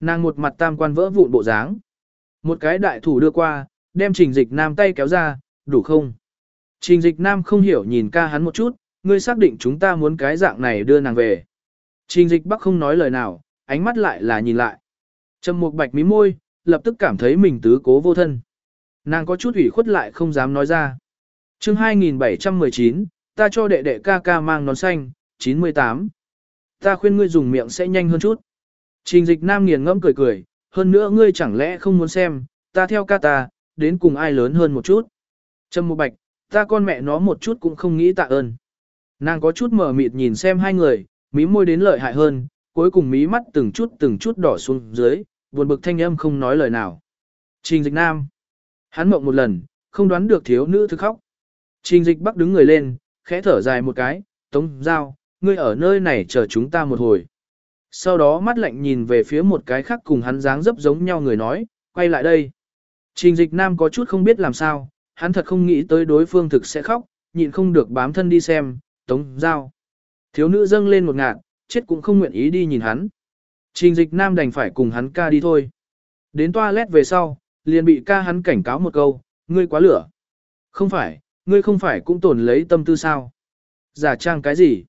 nàng một mặt tam quan vỡ vụn bộ dáng. Một cái đại thủ đưa qua, đem trình dịch nam tay kéo ra, đủ không? Trình dịch nam không hiểu nhìn ca hắn một chút, ngươi xác định chúng ta muốn cái dạng này đưa nàng về. Trình dịch bắc không nói lời nào, ánh mắt lại là nhìn lại. Trầm mục bạch mí môi, lập tức cảm thấy mình tứ cố vô thân. Nàng có chút ủy khuất lại không dám nói ra. chương 2719, ta cho đệ đệ ca ca mang nón xanh, 98. Ta khuyên ngươi dùng miệng sẽ nhanh hơn chút. Trình dịch nam nghiền ngẫm cười cười, hơn nữa ngươi chẳng lẽ không muốn xem, ta theo ca ta, đến cùng ai lớn hơn một chút. Trâm mục bạch, ta con mẹ nó một chút cũng không nghĩ tạ ơn. Nàng có chút mở mịt nhìn xem hai người, mí môi đến lợi hại hơn, cuối cùng mí mắt từng chút từng chút đỏ xuống dưới, buồn bực thanh âm không nói lời nào. Trình dịch nam. Hắn mộng một lần, không đoán được thiếu nữ thức khóc. Trình dịch bắc đứng người lên, khẽ thở dài một cái, tống giao, ngươi ở nơi này chờ chúng ta một hồi. Sau đó mắt lạnh nhìn về phía một cái khác cùng hắn dáng dấp giống nhau người nói, quay lại đây. Trình dịch nam có chút không biết làm sao, hắn thật không nghĩ tới đối phương thực sẽ khóc, nhịn không được bám thân đi xem, tống giao. Thiếu nữ dâng lên một ngạt, chết cũng không nguyện ý đi nhìn hắn. Trình dịch nam đành phải cùng hắn ca đi thôi. Đến toilet về sau, liền bị ca hắn cảnh cáo một câu, ngươi quá lửa. Không phải, ngươi không phải cũng tổn lấy tâm tư sao. Giả trang cái gì?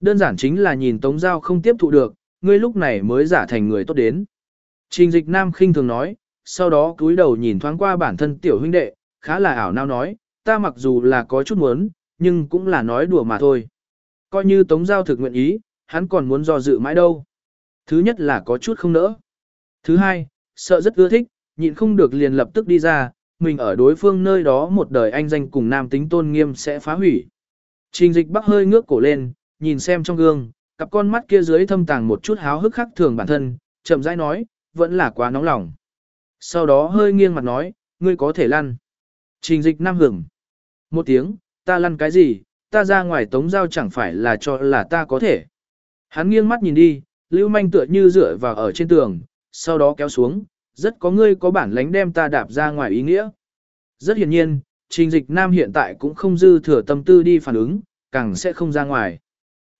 Đơn giản chính là nhìn Tống Giao không tiếp thụ được, ngươi lúc này mới giả thành người tốt đến. Trình dịch nam khinh thường nói, sau đó cúi đầu nhìn thoáng qua bản thân tiểu huynh đệ, khá là ảo nao nói, ta mặc dù là có chút muốn, nhưng cũng là nói đùa mà thôi. Coi như Tống Giao thực nguyện ý, hắn còn muốn do dự mãi đâu. Thứ nhất là có chút không nỡ. Thứ hai, sợ rất ưa thích, nhịn không được liền lập tức đi ra, mình ở đối phương nơi đó một đời anh danh cùng nam tính tôn nghiêm sẽ phá hủy. Trình dịch bắc hơi ngước cổ lên, nhìn xem trong gương, cặp con mắt kia dưới thâm tàng một chút háo hức khắc thường bản thân, chậm rãi nói, vẫn là quá nóng lòng. Sau đó hơi nghiêng mặt nói, ngươi có thể lăn. Trình dịch nam hưởng. Một tiếng, ta lăn cái gì, ta ra ngoài tống giao chẳng phải là cho là ta có thể. Hắn nghiêng mắt nhìn đi, lưu manh tựa như dựa vào ở trên tường, sau đó kéo xuống, rất có ngươi có bản lánh đem ta đạp ra ngoài ý nghĩa. Rất hiển nhiên, trình dịch nam hiện tại cũng không dư thừa tâm tư đi phản ứng, càng sẽ không ra ngoài.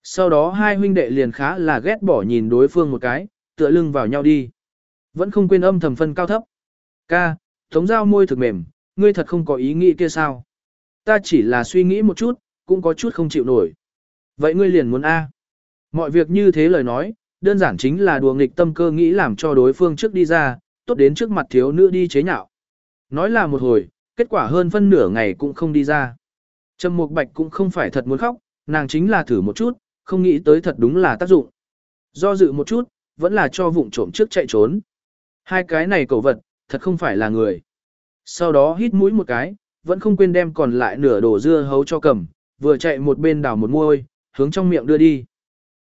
Sau đó hai huynh đệ liền khá là ghét bỏ nhìn đối phương một cái, tựa lưng vào nhau đi. Vẫn không quên âm thầm phân cao thấp. Ca, thống giao môi thực mềm, ngươi thật không có ý nghĩ kia sao? Ta chỉ là suy nghĩ một chút, cũng có chút không chịu nổi. Vậy ngươi liền muốn A. Mọi việc như thế lời nói, đơn giản chính là đùa nghịch tâm cơ nghĩ làm cho đối phương trước đi ra, tốt đến trước mặt thiếu nữ đi chế nhạo. Nói là một hồi, kết quả hơn phân nửa ngày cũng không đi ra. Trầm Mục Bạch cũng không phải thật muốn khóc, nàng chính là thử một chút, không nghĩ tới thật đúng là tác dụng. Do dự một chút, vẫn là cho vụng trộm trước chạy trốn. Hai cái này cầu vật, thật không phải là người. Sau đó hít mũi một cái, vẫn không quên đem còn lại nửa đồ dưa hấu cho cầm, vừa chạy một bên đảo một môi, hướng trong miệng đưa đi.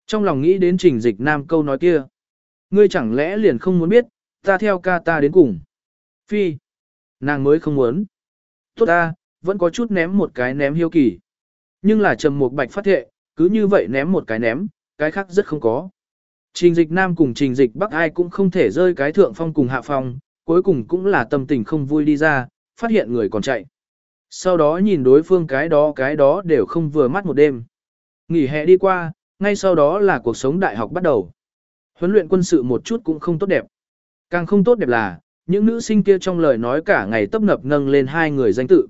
Trong lòng nghĩ đến trình dịch nam câu nói kia. Ngươi chẳng lẽ liền không muốn biết, ta theo ca ta đến cùng. Phi. Nàng mới không muốn. Tốt ta, vẫn có chút ném một cái ném hiếu kỳ. Nhưng là trầm một bạch phát thệ, cứ như vậy ném một cái ném, cái khác rất không có. Trình dịch nam cùng trình dịch bắc ai cũng không thể rơi cái thượng phong cùng hạ phong, cuối cùng cũng là tâm tình không vui đi ra, phát hiện người còn chạy. Sau đó nhìn đối phương cái đó cái đó đều không vừa mắt một đêm. Nghỉ hè đi qua, ngay sau đó là cuộc sống đại học bắt đầu. Huấn luyện quân sự một chút cũng không tốt đẹp. Càng không tốt đẹp là, những nữ sinh kia trong lời nói cả ngày tấp nập nâng lên hai người danh tự.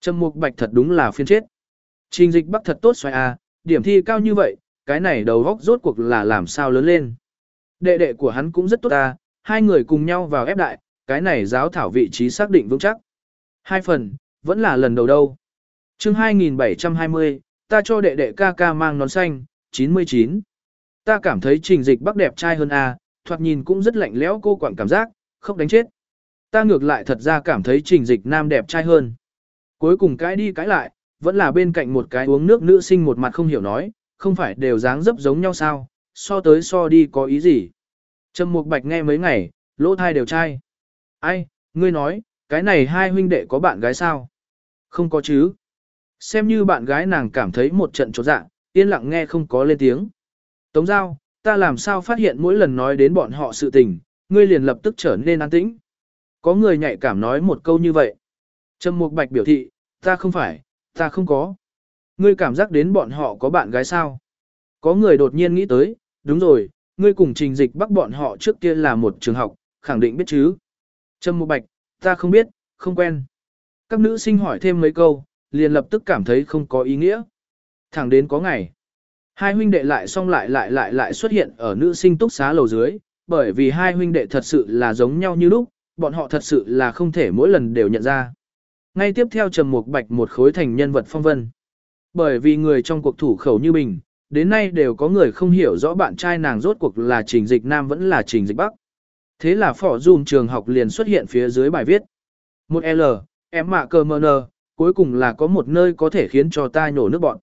Trầm Mục Bạch thật đúng là phiên chết. Trình dịch bắc thật tốt xoay a, điểm thi cao như vậy, cái này đầu góc rốt cuộc là làm sao lớn lên. Đệ đệ của hắn cũng rất tốt ta, hai người cùng nhau vào ép đại, cái này giáo thảo vị trí xác định vững chắc. Hai phần, vẫn là lần đầu đâu. chương 2720, ta cho đệ đệ ca ca mang nón xanh, 99. Ta cảm thấy trình dịch bắc đẹp trai hơn a, thoạt nhìn cũng rất lạnh lẽo cô quản cảm giác, không đánh chết. Ta ngược lại thật ra cảm thấy trình dịch nam đẹp trai hơn. Cuối cùng cái đi cái lại, vẫn là bên cạnh một cái uống nước nữ sinh một mặt không hiểu nói, không phải đều dáng dấp giống nhau sao, so tới so đi có ý gì. Trầm Mục Bạch nghe mấy ngày, lỗ thai đều trai. Ai, ngươi nói, cái này hai huynh đệ có bạn gái sao? Không có chứ. Xem như bạn gái nàng cảm thấy một trận trột dạ, yên lặng nghe không có lên tiếng. Tống giao, ta làm sao phát hiện mỗi lần nói đến bọn họ sự tình, ngươi liền lập tức trở nên an tĩnh. Có người nhạy cảm nói một câu như vậy. Trầm Mục Bạch biểu thị, ta không phải, ta không có. Ngươi cảm giác đến bọn họ có bạn gái sao? Có người đột nhiên nghĩ tới, đúng rồi, ngươi cùng trình dịch bắt bọn họ trước kia là một trường học, khẳng định biết chứ. Trâm Mộ Bạch, ta không biết, không quen. Các nữ sinh hỏi thêm mấy câu, liền lập tức cảm thấy không có ý nghĩa. Thẳng đến có ngày, hai huynh đệ lại xong lại lại lại lại xuất hiện ở nữ sinh túc xá lầu dưới, bởi vì hai huynh đệ thật sự là giống nhau như lúc, bọn họ thật sự là không thể mỗi lần đều nhận ra. Ngay tiếp theo Trầm Mục Bạch một khối thành nhân vật phong vân. Bởi vì người trong cuộc thủ khẩu như bình, đến nay đều có người không hiểu rõ bạn trai nàng rốt cuộc là Trình Dịch Nam vẫn là Trình Dịch Bắc. Thế là phỏ dùm trường học liền xuất hiện phía dưới bài viết. Một L, em mạ cơ mơ nơ, cuối cùng là có một nơi có thể khiến cho ta nhổ nước bọn.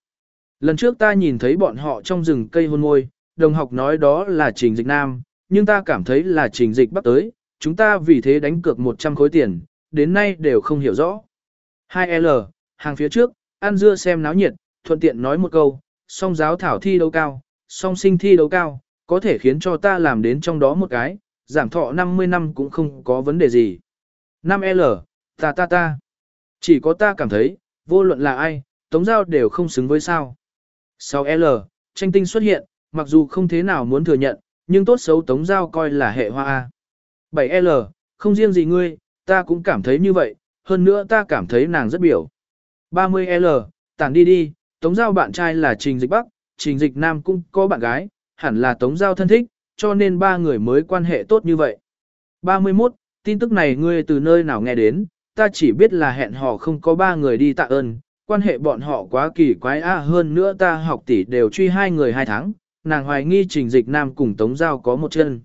Lần trước ta nhìn thấy bọn họ trong rừng cây hôn môi, đồng học nói đó là Trình Dịch Nam, nhưng ta cảm thấy là Trình Dịch Bắc tới, chúng ta vì thế đánh cược 100 khối tiền, đến nay đều không hiểu rõ. 2L, hàng phía trước, ăn dưa xem náo nhiệt, thuận tiện nói một câu, song giáo thảo thi đấu cao, song sinh thi đấu cao, có thể khiến cho ta làm đến trong đó một cái, giảm thọ 50 năm cũng không có vấn đề gì. 5L, ta ta ta. Chỉ có ta cảm thấy, vô luận là ai, tống giao đều không xứng với sao. 6L, tranh tinh xuất hiện, mặc dù không thế nào muốn thừa nhận, nhưng tốt xấu tống giao coi là hệ hoa A. 7L, không riêng gì ngươi, ta cũng cảm thấy như vậy, hơn nữa ta cảm thấy nàng rất biểu. 30L, tản đi đi, Tống Giao bạn trai là Trình Dịch Bắc, Trình Dịch Nam cũng có bạn gái, hẳn là Tống Giao thân thích, cho nên ba người mới quan hệ tốt như vậy. 31. Tin tức này ngươi từ nơi nào nghe đến, ta chỉ biết là hẹn hò không có ba người đi tạ ơn, quan hệ bọn họ quá kỳ quái a hơn nữa ta học tỷ đều truy hai người hai tháng, nàng hoài nghi Trình Dịch Nam cùng Tống Giao có một chân.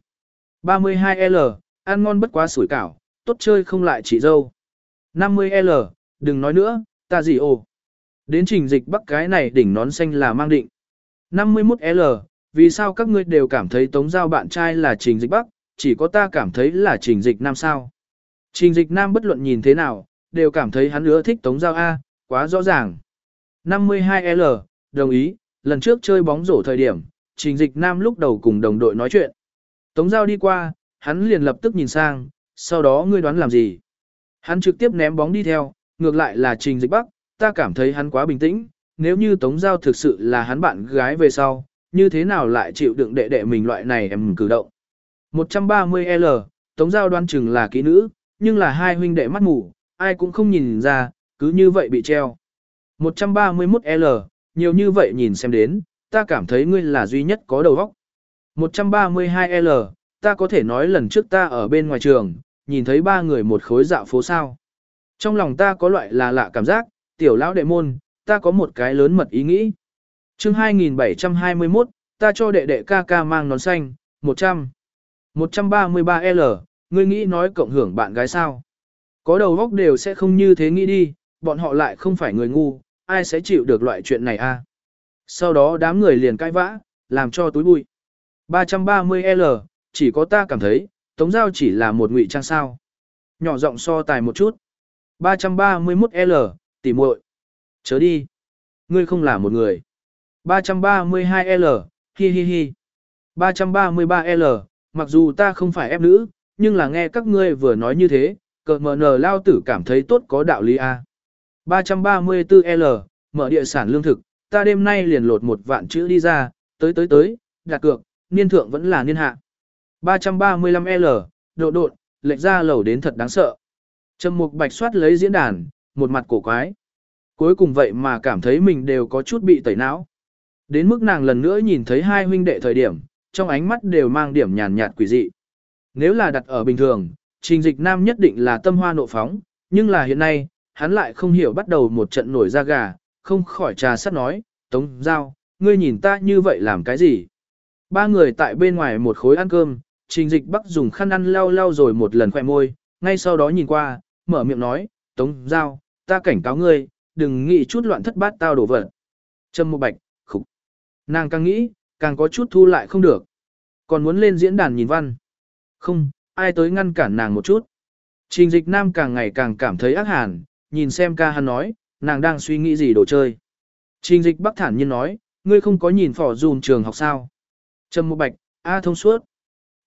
32L, ăn ngon bất quá sủi cảo, tốt chơi không lại chị dâu. 50L, đừng nói nữa, ta gì ồ. Đến trình dịch bắc cái này đỉnh nón xanh là mang định. 51L, vì sao các ngươi đều cảm thấy tống giao bạn trai là trình dịch bắc, chỉ có ta cảm thấy là trình dịch nam sao. Trình dịch nam bất luận nhìn thế nào, đều cảm thấy hắn ưa thích tống giao A, quá rõ ràng. 52L, đồng ý, lần trước chơi bóng rổ thời điểm, trình dịch nam lúc đầu cùng đồng đội nói chuyện. Tống giao đi qua, hắn liền lập tức nhìn sang, sau đó ngươi đoán làm gì? Hắn trực tiếp ném bóng đi theo, ngược lại là trình dịch bắc, ta cảm thấy hắn quá bình tĩnh, nếu như Tống Giao thực sự là hắn bạn gái về sau, như thế nào lại chịu đựng đệ đệ mình loại này em cử động. 130L, Tống Giao đoan chừng là kỹ nữ, nhưng là hai huynh đệ mắt mù, ai cũng không nhìn ra, cứ như vậy bị treo. 131L, nhiều như vậy nhìn xem đến, ta cảm thấy ngươi là duy nhất có đầu óc. 132L, ta có thể nói lần trước ta ở bên ngoài trường, nhìn thấy ba người một khối dạo phố sao. Trong lòng ta có loại là lạ cảm giác, tiểu lão đệ môn, ta có một cái lớn mật ý nghĩ. chương 2721, ta cho đệ đệ ca ca mang nón xanh, 100. 133L, ngươi nghĩ nói cộng hưởng bạn gái sao? Có đầu góc đều sẽ không như thế nghĩ đi, bọn họ lại không phải người ngu, ai sẽ chịu được loại chuyện này a? Sau đó đám người liền cãi vã, làm cho túi bụi. 330L, chỉ có ta cảm thấy, Tống Giao chỉ là một ngụy trang sao. Nhỏ giọng so tài một chút. 331L, tỉ muội Chớ đi. Ngươi không là một người. 332L, hi hi hi. 333L, mặc dù ta không phải ép nữ, nhưng là nghe các ngươi vừa nói như thế, cờ mờ nờ lao tử cảm thấy tốt có đạo lý A. 334L, mở địa sản lương thực, ta đêm nay liền lột một vạn chữ đi ra, tới tới tới, đặt cược, niên thượng vẫn là niên hạ. 335L, độ độn, lệch ra lầu đến thật đáng sợ. Trầm mục bạch soát lấy diễn đàn, một mặt cổ quái. Cuối cùng vậy mà cảm thấy mình đều có chút bị tẩy não. Đến mức nàng lần nữa nhìn thấy hai huynh đệ thời điểm, trong ánh mắt đều mang điểm nhàn nhạt quỷ dị. Nếu là đặt ở bình thường, trình dịch nam nhất định là tâm hoa nộ phóng, nhưng là hiện nay, hắn lại không hiểu bắt đầu một trận nổi da gà, không khỏi trà sắt nói, Tống Giao, ngươi nhìn ta như vậy làm cái gì? Ba người tại bên ngoài một khối ăn cơm, trình dịch bắc dùng khăn ăn lau lau rồi một lần khoe môi, ngay sau đó nhìn qua, mở miệng nói, Tống Giao, ta cảnh cáo ngươi, đừng nghĩ chút loạn thất bát tao đổ vật. Trâm Mộ bạch, khục. Nàng càng nghĩ, càng có chút thu lại không được. Còn muốn lên diễn đàn nhìn văn. Không, ai tới ngăn cản nàng một chút. Trình dịch nam càng ngày càng cảm thấy ác hàn, nhìn xem ca hắn nói, nàng đang suy nghĩ gì đồ chơi. Trình dịch bắc thản nhiên nói, ngươi không có nhìn phỏ dùm trường học sao. Trâm Mộ bạch, a thông suốt.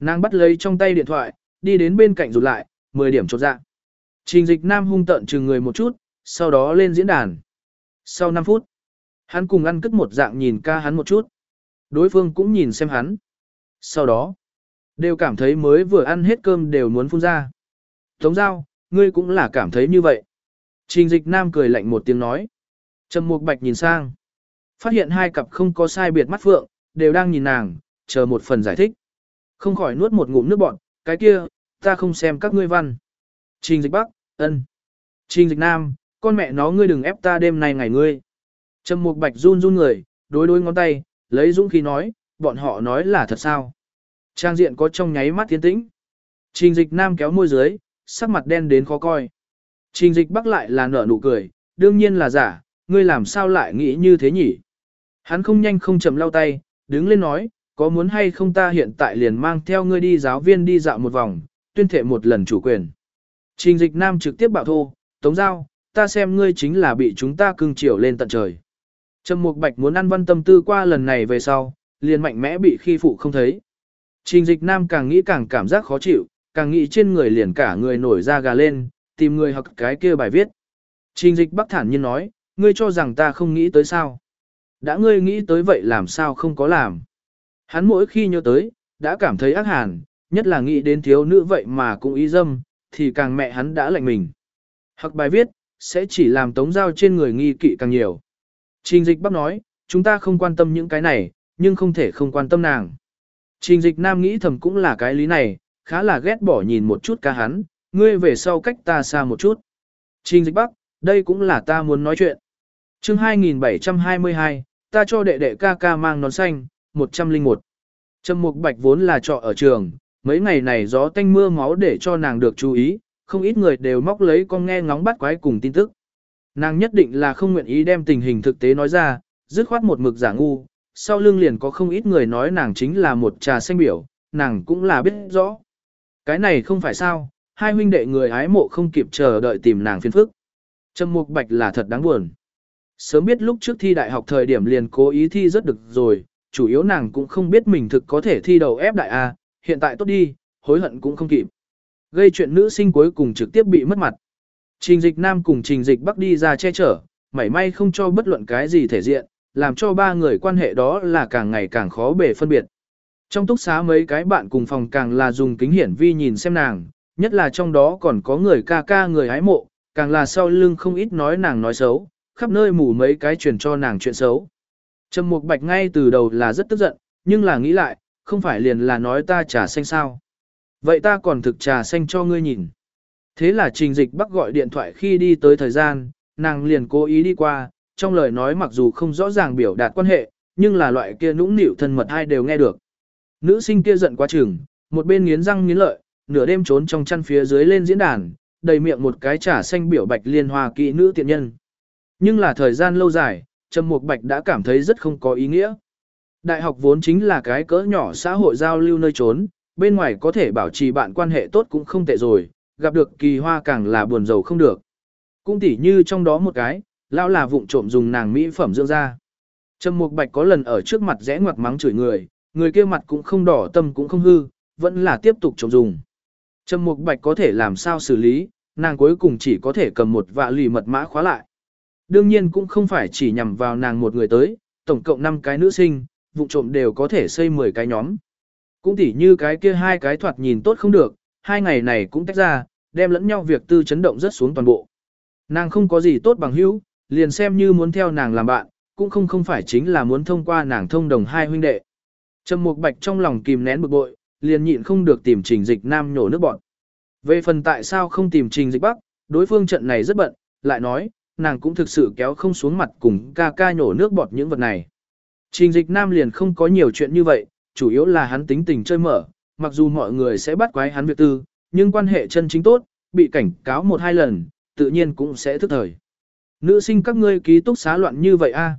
Nàng bắt lấy trong tay điện thoại, đi đến bên cạnh rụt lại, 10 điểm chột dạng. Trình dịch nam hung tận chừng người một chút, sau đó lên diễn đàn. Sau 5 phút, hắn cùng ăn cất một dạng nhìn ca hắn một chút. Đối phương cũng nhìn xem hắn. Sau đó, đều cảm thấy mới vừa ăn hết cơm đều muốn phun ra. Tống giao, ngươi cũng là cảm thấy như vậy. Trình dịch nam cười lạnh một tiếng nói. Trầm mục bạch nhìn sang. Phát hiện hai cặp không có sai biệt mắt phượng, đều đang nhìn nàng, chờ một phần giải thích. Không khỏi nuốt một ngụm nước bọn, cái kia, ta không xem các ngươi văn. Trình dịch bắc, ân. Trình dịch nam, con mẹ nó ngươi đừng ép ta đêm nay ngày ngươi. Trầm mục bạch run run người, đối đối ngón tay, lấy dũng khí nói, bọn họ nói là thật sao. Trang diện có trong nháy mắt tiến tĩnh. Trình dịch nam kéo môi dưới, sắc mặt đen đến khó coi. Trình dịch bắc lại là nở nụ cười, đương nhiên là giả, ngươi làm sao lại nghĩ như thế nhỉ? Hắn không nhanh không chậm lau tay, đứng lên nói, có muốn hay không ta hiện tại liền mang theo ngươi đi giáo viên đi dạo một vòng, tuyên thệ một lần chủ quyền. Trình dịch nam trực tiếp bảo thô, tống giao, ta xem ngươi chính là bị chúng ta cưng chiều lên tận trời. Trầm Mục Bạch muốn ăn văn tâm tư qua lần này về sau, liền mạnh mẽ bị khi phụ không thấy. Trình dịch nam càng nghĩ càng cảm giác khó chịu, càng nghĩ trên người liền cả người nổi da gà lên, tìm người học cái kia bài viết. Trình dịch bắc thản nhiên nói, ngươi cho rằng ta không nghĩ tới sao. Đã ngươi nghĩ tới vậy làm sao không có làm. Hắn mỗi khi nhớ tới, đã cảm thấy ác hàn, nhất là nghĩ đến thiếu nữ vậy mà cũng ý dâm, thì càng mẹ hắn đã lạnh mình. Hoặc bài viết, sẽ chỉ làm tống giao trên người nghi kỵ càng nhiều. Trình dịch bắc nói, chúng ta không quan tâm những cái này, nhưng không thể không quan tâm nàng. Trình dịch nam nghĩ thầm cũng là cái lý này, khá là ghét bỏ nhìn một chút ca hắn, ngươi về sau cách ta xa một chút. Trình dịch bắc, đây cũng là ta muốn nói chuyện. chương 2722, ta cho đệ đệ ca ca mang nón xanh, 101. Trầm mục bạch vốn là trọ ở trường, mấy ngày này gió tanh mưa máu để cho nàng được chú ý, không ít người đều móc lấy con nghe ngóng bắt quái cùng tin tức. Nàng nhất định là không nguyện ý đem tình hình thực tế nói ra, dứt khoát một mực giả ngu, sau lưng liền có không ít người nói nàng chính là một trà xanh biểu, nàng cũng là biết rõ. Cái này không phải sao, hai huynh đệ người ái mộ không kịp chờ đợi tìm nàng phiền phức. Trầm Mục Bạch là thật đáng buồn. Sớm biết lúc trước thi đại học thời điểm liền cố ý thi rất được rồi, chủ yếu nàng cũng không biết mình thực có thể thi đầu ép đại A, hiện tại tốt đi, hối hận cũng không kịp. Gây chuyện nữ sinh cuối cùng trực tiếp bị mất mặt. Trình dịch nam cùng trình dịch bắc đi ra che chở, mảy may không cho bất luận cái gì thể diện, làm cho ba người quan hệ đó là càng ngày càng khó bể phân biệt. Trong túc xá mấy cái bạn cùng phòng càng là dùng kính hiển vi nhìn xem nàng, nhất là trong đó còn có người ca ca người hái mộ, càng là sau lưng không ít nói nàng nói xấu, khắp nơi mù mấy cái truyền cho nàng chuyện xấu. Trầm Mục Bạch ngay từ đầu là rất tức giận, nhưng là nghĩ lại, không phải liền là nói ta trà xanh sao. Vậy ta còn thực trà xanh cho ngươi nhìn. Thế là trình dịch bắc gọi điện thoại khi đi tới thời gian, nàng liền cố ý đi qua, trong lời nói mặc dù không rõ ràng biểu đạt quan hệ, nhưng là loại kia nũng nịu thân mật hai đều nghe được. Nữ sinh kia giận quá chừng, một bên nghiến răng nghiến lợi, nửa đêm trốn trong chăn phía dưới lên diễn đàn, đầy miệng một cái trà xanh biểu bạch liên hoa kỵ nữ tiện nhân. Nhưng là thời gian lâu dài, Trầm Mục Bạch đã cảm thấy rất không có ý nghĩa. Đại học vốn chính là cái cỡ nhỏ xã hội giao lưu nơi trốn, bên ngoài có thể bảo trì bạn quan hệ tốt cũng không tệ rồi, gặp được kỳ hoa càng là buồn rầu không được. Cũng tỉ như trong đó một cái, lão là vụng trộm dùng nàng mỹ phẩm dưỡng da. Trầm Mục Bạch có lần ở trước mặt rẽ ngoặt mắng chửi người, người kia mặt cũng không đỏ tâm cũng không hư, vẫn là tiếp tục trộm dùng. Trầm Mục Bạch có thể làm sao xử lý, nàng cuối cùng chỉ có thể cầm một vạ lì mật mã khóa lại. Đương nhiên cũng không phải chỉ nhằm vào nàng một người tới, tổng cộng 5 cái nữ sinh, vụ trộm đều có thể xây 10 cái nhóm. Cũng tỉ như cái kia hai cái thoạt nhìn tốt không được, hai ngày này cũng tách ra, đem lẫn nhau việc tư chấn động rất xuống toàn bộ. Nàng không có gì tốt bằng hữu, liền xem như muốn theo nàng làm bạn, cũng không không phải chính là muốn thông qua nàng thông đồng hai huynh đệ. Trầm Mục Bạch trong lòng kìm nén bực bội, liền nhịn không được tìm Trình Dịch Nam nhổ nước bọn. Về phần tại sao không tìm Trình Dịch Bắc, đối phương trận này rất bận, lại nói, nàng cũng thực sự kéo không xuống mặt cùng ca ca nhổ nước bọt những vật này. Trình Dịch Nam liền không có nhiều chuyện như vậy, chủ yếu là hắn tính tình chơi mở, mặc dù mọi người sẽ bắt quái hắn việc tư, nhưng quan hệ chân chính tốt, bị cảnh cáo một hai lần, tự nhiên cũng sẽ thức thời. Nữ sinh các ngươi ký túc xá loạn như vậy a? À?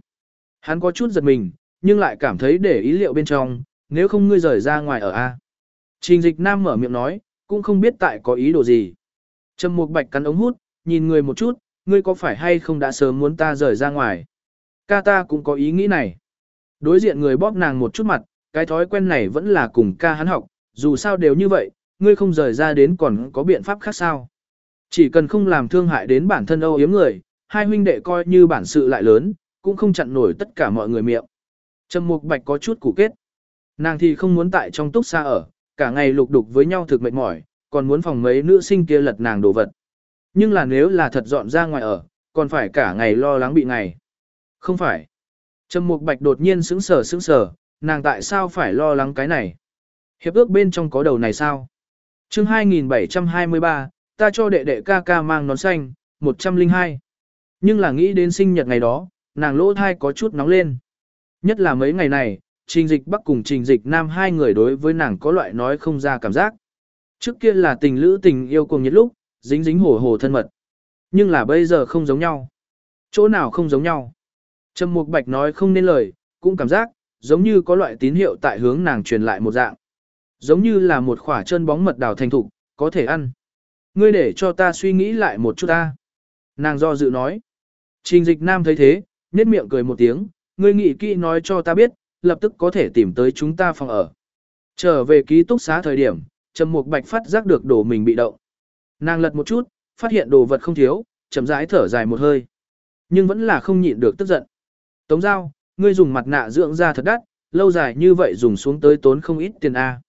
Hắn có chút giật mình, nhưng lại cảm thấy để ý liệu bên trong, nếu không ngươi rời ra ngoài ở a. À? Trình dịch nam mở miệng nói, cũng không biết tại có ý đồ gì. Trầm Mục Bạch cắn ống hút, nhìn người một chút, ngươi có phải hay không đã sớm muốn ta rời ra ngoài. Ca ta cũng có ý nghĩ này. Đối diện người bóp nàng một chút mặt, cái thói quen này vẫn là cùng ca hắn học, dù sao đều như vậy, ngươi không rời ra đến còn có biện pháp khác sao. Chỉ cần không làm thương hại đến bản thân âu yếm người, hai huynh đệ coi như bản sự lại lớn, cũng không chặn nổi tất cả mọi người miệng. Trầm Mục Bạch có chút củ kết. Nàng thì không muốn tại trong túc xa ở, cả ngày lục đục với nhau thực mệt mỏi, còn muốn phòng mấy nữ sinh kia lật nàng đồ vật. Nhưng là nếu là thật dọn ra ngoài ở, còn phải cả ngày lo lắng bị ngày. Không phải. Trầm Mục Bạch đột nhiên sững sờ sững sờ, nàng tại sao phải lo lắng cái này? Hiệp ước bên trong có đầu này sao? Chương 2723, ta cho đệ đệ ca ca mang nón xanh, 102. Nhưng là nghĩ đến sinh nhật ngày đó, nàng lỗ thai có chút nóng lên. Nhất là mấy ngày này, trình dịch bắc cùng trình dịch nam hai người đối với nàng có loại nói không ra cảm giác. Trước kia là tình lữ tình yêu cùng nhất lúc, dính dính hổ hổ thân mật. Nhưng là bây giờ không giống nhau. Chỗ nào không giống nhau. Trầm Mục Bạch nói không nên lời, cũng cảm giác, giống như có loại tín hiệu tại hướng nàng truyền lại một dạng. Giống như là một quả chân bóng mật đào thành thục, có thể ăn. Ngươi để cho ta suy nghĩ lại một chút ta. Nàng do dự nói. Trình dịch nam thấy thế, nét miệng cười một tiếng, ngươi nghĩ kỹ nói cho ta biết, lập tức có thể tìm tới chúng ta phòng ở. Trở về ký túc xá thời điểm, Trầm Mục Bạch phát giác được đồ mình bị động. Nàng lật một chút, phát hiện đồ vật không thiếu, chậm rãi thở dài một hơi. Nhưng vẫn là không nhịn được tức giận. Tống Giao, ngươi dùng mặt nạ dưỡng da thật đắt, lâu dài như vậy dùng xuống tới tốn không ít tiền A.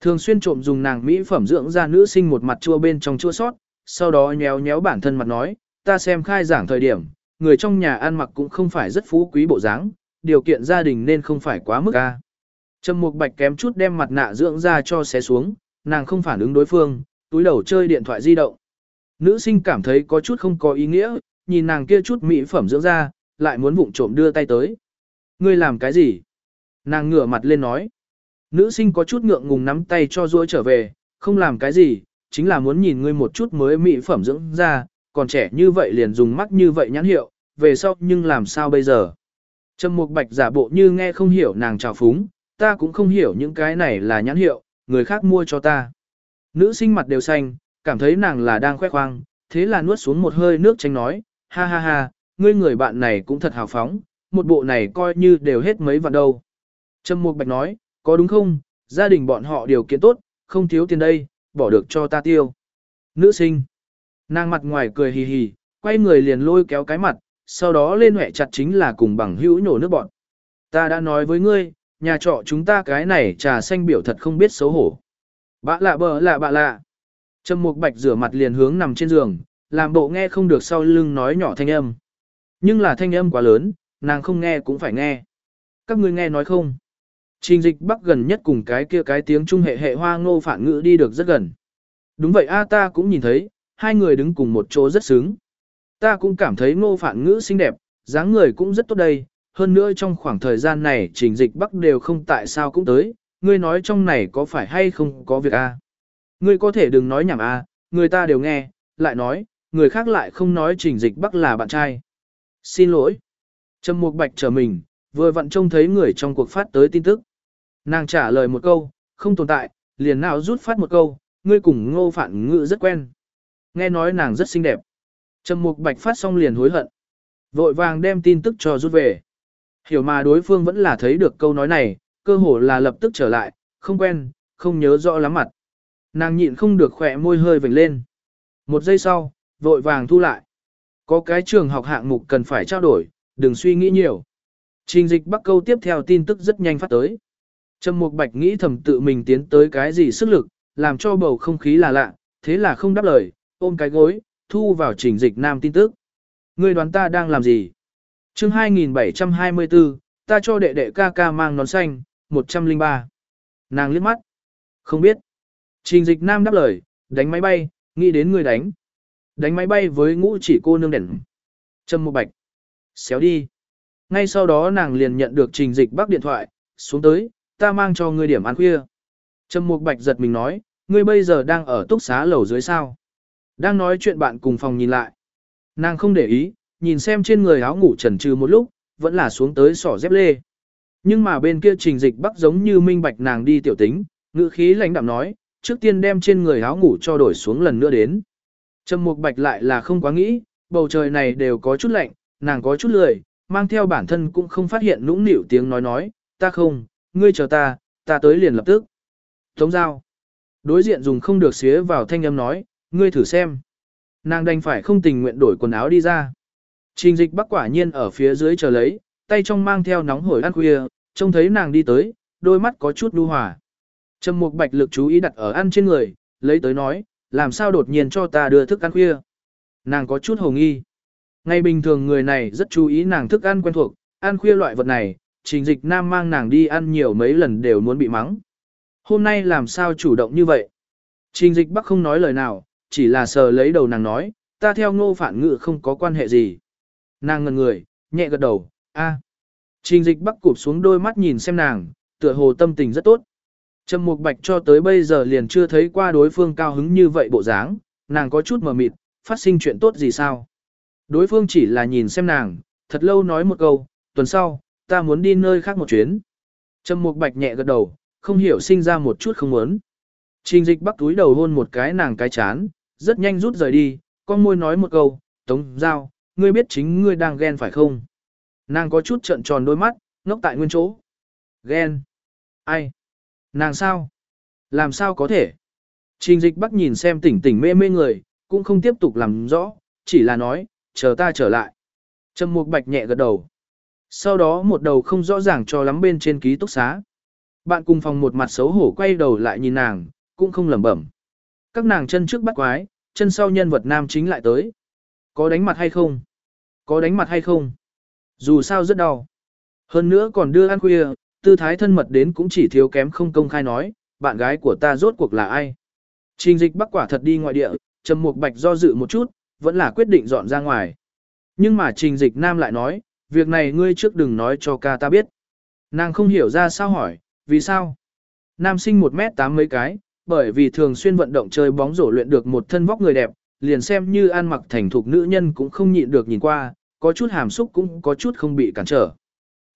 Thường xuyên trộm dùng nàng mỹ phẩm dưỡng da nữ sinh một mặt chua bên trong chua sót, sau đó nhéo nhéo bản thân mặt nói, ta xem khai giảng thời điểm, người trong nhà ăn mặc cũng không phải rất phú quý bộ dáng, điều kiện gia đình nên không phải quá mức a. Trầm Mục Bạch kém chút đem mặt nạ dưỡng da cho xé xuống, nàng không phản ứng đối phương, túi đầu chơi điện thoại di động. Nữ sinh cảm thấy có chút không có ý nghĩa, nhìn nàng kia chút mỹ phẩm dưỡng da, lại muốn vụng trộm đưa tay tới. Ngươi làm cái gì? Nàng ngửa mặt lên nói. Nữ sinh có chút ngượng ngùng nắm tay cho ruôi trở về, không làm cái gì, chính là muốn nhìn ngươi một chút mới mỹ phẩm dưỡng da, còn trẻ như vậy liền dùng mắt như vậy nhãn hiệu, về sau nhưng làm sao bây giờ? Trầm Mục Bạch giả bộ như nghe không hiểu nàng chào phúng, ta cũng không hiểu những cái này là nhãn hiệu, người khác mua cho ta. Nữ sinh mặt đều xanh, cảm thấy nàng là đang khoe khoang, thế là nuốt xuống một hơi nước tránh nói, ha ha ha, ngươi người bạn này cũng thật hào phóng, một bộ này coi như đều hết mấy vạn đâu. Trâm Mục Bạch nói, có đúng không, gia đình bọn họ điều kiện tốt, không thiếu tiền đây, bỏ được cho ta tiêu. Nữ sinh, nàng mặt ngoài cười hì hì, quay người liền lôi kéo cái mặt, sau đó lên hẹ chặt chính là cùng bằng hữu nhổ nước bọn. Ta đã nói với ngươi, nhà trọ chúng ta cái này trà xanh biểu thật không biết xấu hổ. Bạ lạ bờ lạ bạ lạ. Trầm Mục Bạch rửa mặt liền hướng nằm trên giường, làm bộ nghe không được sau lưng nói nhỏ thanh âm. Nhưng là thanh âm quá lớn, nàng không nghe cũng phải nghe. Các ngươi nghe nói không? Trình dịch bắc gần nhất cùng cái kia cái tiếng trung hệ hệ hoa ngô phản ngữ đi được rất gần. Đúng vậy a ta cũng nhìn thấy, hai người đứng cùng một chỗ rất sướng. Ta cũng cảm thấy ngô phản ngữ xinh đẹp, dáng người cũng rất tốt đây, hơn nữa trong khoảng thời gian này trình dịch bắc đều không tại sao cũng tới, ngươi nói trong này có phải hay không có việc a Ngươi có thể đừng nói nhảm a người ta đều nghe, lại nói, người khác lại không nói trình dịch bắc là bạn trai. Xin lỗi. Trầm Mục Bạch chờ mình, vừa vặn trông thấy người trong cuộc phát tới tin tức. Nàng trả lời một câu, không tồn tại, liền nào rút phát một câu, ngươi cùng ngô phản Ngự rất quen. Nghe nói nàng rất xinh đẹp. Trầm Mục Bạch phát xong liền hối hận. Vội vàng đem tin tức cho rút về. Hiểu mà đối phương vẫn là thấy được câu nói này, cơ hồ là lập tức trở lại, không quen, không nhớ rõ lắm mặt. Nàng nhịn không được khỏe môi hơi vểnh lên. Một giây sau, vội vàng thu lại. Có cái trường học hạng mục cần phải trao đổi, đừng suy nghĩ nhiều. Trình dịch bắc câu tiếp theo tin tức rất nhanh phát tới. Trầm Mục Bạch nghĩ thầm tự mình tiến tới cái gì sức lực, làm cho bầu không khí là lạ, thế là không đáp lời, ôm cái gối, thu vào trình dịch nam tin tức. Ngươi đoán ta đang làm gì? chương 2724, ta cho đệ đệ ca ca mang nón xanh, 103. Nàng liếc mắt. Không biết. Trình dịch nam đáp lời, đánh máy bay, nghĩ đến người đánh. Đánh máy bay với ngũ chỉ cô nương đèn. Trâm một Bạch. Xéo đi. Ngay sau đó nàng liền nhận được trình dịch bắc điện thoại, xuống tới, ta mang cho ngươi điểm ăn khuya. Trâm Mục Bạch giật mình nói, ngươi bây giờ đang ở túc xá lầu dưới sao. Đang nói chuyện bạn cùng phòng nhìn lại. Nàng không để ý, nhìn xem trên người áo ngủ trần trừ một lúc, vẫn là xuống tới sỏ dép lê. Nhưng mà bên kia trình dịch bắc giống như minh bạch nàng đi tiểu tính, ngữ khí lãnh đạm nói, trước tiên đem trên người áo ngủ cho đổi xuống lần nữa đến. Trầm mục bạch lại là không quá nghĩ, bầu trời này đều có chút lạnh, nàng có chút lười, mang theo bản thân cũng không phát hiện nũng nịu tiếng nói nói, ta không, ngươi chờ ta, ta tới liền lập tức. Tống giao. Đối diện dùng không được xía vào thanh âm nói, ngươi thử xem. Nàng đành phải không tình nguyện đổi quần áo đi ra. Trình dịch bắc quả nhiên ở phía dưới chờ lấy, tay trong mang theo nóng hổi ăn khuya, trông thấy nàng đi tới, đôi mắt có chút nhu hòa. Trầm Mục Bạch lực chú ý đặt ở ăn trên người, lấy tới nói, làm sao đột nhiên cho ta đưa thức ăn khuya. Nàng có chút hồ nghi. Ngày bình thường người này rất chú ý nàng thức ăn quen thuộc, ăn khuya loại vật này, trình dịch nam mang nàng đi ăn nhiều mấy lần đều muốn bị mắng. Hôm nay làm sao chủ động như vậy? Trình dịch bắc không nói lời nào, chỉ là sờ lấy đầu nàng nói, ta theo ngô phản ngự không có quan hệ gì. Nàng ngần người, nhẹ gật đầu, a. Trình dịch bắc cụp xuống đôi mắt nhìn xem nàng, tựa hồ tâm tình rất tốt. Trầm Mục Bạch cho tới bây giờ liền chưa thấy qua đối phương cao hứng như vậy bộ dáng, nàng có chút mờ mịt, phát sinh chuyện tốt gì sao? Đối phương chỉ là nhìn xem nàng, thật lâu nói một câu, tuần sau, ta muốn đi nơi khác một chuyến. Trầm Mục Bạch nhẹ gật đầu, không hiểu sinh ra một chút không muốn. Trình dịch bắc túi đầu hôn một cái nàng cái chán, rất nhanh rút rời đi, con môi nói một câu, Tống Giao, ngươi biết chính ngươi đang ghen phải không? Nàng có chút trợn tròn đôi mắt, ngốc tại nguyên chỗ. Ghen? Ai? Nàng sao? Làm sao có thể? Trình dịch bắt nhìn xem tỉnh tỉnh mê mê người, cũng không tiếp tục làm rõ, chỉ là nói, chờ ta trở lại. Trầm mục bạch nhẹ gật đầu. Sau đó một đầu không rõ ràng cho lắm bên trên ký túc xá. Bạn cùng phòng một mặt xấu hổ quay đầu lại nhìn nàng, cũng không lẩm bẩm. Các nàng chân trước bắt quái, chân sau nhân vật nam chính lại tới. Có đánh mặt hay không? Có đánh mặt hay không? Dù sao rất đau. Hơn nữa còn đưa ăn khuya, tư thái thân mật đến cũng chỉ thiếu kém không công khai nói, bạn gái của ta rốt cuộc là ai. Trình dịch bắc quả thật đi ngoại địa, trầm mục bạch do dự một chút, vẫn là quyết định dọn ra ngoài. Nhưng mà trình dịch nam lại nói, việc này ngươi trước đừng nói cho ca ta biết. Nàng không hiểu ra sao hỏi, vì sao? Nam sinh 1 mét 8 mấy cái, bởi vì thường xuyên vận động chơi bóng rổ luyện được một thân vóc người đẹp, liền xem như ăn mặc thành thục nữ nhân cũng không nhịn được nhìn qua, có chút hàm xúc cũng có chút không bị cản trở.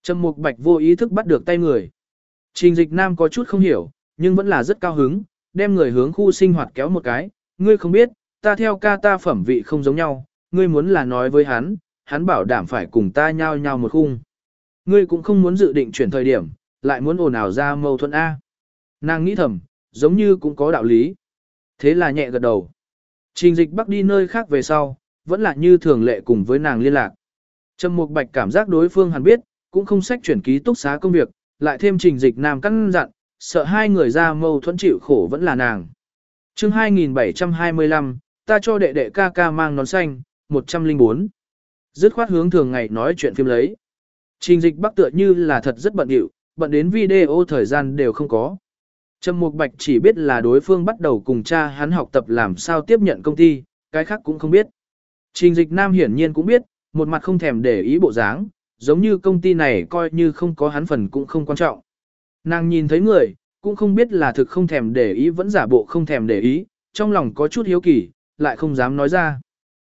Trầm Mục Bạch vô ý thức bắt được tay người. Trình Dịch Nam có chút không hiểu, nhưng vẫn là rất cao hứng, đem người hướng khu sinh hoạt kéo một cái, ngươi không biết, ta theo ca ta phẩm vị không giống nhau, ngươi muốn là nói với hắn, hắn bảo đảm phải cùng ta nhau nhau một khung. Ngươi cũng không muốn dự định chuyển thời điểm, lại muốn ồn ào ra mâu thuẫn A. Nàng nghĩ thầm, giống như cũng có đạo lý. Thế là nhẹ gật đầu. Trình dịch bắc đi nơi khác về sau, vẫn là như thường lệ cùng với nàng liên lạc. Trầm Mục Bạch cảm giác đối phương hẳn biết, cũng không sách chuyển ký túc xá công việc, lại thêm trình dịch nam căn dặn, sợ hai người ra mâu thuẫn chịu khổ vẫn là nàng. chương 2725, ta cho đệ đệ ca ca mang nón xanh, 104. Dứt khoát hướng thường ngày nói chuyện phim lấy. Trình dịch bắc tựa như là thật rất bận điệu, bận đến video thời gian đều không có. Trầm Mục Bạch chỉ biết là đối phương bắt đầu cùng cha hắn học tập làm sao tiếp nhận công ty, cái khác cũng không biết. Trình dịch nam hiển nhiên cũng biết, một mặt không thèm để ý bộ dáng, giống như công ty này coi như không có hắn phần cũng không quan trọng. Nàng nhìn thấy người, cũng không biết là thực không thèm để ý vẫn giả bộ không thèm để ý, trong lòng có chút hiếu kỳ, lại không dám nói ra.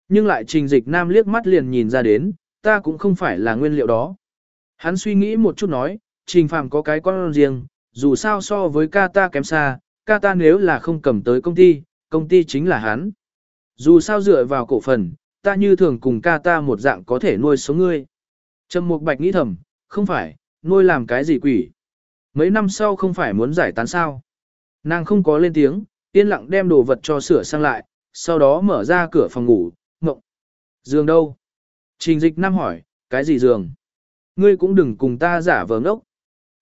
Nhưng lại trình dịch nam liếc mắt liền nhìn ra đến, ta cũng không phải là nguyên liệu đó. Hắn suy nghĩ một chút nói, trình phàm có cái con riêng, dù sao so với ca ta kém xa, ca ta nếu là không cầm tới công ty, công ty chính là hắn. Dù sao dựa vào cổ phần, ta như thường cùng ca ta một dạng có thể nuôi sống ngươi. Trầm Mục Bạch nghĩ thầm, không phải, nuôi làm cái gì quỷ. Mấy năm sau không phải muốn giải tán sao. Nàng không có lên tiếng, yên lặng đem đồ vật cho sửa sang lại, sau đó mở ra cửa phòng ngủ, ngộng. Giường đâu? Trình dịch nam hỏi, cái gì giường? Ngươi cũng đừng cùng ta giả vờ ngốc.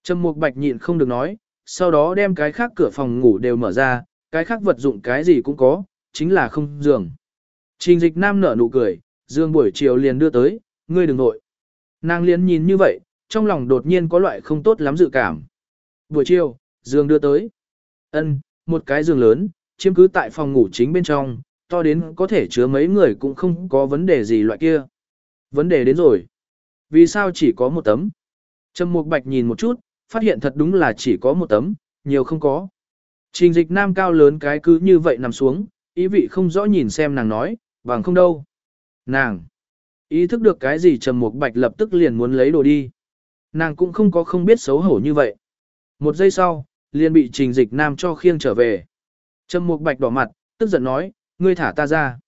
Trầm Mục Bạch nhịn không được nói, sau đó đem cái khác cửa phòng ngủ đều mở ra, cái khác vật dụng cái gì cũng có, chính là không giường. Trình dịch nam nở nụ cười, Dương buổi chiều liền đưa tới, ngươi đừng nội. Nàng liền nhìn như vậy, trong lòng đột nhiên có loại không tốt lắm dự cảm. Buổi chiều, Dương đưa tới. Ân, một cái giường lớn, chiếm cứ tại phòng ngủ chính bên trong, to đến có thể chứa mấy người cũng không có vấn đề gì loại kia. Vấn đề đến rồi. Vì sao chỉ có một tấm? Trầm Mục Bạch nhìn một chút, phát hiện thật đúng là chỉ có một tấm, nhiều không có. Trình dịch nam cao lớn cái cứ như vậy nằm xuống, ý vị không rõ nhìn xem nàng nói, bằng không đâu. Nàng, ý thức được cái gì Trầm Mục Bạch lập tức liền muốn lấy đồ đi. Nàng cũng không có không biết xấu hổ như vậy. Một giây sau, liền bị trình dịch nam cho khiêng trở về. Trầm Mục Bạch đỏ mặt, tức giận nói, ngươi thả ta ra.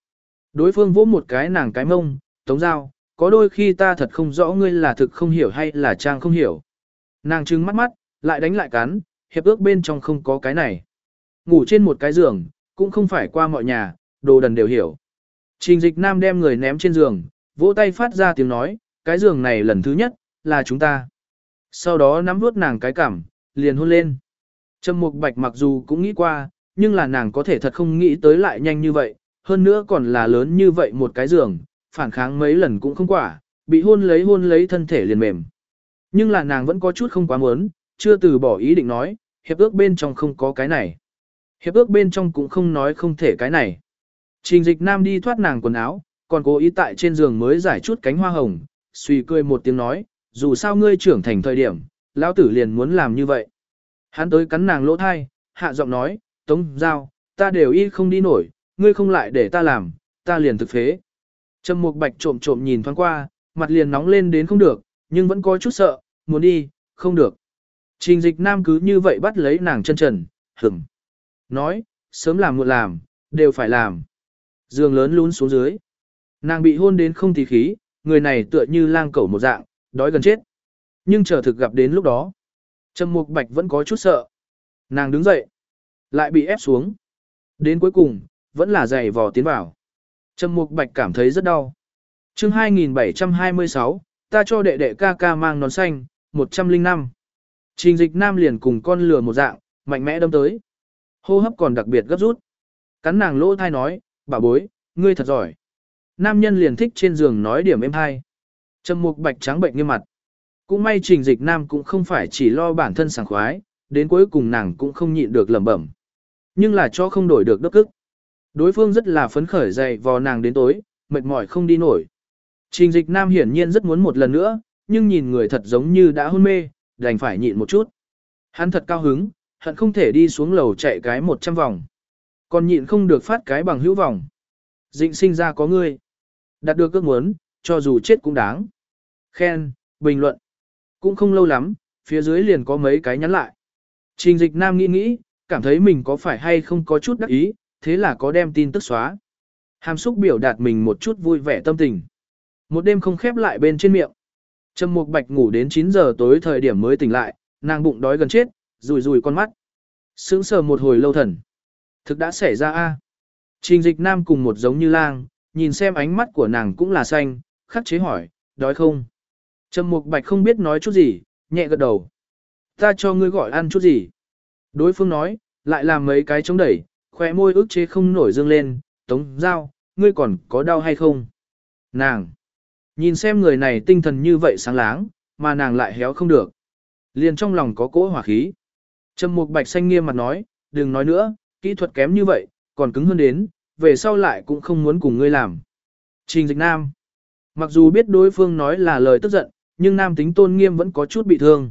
Đối phương vỗ một cái nàng cái mông, tống dao, có đôi khi ta thật không rõ ngươi là thực không hiểu hay là trang không hiểu. Nàng trừng mắt mắt, lại đánh lại cắn, hiệp ước bên trong không có cái này. Ngủ trên một cái giường, cũng không phải qua mọi nhà, đồ đần đều hiểu. Trình dịch nam đem người ném trên giường, vỗ tay phát ra tiếng nói, cái giường này lần thứ nhất, là chúng ta. Sau đó nắm vuốt nàng cái cảm, liền hôn lên. Trầm Mục Bạch mặc dù cũng nghĩ qua, nhưng là nàng có thể thật không nghĩ tới lại nhanh như vậy, hơn nữa còn là lớn như vậy một cái giường, phản kháng mấy lần cũng không quả, bị hôn lấy hôn lấy thân thể liền mềm. Nhưng là nàng vẫn có chút không quá muốn, chưa từ bỏ ý định nói, hiệp ước bên trong không có cái này. Hiệp ước bên trong cũng không nói không thể cái này. Trình dịch nam đi thoát nàng quần áo, còn cố ý tại trên giường mới giải chút cánh hoa hồng, suy cười một tiếng nói, dù sao ngươi trưởng thành thời điểm, lão tử liền muốn làm như vậy. Hắn tới cắn nàng lỗ thai, hạ giọng nói, Tống Giao, ta đều y không đi nổi, ngươi không lại để ta làm, ta liền thực phế. Trầm Mục Bạch trộm trộm nhìn thoáng qua, mặt liền nóng lên đến không được, nhưng vẫn có chút sợ, muốn đi, không được. Trình dịch nam cứ như vậy bắt lấy nàng chân trần, hửng. Nói, sớm làm muộn làm, đều phải làm. Giường lớn lún xuống dưới. Nàng bị hôn đến không tí khí, người này tựa như lang cẩu một dạng, đói gần chết. Nhưng chờ thực gặp đến lúc đó. Trầm Mục Bạch vẫn có chút sợ. Nàng đứng dậy, lại bị ép xuống. Đến cuối cùng, vẫn là giày vò tiến vào. Trầm Mục Bạch cảm thấy rất đau. Chương 2726, ta cho đệ đệ ca ca mang nón xanh, 105. Trình Dịch Nam liền cùng con lừa một dạng, mạnh mẽ đâm tới. Hô hấp còn đặc biệt gấp rút. Cắn nàng lỗ thai nói, bà bối, ngươi thật giỏi. Nam nhân liền thích trên giường nói điểm êm hay. Trầm Mục Bạch trắng bệnh nghiêm mặt. Cũng may Trình Dịch Nam cũng không phải chỉ lo bản thân sảng khoái, đến cuối cùng nàng cũng không nhịn được lẩm bẩm. Nhưng là cho không đổi được đất cức. Đối phương rất là phấn khởi dậy vò nàng đến tối, mệt mỏi không đi nổi. Trình dịch nam hiển nhiên rất muốn một lần nữa, nhưng nhìn người thật giống như đã hôn mê, đành phải nhịn một chút. Hắn thật cao hứng, hận không thể đi xuống lầu chạy cái 100 vòng. Còn nhịn không được phát cái bằng hữu vọng, Dịnh sinh ra có ngươi. Đạt được ước muốn, cho dù chết cũng đáng. Khen, bình luận. Cũng không lâu lắm, phía dưới liền có mấy cái nhắn lại. Trình dịch nam nghĩ nghĩ, cảm thấy mình có phải hay không có chút đắc ý, thế là có đem tin tức xóa. Hàm xúc biểu đạt mình một chút vui vẻ tâm tình. Một đêm không khép lại bên trên miệng. Trầm Mục Bạch ngủ đến 9 giờ tối thời điểm mới tỉnh lại, nàng bụng đói gần chết, rùi rùi con mắt. Sững sờ một hồi lâu thần. Thực đã xảy ra a. Trình Dịch Nam cùng một giống như lang, nhìn xem ánh mắt của nàng cũng là xanh, khắc chế hỏi, đói không? Trầm Mục Bạch không biết nói chút gì, nhẹ gật đầu. Ta cho ngươi gọi ăn chút gì? Đối phương nói, lại làm mấy cái chống đẩy, khóe môi ức chế không nổi dương lên, tống giao, ngươi còn có đau hay không? Nàng! Nhìn xem người này tinh thần như vậy sáng láng, mà nàng lại héo không được. Liền trong lòng có cỗ hỏa khí. Trầm Mục Bạch xanh nghiêm mặt nói, đừng nói nữa, kỹ thuật kém như vậy, còn cứng hơn đến, về sau lại cũng không muốn cùng ngươi làm. Trình Dịch Nam. Mặc dù biết đối phương nói là lời tức giận, nhưng nam tính tôn nghiêm vẫn có chút bị thương.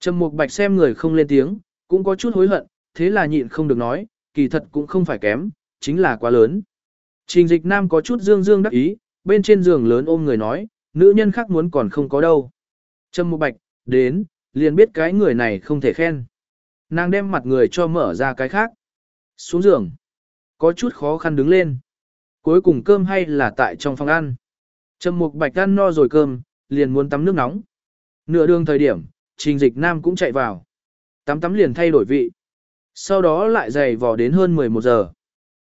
Trầm Mục Bạch xem người không lên tiếng, cũng có chút hối hận, thế là nhịn không được nói, kỳ thật cũng không phải kém, chính là quá lớn. Trình Dịch Nam có chút dương dương đắc ý, bên trên giường lớn ôm người nói, nữ nhân khác muốn còn không có đâu. Trầm Mục Bạch, đến, liền biết cái người này không thể khen. Nàng đem mặt người cho mở ra cái khác. Xuống giường. Có chút khó khăn đứng lên. Cuối cùng cơm hay là tại trong phòng ăn. Trầm Mục Bạch ăn no rồi cơm, liền muốn tắm nước nóng. Nửa đường thời điểm, Trình Dịch Nam cũng chạy vào. Tắm tắm liền thay đổi vị. Sau đó lại dày vò đến hơn 11 giờ.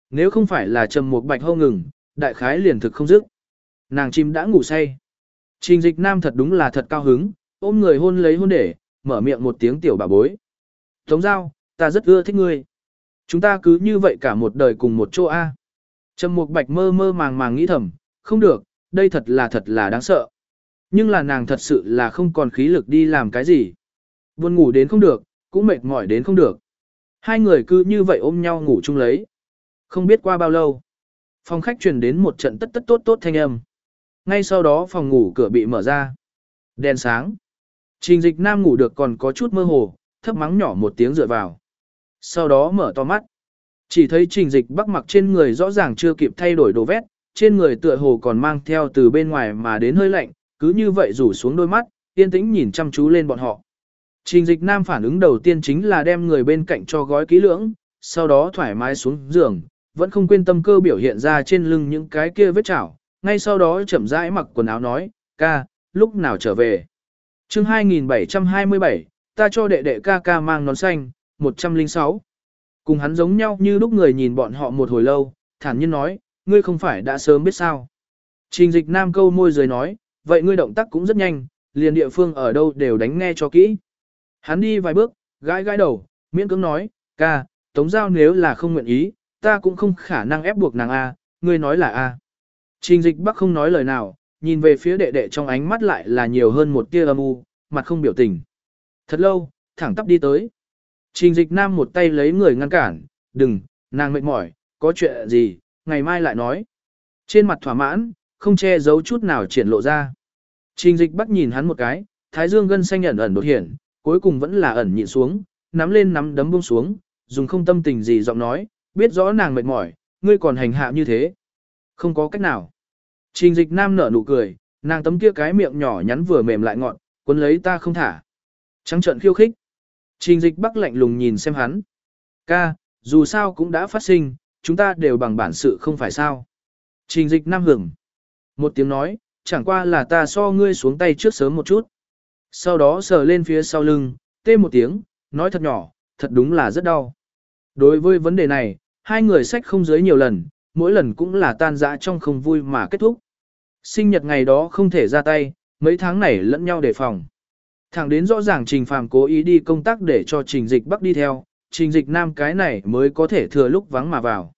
Nếu không phải là Trầm Mục Bạch hô ngừng, đại khái liền thực không dứt. Nàng chim đã ngủ say. Trình dịch nam thật đúng là thật cao hứng, ôm người hôn lấy hôn để, mở miệng một tiếng tiểu bà bối. Tống giao, ta rất ưa thích ngươi. Chúng ta cứ như vậy cả một đời cùng một chỗ A. Trầm mục bạch mơ mơ màng màng nghĩ thầm, không được, đây thật là thật là đáng sợ. Nhưng là nàng thật sự là không còn khí lực đi làm cái gì. Buồn ngủ đến không được, cũng mệt mỏi đến không được. Hai người cứ như vậy ôm nhau ngủ chung lấy. Không biết qua bao lâu. Phòng khách truyền đến một trận tất tất tốt tốt thanh âm. Ngay sau đó phòng ngủ cửa bị mở ra. Đèn sáng. Trình dịch nam ngủ được còn có chút mơ hồ, thấp mắng nhỏ một tiếng dựa vào. Sau đó mở to mắt. Chỉ thấy trình dịch bắc mặc trên người rõ ràng chưa kịp thay đổi đồ vét, trên người tựa hồ còn mang theo từ bên ngoài mà đến hơi lạnh, cứ như vậy rủ xuống đôi mắt, yên tĩnh nhìn chăm chú lên bọn họ. Trình dịch nam phản ứng đầu tiên chính là đem người bên cạnh cho gói kỹ lưỡng, sau đó thoải mái xuống giường, vẫn không quên tâm cơ biểu hiện ra trên lưng những cái kia vết chảo, ngay sau đó chậm rãi mặc quần áo nói, ca, lúc nào trở về. chương 2727, ta cho đệ đệ ca ca mang nón xanh, 106. Cùng hắn giống nhau như lúc người nhìn bọn họ một hồi lâu, thản nhiên nói, ngươi không phải đã sớm biết sao. Trình dịch nam câu môi dưới nói, vậy ngươi động tác cũng rất nhanh, liền địa phương ở đâu đều đánh nghe cho kỹ. Hắn đi vài bước, gãi gãi đầu, miễn cưỡng nói, ca, Tống Giao nếu là không nguyện ý, ta cũng không khả năng ép buộc nàng A, ngươi nói là A. Trình dịch bắc không nói lời nào, nhìn về phía đệ đệ trong ánh mắt lại là nhiều hơn một tia âm u, mặt không biểu tình. Thật lâu, thẳng tắp đi tới. Trình dịch nam một tay lấy người ngăn cản, đừng, nàng mệt mỏi, có chuyện gì, ngày mai lại nói. Trên mặt thỏa mãn, không che giấu chút nào triển lộ ra. Trình dịch bắt nhìn hắn một cái, thái dương gân xanh ẩn ẩn đột hiển, cuối cùng vẫn là ẩn nhịn xuống, nắm lên nắm đấm buông xuống, dùng không tâm tình gì giọng nói, biết rõ nàng mệt mỏi, ngươi còn hành hạ như thế. Không có cách nào. Trình dịch nam nở nụ cười, nàng tấm kia cái miệng nhỏ nhắn vừa mềm lại ngọn, cuốn lấy ta không thả. Trắng trận khiêu khích. Trình dịch bắc lạnh lùng nhìn xem hắn. Ca, dù sao cũng đã phát sinh, chúng ta đều bằng bản sự không phải sao. Trình dịch nam hưởng. Một tiếng nói, chẳng qua là ta so ngươi xuống tay trước sớm một chút. Sau đó sờ lên phía sau lưng, tê một tiếng, nói thật nhỏ, thật đúng là rất đau. Đối với vấn đề này, hai người sách không dưới nhiều lần, mỗi lần cũng là tan dã trong không vui mà kết thúc. Sinh nhật ngày đó không thể ra tay, mấy tháng này lẫn nhau đề phòng. Thẳng đến rõ ràng Trình Phàm cố ý đi công tác để cho Trình Dịch Bắc đi theo, Trình Dịch Nam cái này mới có thể thừa lúc vắng mà vào.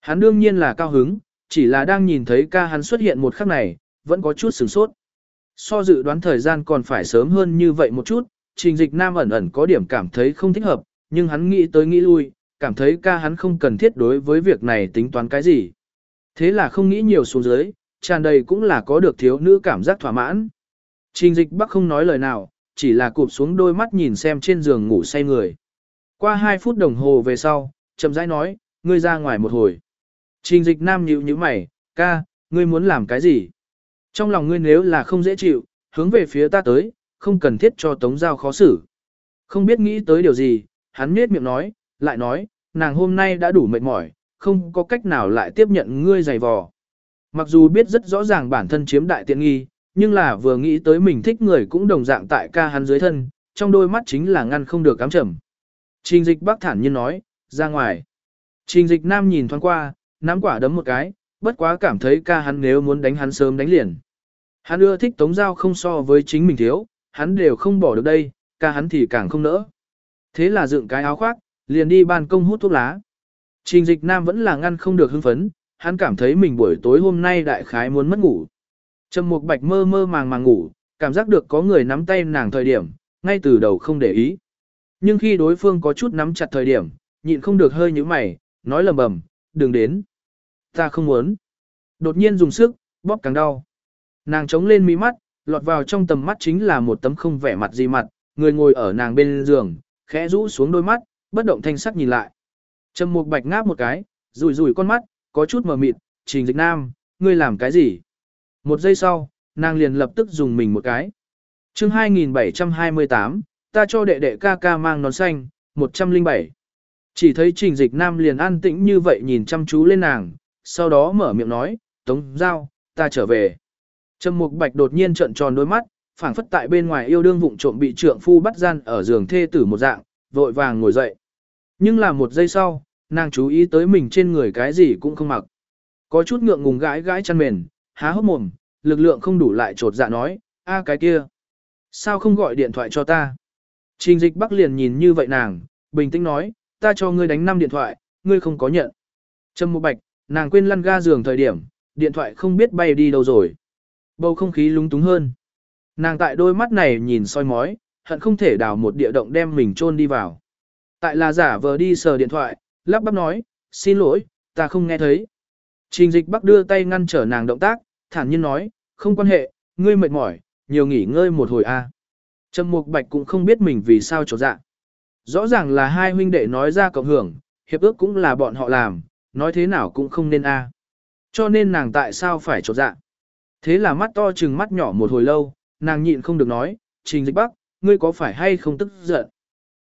Hắn đương nhiên là cao hứng, chỉ là đang nhìn thấy ca hắn xuất hiện một khắc này, vẫn có chút sửng sốt. So dự đoán thời gian còn phải sớm hơn như vậy một chút, Trình Dịch Nam ẩn ẩn có điểm cảm thấy không thích hợp, nhưng hắn nghĩ tới nghĩ lui, cảm thấy ca hắn không cần thiết đối với việc này tính toán cái gì. Thế là không nghĩ nhiều xuống dưới, tràn đầy cũng là có được thiếu nữ cảm giác thỏa mãn. Trình dịch bắc không nói lời nào, chỉ là cụp xuống đôi mắt nhìn xem trên giường ngủ say người. Qua 2 phút đồng hồ về sau, chậm rãi nói, ngươi ra ngoài một hồi. Trình dịch nam nhịu như mày, ca, ngươi muốn làm cái gì? Trong lòng ngươi nếu là không dễ chịu, hướng về phía ta tới, không cần thiết cho tống giao khó xử. Không biết nghĩ tới điều gì, hắn nết miệng nói, lại nói, nàng hôm nay đã đủ mệt mỏi, không có cách nào lại tiếp nhận ngươi giày vò. Mặc dù biết rất rõ ràng bản thân chiếm đại tiện nghi, nhưng là vừa nghĩ tới mình thích người cũng đồng dạng tại ca hắn dưới thân, trong đôi mắt chính là ngăn không được cám trầm. Trình dịch bác thản nhiên nói, ra ngoài. Trình dịch nam nhìn thoáng qua, nắm quả đấm một cái, bất quá cảm thấy ca hắn nếu muốn đánh hắn sớm đánh liền. Hắn ưa thích tống giao không so với chính mình thiếu, hắn đều không bỏ được đây, ca hắn thì càng không nỡ. Thế là dựng cái áo khoác, liền đi ban công hút thuốc lá. Trình dịch nam vẫn là ngăn không được hưng phấn, hắn cảm thấy mình buổi tối hôm nay đại khái muốn mất ngủ. Trầm mục bạch mơ mơ màng màng ngủ, cảm giác được có người nắm tay nàng thời điểm, ngay từ đầu không để ý. Nhưng khi đối phương có chút nắm chặt thời điểm, nhịn không được hơi như mày, nói lầm bầm, đừng đến. Ta không muốn. Đột nhiên dùng sức, bóp càng đau. Nàng chống lên mí mắt, lọt vào trong tầm mắt chính là một tấm không vẻ mặt gì mặt, người ngồi ở nàng bên giường, khẽ rũ xuống đôi mắt, bất động thanh sắc nhìn lại. Trầm Mục Bạch ngáp một cái, rủi rủi con mắt, có chút mờ mịt, "Trình Dịch Nam, ngươi làm cái gì?" Một giây sau, nàng liền lập tức dùng mình một cái. Chương 2728, ta cho đệ đệ ca ca mang nón xanh, 107. Chỉ thấy Trình Dịch Nam liền an tĩnh như vậy nhìn chăm chú lên nàng, sau đó mở miệng nói, "Tống Giao, ta trở về." Trầm Mục Bạch đột nhiên trợn tròn đôi mắt, phảng phất tại bên ngoài yêu đương vụng trộm bị trượng phu bắt gian ở giường thê tử một dạng, vội vàng ngồi dậy. Nhưng là một giây sau, nàng chú ý tới mình trên người cái gì cũng không mặc. Có chút ngượng ngùng gãi gãi chăn mền, há hốc mồm, lực lượng không đủ lại trột dạ nói, a cái kia. Sao không gọi điện thoại cho ta? Trình dịch bắc liền nhìn như vậy nàng, bình tĩnh nói, ta cho ngươi đánh 5 điện thoại, ngươi không có nhận. Trâm một bạch, nàng quên lăn ga giường thời điểm, điện thoại không biết bay đi đâu rồi. Bầu không khí lúng túng hơn. Nàng tại đôi mắt này nhìn soi mói, hận không thể đào một địa động đem mình chôn đi vào. Tại là giả vờ đi sờ điện thoại, lắp bắp nói, xin lỗi, ta không nghe thấy. Trình dịch bắc đưa tay ngăn trở nàng động tác, thản nhiên nói, không quan hệ, ngươi mệt mỏi, nhiều nghỉ ngơi một hồi a. À. Trầm Mục Bạch cũng không biết mình vì sao trột dạ. Rõ ràng là hai huynh đệ nói ra cộng hưởng, hiệp ước cũng là bọn họ làm, nói thế nào cũng không nên a. Cho nên nàng tại sao phải trột dạ. Thế là mắt to chừng mắt nhỏ một hồi lâu, nàng nhịn không được nói, Trình Dịch Bắc, ngươi có phải hay không tức giận?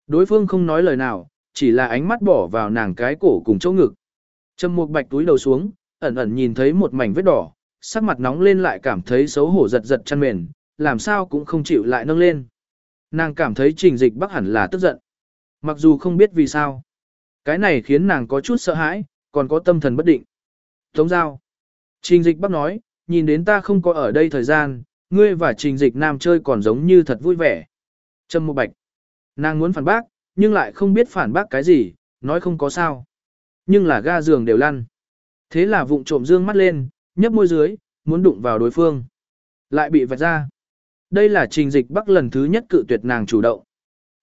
Đối phương không nói lời nào, chỉ là ánh mắt bỏ vào nàng cái cổ cùng chỗ ngực. Trầm Mục Bạch túi đầu xuống, ẩn ẩn nhìn thấy một mảnh vết đỏ, sắc mặt nóng lên lại cảm thấy xấu hổ giật giật chăn mền, làm sao cũng không chịu lại nâng lên. Nàng cảm thấy Trình Dịch Bắc hẳn là tức giận. Mặc dù không biết vì sao. Cái này khiến nàng có chút sợ hãi, còn có tâm thần bất định. Tống giao. Trình Dịch Bắc nói, nhìn đến ta không có ở đây thời gian, ngươi và Trình Dịch Nam chơi còn giống như thật vui vẻ. Trâm một Bạch. Nàng muốn phản bác, nhưng lại không biết phản bác cái gì, nói không có sao. Nhưng là ga giường đều lăn. Thế là vụng trộm dương mắt lên, nhấp môi dưới, muốn đụng vào đối phương. Lại bị vạch ra. Đây là trình dịch bắc lần thứ nhất cự tuyệt nàng chủ động.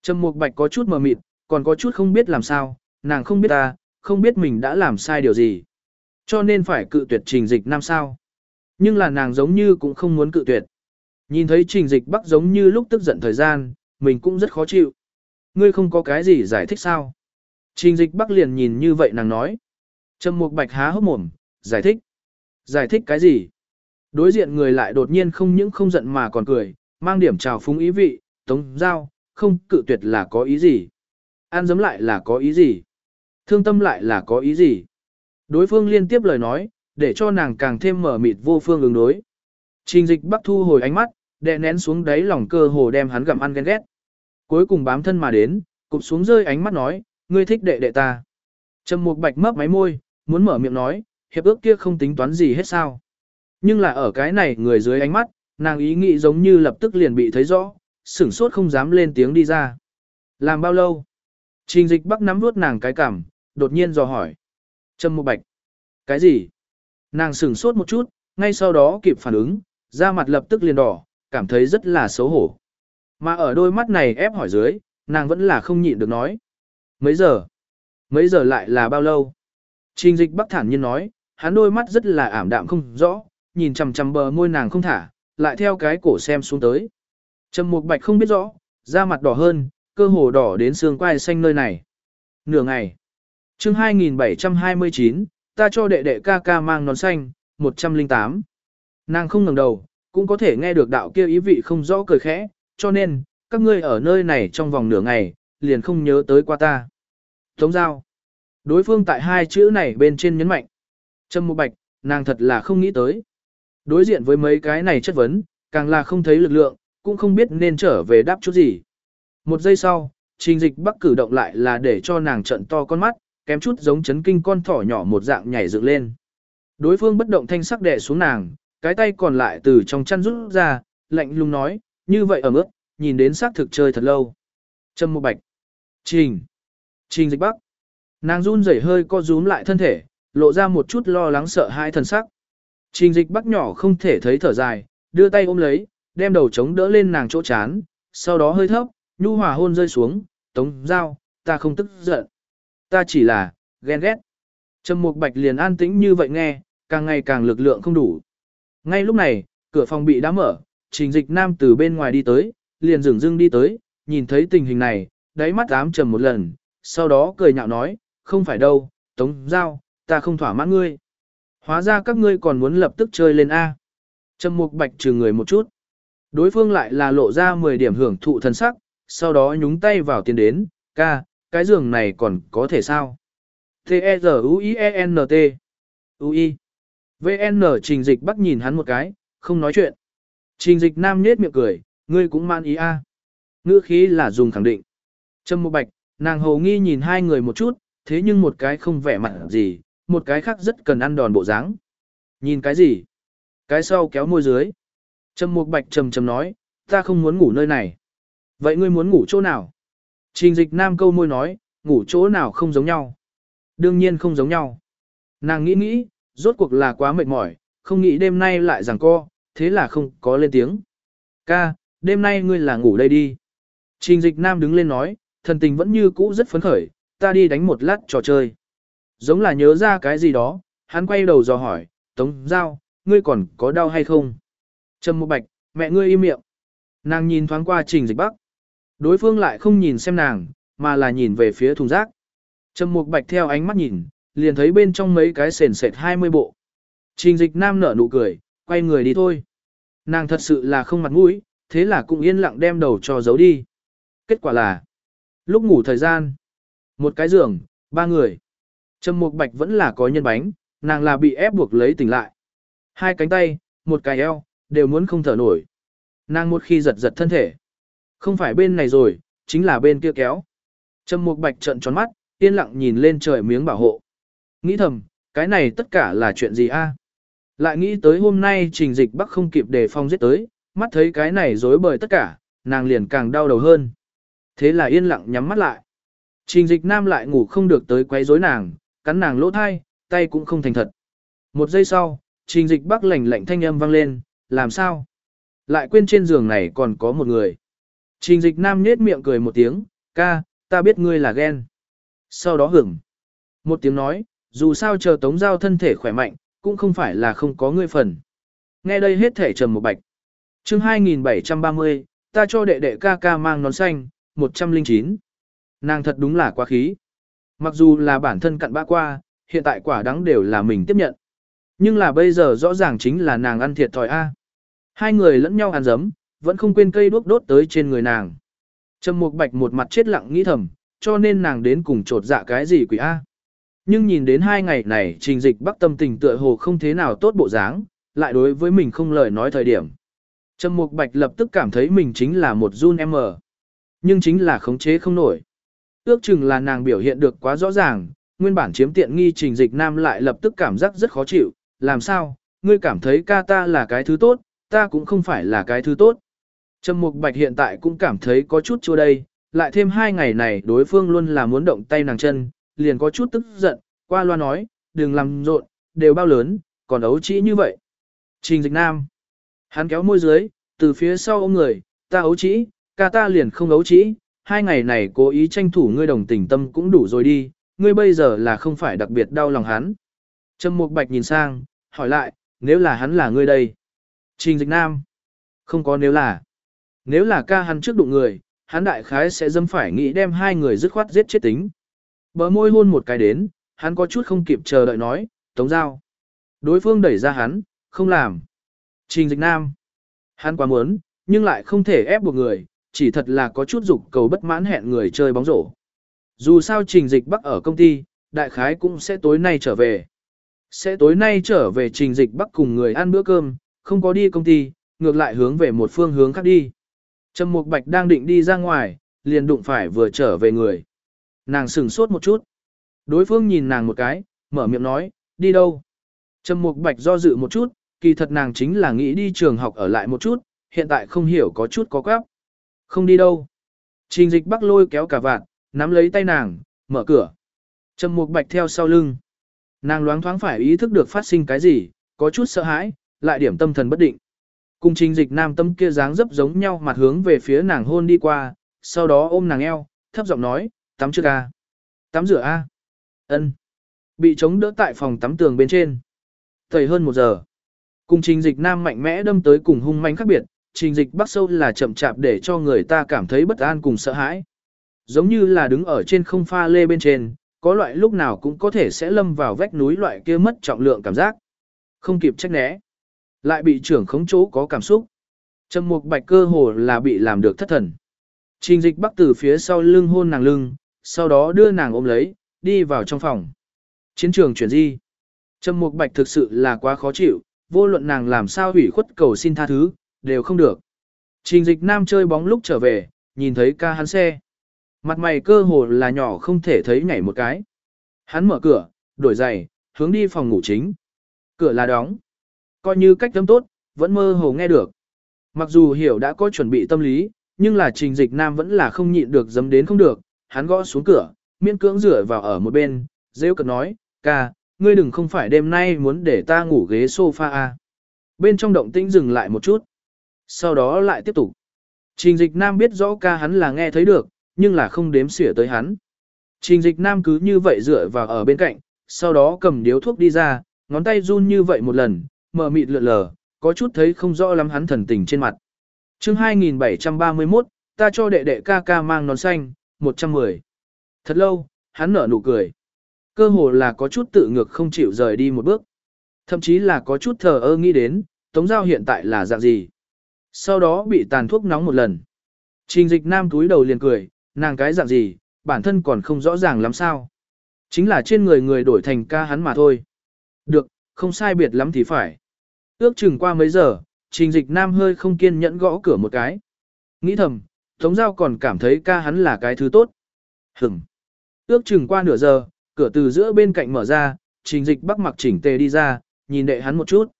Trầm Mục Bạch có chút mờ mịt, còn có chút không biết làm sao, nàng không biết ta, không biết mình đã làm sai điều gì. Cho nên phải cự tuyệt trình dịch nam sao. Nhưng là nàng giống như cũng không muốn cự tuyệt. Nhìn thấy trình dịch bắc giống như lúc tức giận thời gian, mình cũng rất khó chịu. Ngươi không có cái gì giải thích sao? Trình dịch bắc liền nhìn như vậy nàng nói. Trầm Mục Bạch há hốc mồm, giải thích. Giải thích cái gì? Đối diện người lại đột nhiên không những không giận mà còn cười, mang điểm trào phúng ý vị, tống giao, không cự tuyệt là có ý gì? An dấm lại là có ý gì? Thương tâm lại là có ý gì? Đối phương liên tiếp lời nói, để cho nàng càng thêm mở mịt vô phương ứng đối. Trình dịch bắc thu hồi ánh mắt, đè nén xuống đáy lòng cơ hồ đem hắn gặm ăn ghen ghét. Cuối cùng bám thân mà đến, cụp xuống rơi ánh mắt nói, ngươi thích đệ đệ ta. Trầm Mục Bạch mấp máy môi, muốn mở miệng nói, hiệp ước kia không tính toán gì hết sao. Nhưng là ở cái này người dưới ánh mắt, nàng ý nghĩ giống như lập tức liền bị thấy rõ, sửng sốt không dám lên tiếng đi ra. Làm bao lâu? Trình dịch bắc nắm vuốt nàng cái cảm, đột nhiên dò hỏi. Trâm một Bạch. Cái gì? Nàng sửng sốt một chút, ngay sau đó kịp phản ứng, da mặt lập tức liền đỏ, cảm thấy rất là xấu hổ. Mà ở đôi mắt này ép hỏi dưới, nàng vẫn là không nhịn được nói. Mấy giờ? Mấy giờ lại là bao lâu? Trình dịch bắc thản nhiên nói, hắn đôi mắt rất là ảm đạm không rõ, nhìn chằm chằm bờ môi nàng không thả, lại theo cái cổ xem xuống tới. Trầm Mục Bạch không biết rõ, da mặt đỏ hơn, cơ hồ đỏ đến xương quai xanh nơi này. Nửa ngày. Chương 2729, ta cho đệ đệ ca ca mang nón xanh, 108. Nàng không ngẩng đầu, cũng có thể nghe được đạo kia ý vị không rõ cười khẽ, cho nên, các ngươi ở nơi này trong vòng nửa ngày, liền không nhớ tới qua ta. Tống giao. Đối phương tại hai chữ này bên trên nhấn mạnh. Trâm Mục Bạch, nàng thật là không nghĩ tới. Đối diện với mấy cái này chất vấn, càng là không thấy lực lượng, cũng không biết nên trở về đáp chút gì. Một giây sau, trình dịch bắc cử động lại là để cho nàng trận to con mắt, kém chút giống chấn kinh con thỏ nhỏ một dạng nhảy dựng lên. Đối phương bất động thanh sắc đè xuống nàng, cái tay còn lại từ trong chăn rút ra, lạnh lùng nói, như vậy ở mức, nhìn đến xác thực chơi thật lâu. Trâm một bạch. Trình. Trình dịch bắc. Nàng run rẩy hơi co rúm lại thân thể, lộ ra một chút lo lắng sợ hai thần sắc. Trình dịch bắc nhỏ không thể thấy thở dài, đưa tay ôm lấy, đem đầu chống đỡ lên nàng chỗ chán, sau đó hơi thấp, nhu hòa hôn rơi xuống, tống giao, ta không tức giận. Ta chỉ là, ghen ghét. Trầm Mục Bạch liền an tĩnh như vậy nghe, càng ngày càng lực lượng không đủ. Ngay lúc này, cửa phòng bị đã mở, trình dịch nam từ bên ngoài đi tới, liền dừng dưng đi tới, nhìn thấy tình hình này, đáy mắt ám trầm một lần, sau đó cười nhạo nói, không phải đâu, tống giao, ta không thỏa mãn ngươi. Hóa ra các ngươi còn muốn lập tức chơi lên A. Trầm Mục Bạch trừ người một chút. Đối phương lại là lộ ra 10 điểm hưởng thụ thần sắc, sau đó nhúng tay vào tiền đến, ca, cái giường này còn có thể sao? T-E-Z-U-I-E-N-T U-I VN trình dịch bắt nhìn hắn một cái, không nói chuyện. Trình dịch nam nhết miệng cười, ngươi cũng man ý a à. Ngữ khí là dùng khẳng định. Trâm một bạch, nàng hầu nghi nhìn hai người một chút, thế nhưng một cái không vẻ mặt gì, một cái khác rất cần ăn đòn bộ dáng. Nhìn cái gì? Cái sau kéo môi dưới. Trầm Mục Bạch trầm trầm nói, ta không muốn ngủ nơi này. Vậy ngươi muốn ngủ chỗ nào? Trình dịch nam câu môi nói, ngủ chỗ nào không giống nhau. Đương nhiên không giống nhau. Nàng nghĩ nghĩ, rốt cuộc là quá mệt mỏi, không nghĩ đêm nay lại giằng co, thế là không có lên tiếng. Ca, đêm nay ngươi là ngủ đây đi. Trình dịch nam đứng lên nói, thần tình vẫn như cũ rất phấn khởi, ta đi đánh một lát trò chơi. Giống là nhớ ra cái gì đó, hắn quay đầu dò hỏi, Tống Giao, ngươi còn có đau hay không? Trầm Mục Bạch, mẹ ngươi im miệng. Nàng nhìn thoáng qua Trình Dịch Bắc. Đối phương lại không nhìn xem nàng, mà là nhìn về phía thùng rác. Trầm Mục Bạch theo ánh mắt nhìn, liền thấy bên trong mấy cái sền sệt 20 bộ. Trình Dịch Nam nở nụ cười, quay người đi thôi. Nàng thật sự là không mặt mũi, thế là cũng yên lặng đem đầu cho giấu đi. Kết quả là, lúc ngủ thời gian, một cái giường, ba người. Trầm Mục Bạch vẫn là có nhân bánh, nàng là bị ép buộc lấy tỉnh lại. Hai cánh tay, một cái eo, đều muốn không thở nổi. Nàng một khi giật giật thân thể. Không phải bên này rồi, chính là bên kia kéo. Trầm Mục Bạch trợn tròn mắt, yên lặng nhìn lên trời miếng bảo hộ. Nghĩ thầm, cái này tất cả là chuyện gì a? Lại nghĩ tới hôm nay trình dịch bắc không kịp đề phong giết tới, mắt thấy cái này rối bời tất cả, nàng liền càng đau đầu hơn. Thế là yên lặng nhắm mắt lại. Trình dịch nam lại ngủ không được tới quấy rối nàng, cắn nàng lỗ thai, tay cũng không thành thật. Một giây sau, trình dịch bắc lạnh lạnh thanh âm vang lên, làm sao? Lại quên trên giường này còn có một người. Trình dịch nam nết miệng cười một tiếng, ca, ta biết ngươi là ghen. Sau đó hưởng. Một tiếng nói, dù sao chờ tống giao thân thể khỏe mạnh, cũng không phải là không có ngươi phần. Nghe đây hết thể trầm một bạch. chương 2730, ta cho đệ đệ ca ca mang nón xanh, 109. Nàng thật đúng là quá khí. Mặc dù là bản thân cặn bã qua, hiện tại quả đắng đều là mình tiếp nhận. Nhưng là bây giờ rõ ràng chính là nàng ăn thiệt thòi A. Hai người lẫn nhau ăn dấm, vẫn không quên cây đuốc đốt tới trên người nàng. Trầm Mục Bạch một mặt chết lặng nghĩ thầm, cho nên nàng đến cùng trột dạ cái gì quỷ A. Nhưng nhìn đến hai ngày này trình dịch bắc tâm tình tựa hồ không thế nào tốt bộ dáng, lại đối với mình không lời nói thời điểm. Trầm Mục Bạch lập tức cảm thấy mình chính là một run em mờ. Nhưng chính là khống chế không nổi. Ước chừng là nàng biểu hiện được quá rõ ràng, nguyên bản chiếm tiện nghi trình dịch nam lại lập tức cảm giác rất khó chịu, làm sao, ngươi cảm thấy ca ta là cái thứ tốt, ta cũng không phải là cái thứ tốt. Trầm Mục Bạch hiện tại cũng cảm thấy có chút chua đây, lại thêm hai ngày này đối phương luôn là muốn động tay nàng chân, liền có chút tức giận, qua loa nói, đừng làm rộn, đều bao lớn, còn ấu trĩ như vậy. Trình dịch nam. Hắn kéo môi dưới, từ phía sau ôm người, ta ấu trĩ, ca ta liền không ấu trĩ, hai ngày này cố ý tranh thủ ngươi đồng tình tâm cũng đủ rồi đi, ngươi bây giờ là không phải đặc biệt đau lòng hắn. Trầm Mục Bạch nhìn sang, hỏi lại, nếu là hắn là ngươi đây? Trình dịch nam. Không có nếu là. Nếu là ca hắn trước đụng người, hắn đại khái sẽ dâm phải nghĩ đem hai người dứt khoát giết chết tính. Bờ môi hôn một cái đến, hắn có chút không kịp chờ đợi nói, tống giao. Đối phương đẩy ra hắn, không làm. Trình dịch nam. Hắn quá muốn, nhưng lại không thể ép buộc người, chỉ thật là có chút dục cầu bất mãn hẹn người chơi bóng rổ. Dù sao trình dịch bắc ở công ty, đại khái cũng sẽ tối nay trở về. Sẽ tối nay trở về trình dịch bắc cùng người ăn bữa cơm, không có đi công ty, ngược lại hướng về một phương hướng khác đi. Trầm Mục Bạch đang định đi ra ngoài, liền đụng phải vừa trở về người. Nàng sửng sốt một chút. Đối phương nhìn nàng một cái, mở miệng nói, đi đâu? Trầm Mục Bạch do dự một chút, kỳ thật nàng chính là nghĩ đi trường học ở lại một chút, hiện tại không hiểu có chút có quáp. Không đi đâu. Trình dịch bắc lôi kéo cả vạn, nắm lấy tay nàng, mở cửa. Trầm Mục Bạch theo sau lưng. Nàng loáng thoáng phải ý thức được phát sinh cái gì, có chút sợ hãi, lại điểm tâm thần bất định. Cùng trình dịch nam tâm kia dáng dấp giống nhau mặt hướng về phía nàng hôn đi qua, sau đó ôm nàng eo, thấp giọng nói, tắm chưa ca. Tắm rửa a ân Bị chống đỡ tại phòng tắm tường bên trên. Thời hơn một giờ. Cùng trình dịch nam mạnh mẽ đâm tới cùng hung manh khác biệt, trình dịch bắc sâu là chậm chạp để cho người ta cảm thấy bất an cùng sợ hãi. Giống như là đứng ở trên không pha lê bên trên, có loại lúc nào cũng có thể sẽ lâm vào vách núi loại kia mất trọng lượng cảm giác. Không kịp trách né. Lại bị trưởng khống chỗ có cảm xúc. Trầm mục bạch cơ hồ là bị làm được thất thần. Trình dịch bắc từ phía sau lưng hôn nàng lưng, sau đó đưa nàng ôm lấy, đi vào trong phòng. Chiến trường chuyển di. Trầm mục bạch thực sự là quá khó chịu, vô luận nàng làm sao hủy khuất cầu xin tha thứ, đều không được. Trình dịch nam chơi bóng lúc trở về, nhìn thấy ca hắn xe. Mặt mày cơ hồ là nhỏ không thể thấy nhảy một cái. Hắn mở cửa, đổi giày, hướng đi phòng ngủ chính. Cửa là đóng. Coi như cách tâm tốt, vẫn mơ hồ nghe được. Mặc dù hiểu đã có chuẩn bị tâm lý, nhưng là trình dịch nam vẫn là không nhịn được dấm đến không được. Hắn gõ xuống cửa, miễn cưỡng rửa vào ở một bên, rêu cực nói, ca, ngươi đừng không phải đêm nay muốn để ta ngủ ghế sofa à. Bên trong động tĩnh dừng lại một chút. Sau đó lại tiếp tục. Trình dịch nam biết rõ ca hắn là nghe thấy được, nhưng là không đếm xỉa tới hắn. Trình dịch nam cứ như vậy dựa vào ở bên cạnh, sau đó cầm điếu thuốc đi ra, ngón tay run như vậy một lần, mở mịt lượn lờ, có chút thấy không rõ lắm hắn thần tình trên mặt. chương 2731, ta cho đệ đệ ca ca mang nón xanh, 110. Thật lâu, hắn nở nụ cười. Cơ hồ là có chút tự ngược không chịu rời đi một bước. Thậm chí là có chút thờ ơ nghĩ đến, Tống Giao hiện tại là dạng gì. Sau đó bị tàn thuốc nóng một lần. Trình dịch nam túi đầu liền cười, nàng cái dạng gì, bản thân còn không rõ ràng lắm sao. Chính là trên người người đổi thành ca hắn mà thôi. Được, không sai biệt lắm thì phải. Ước chừng qua mấy giờ, trình dịch nam hơi không kiên nhẫn gõ cửa một cái. Nghĩ thầm, Tống Giao còn cảm thấy ca hắn là cái thứ tốt. Hửm. Ước chừng qua nửa giờ, cửa từ giữa bên cạnh mở ra, trình dịch bắc mặc chỉnh tề đi ra, nhìn đệ hắn một chút.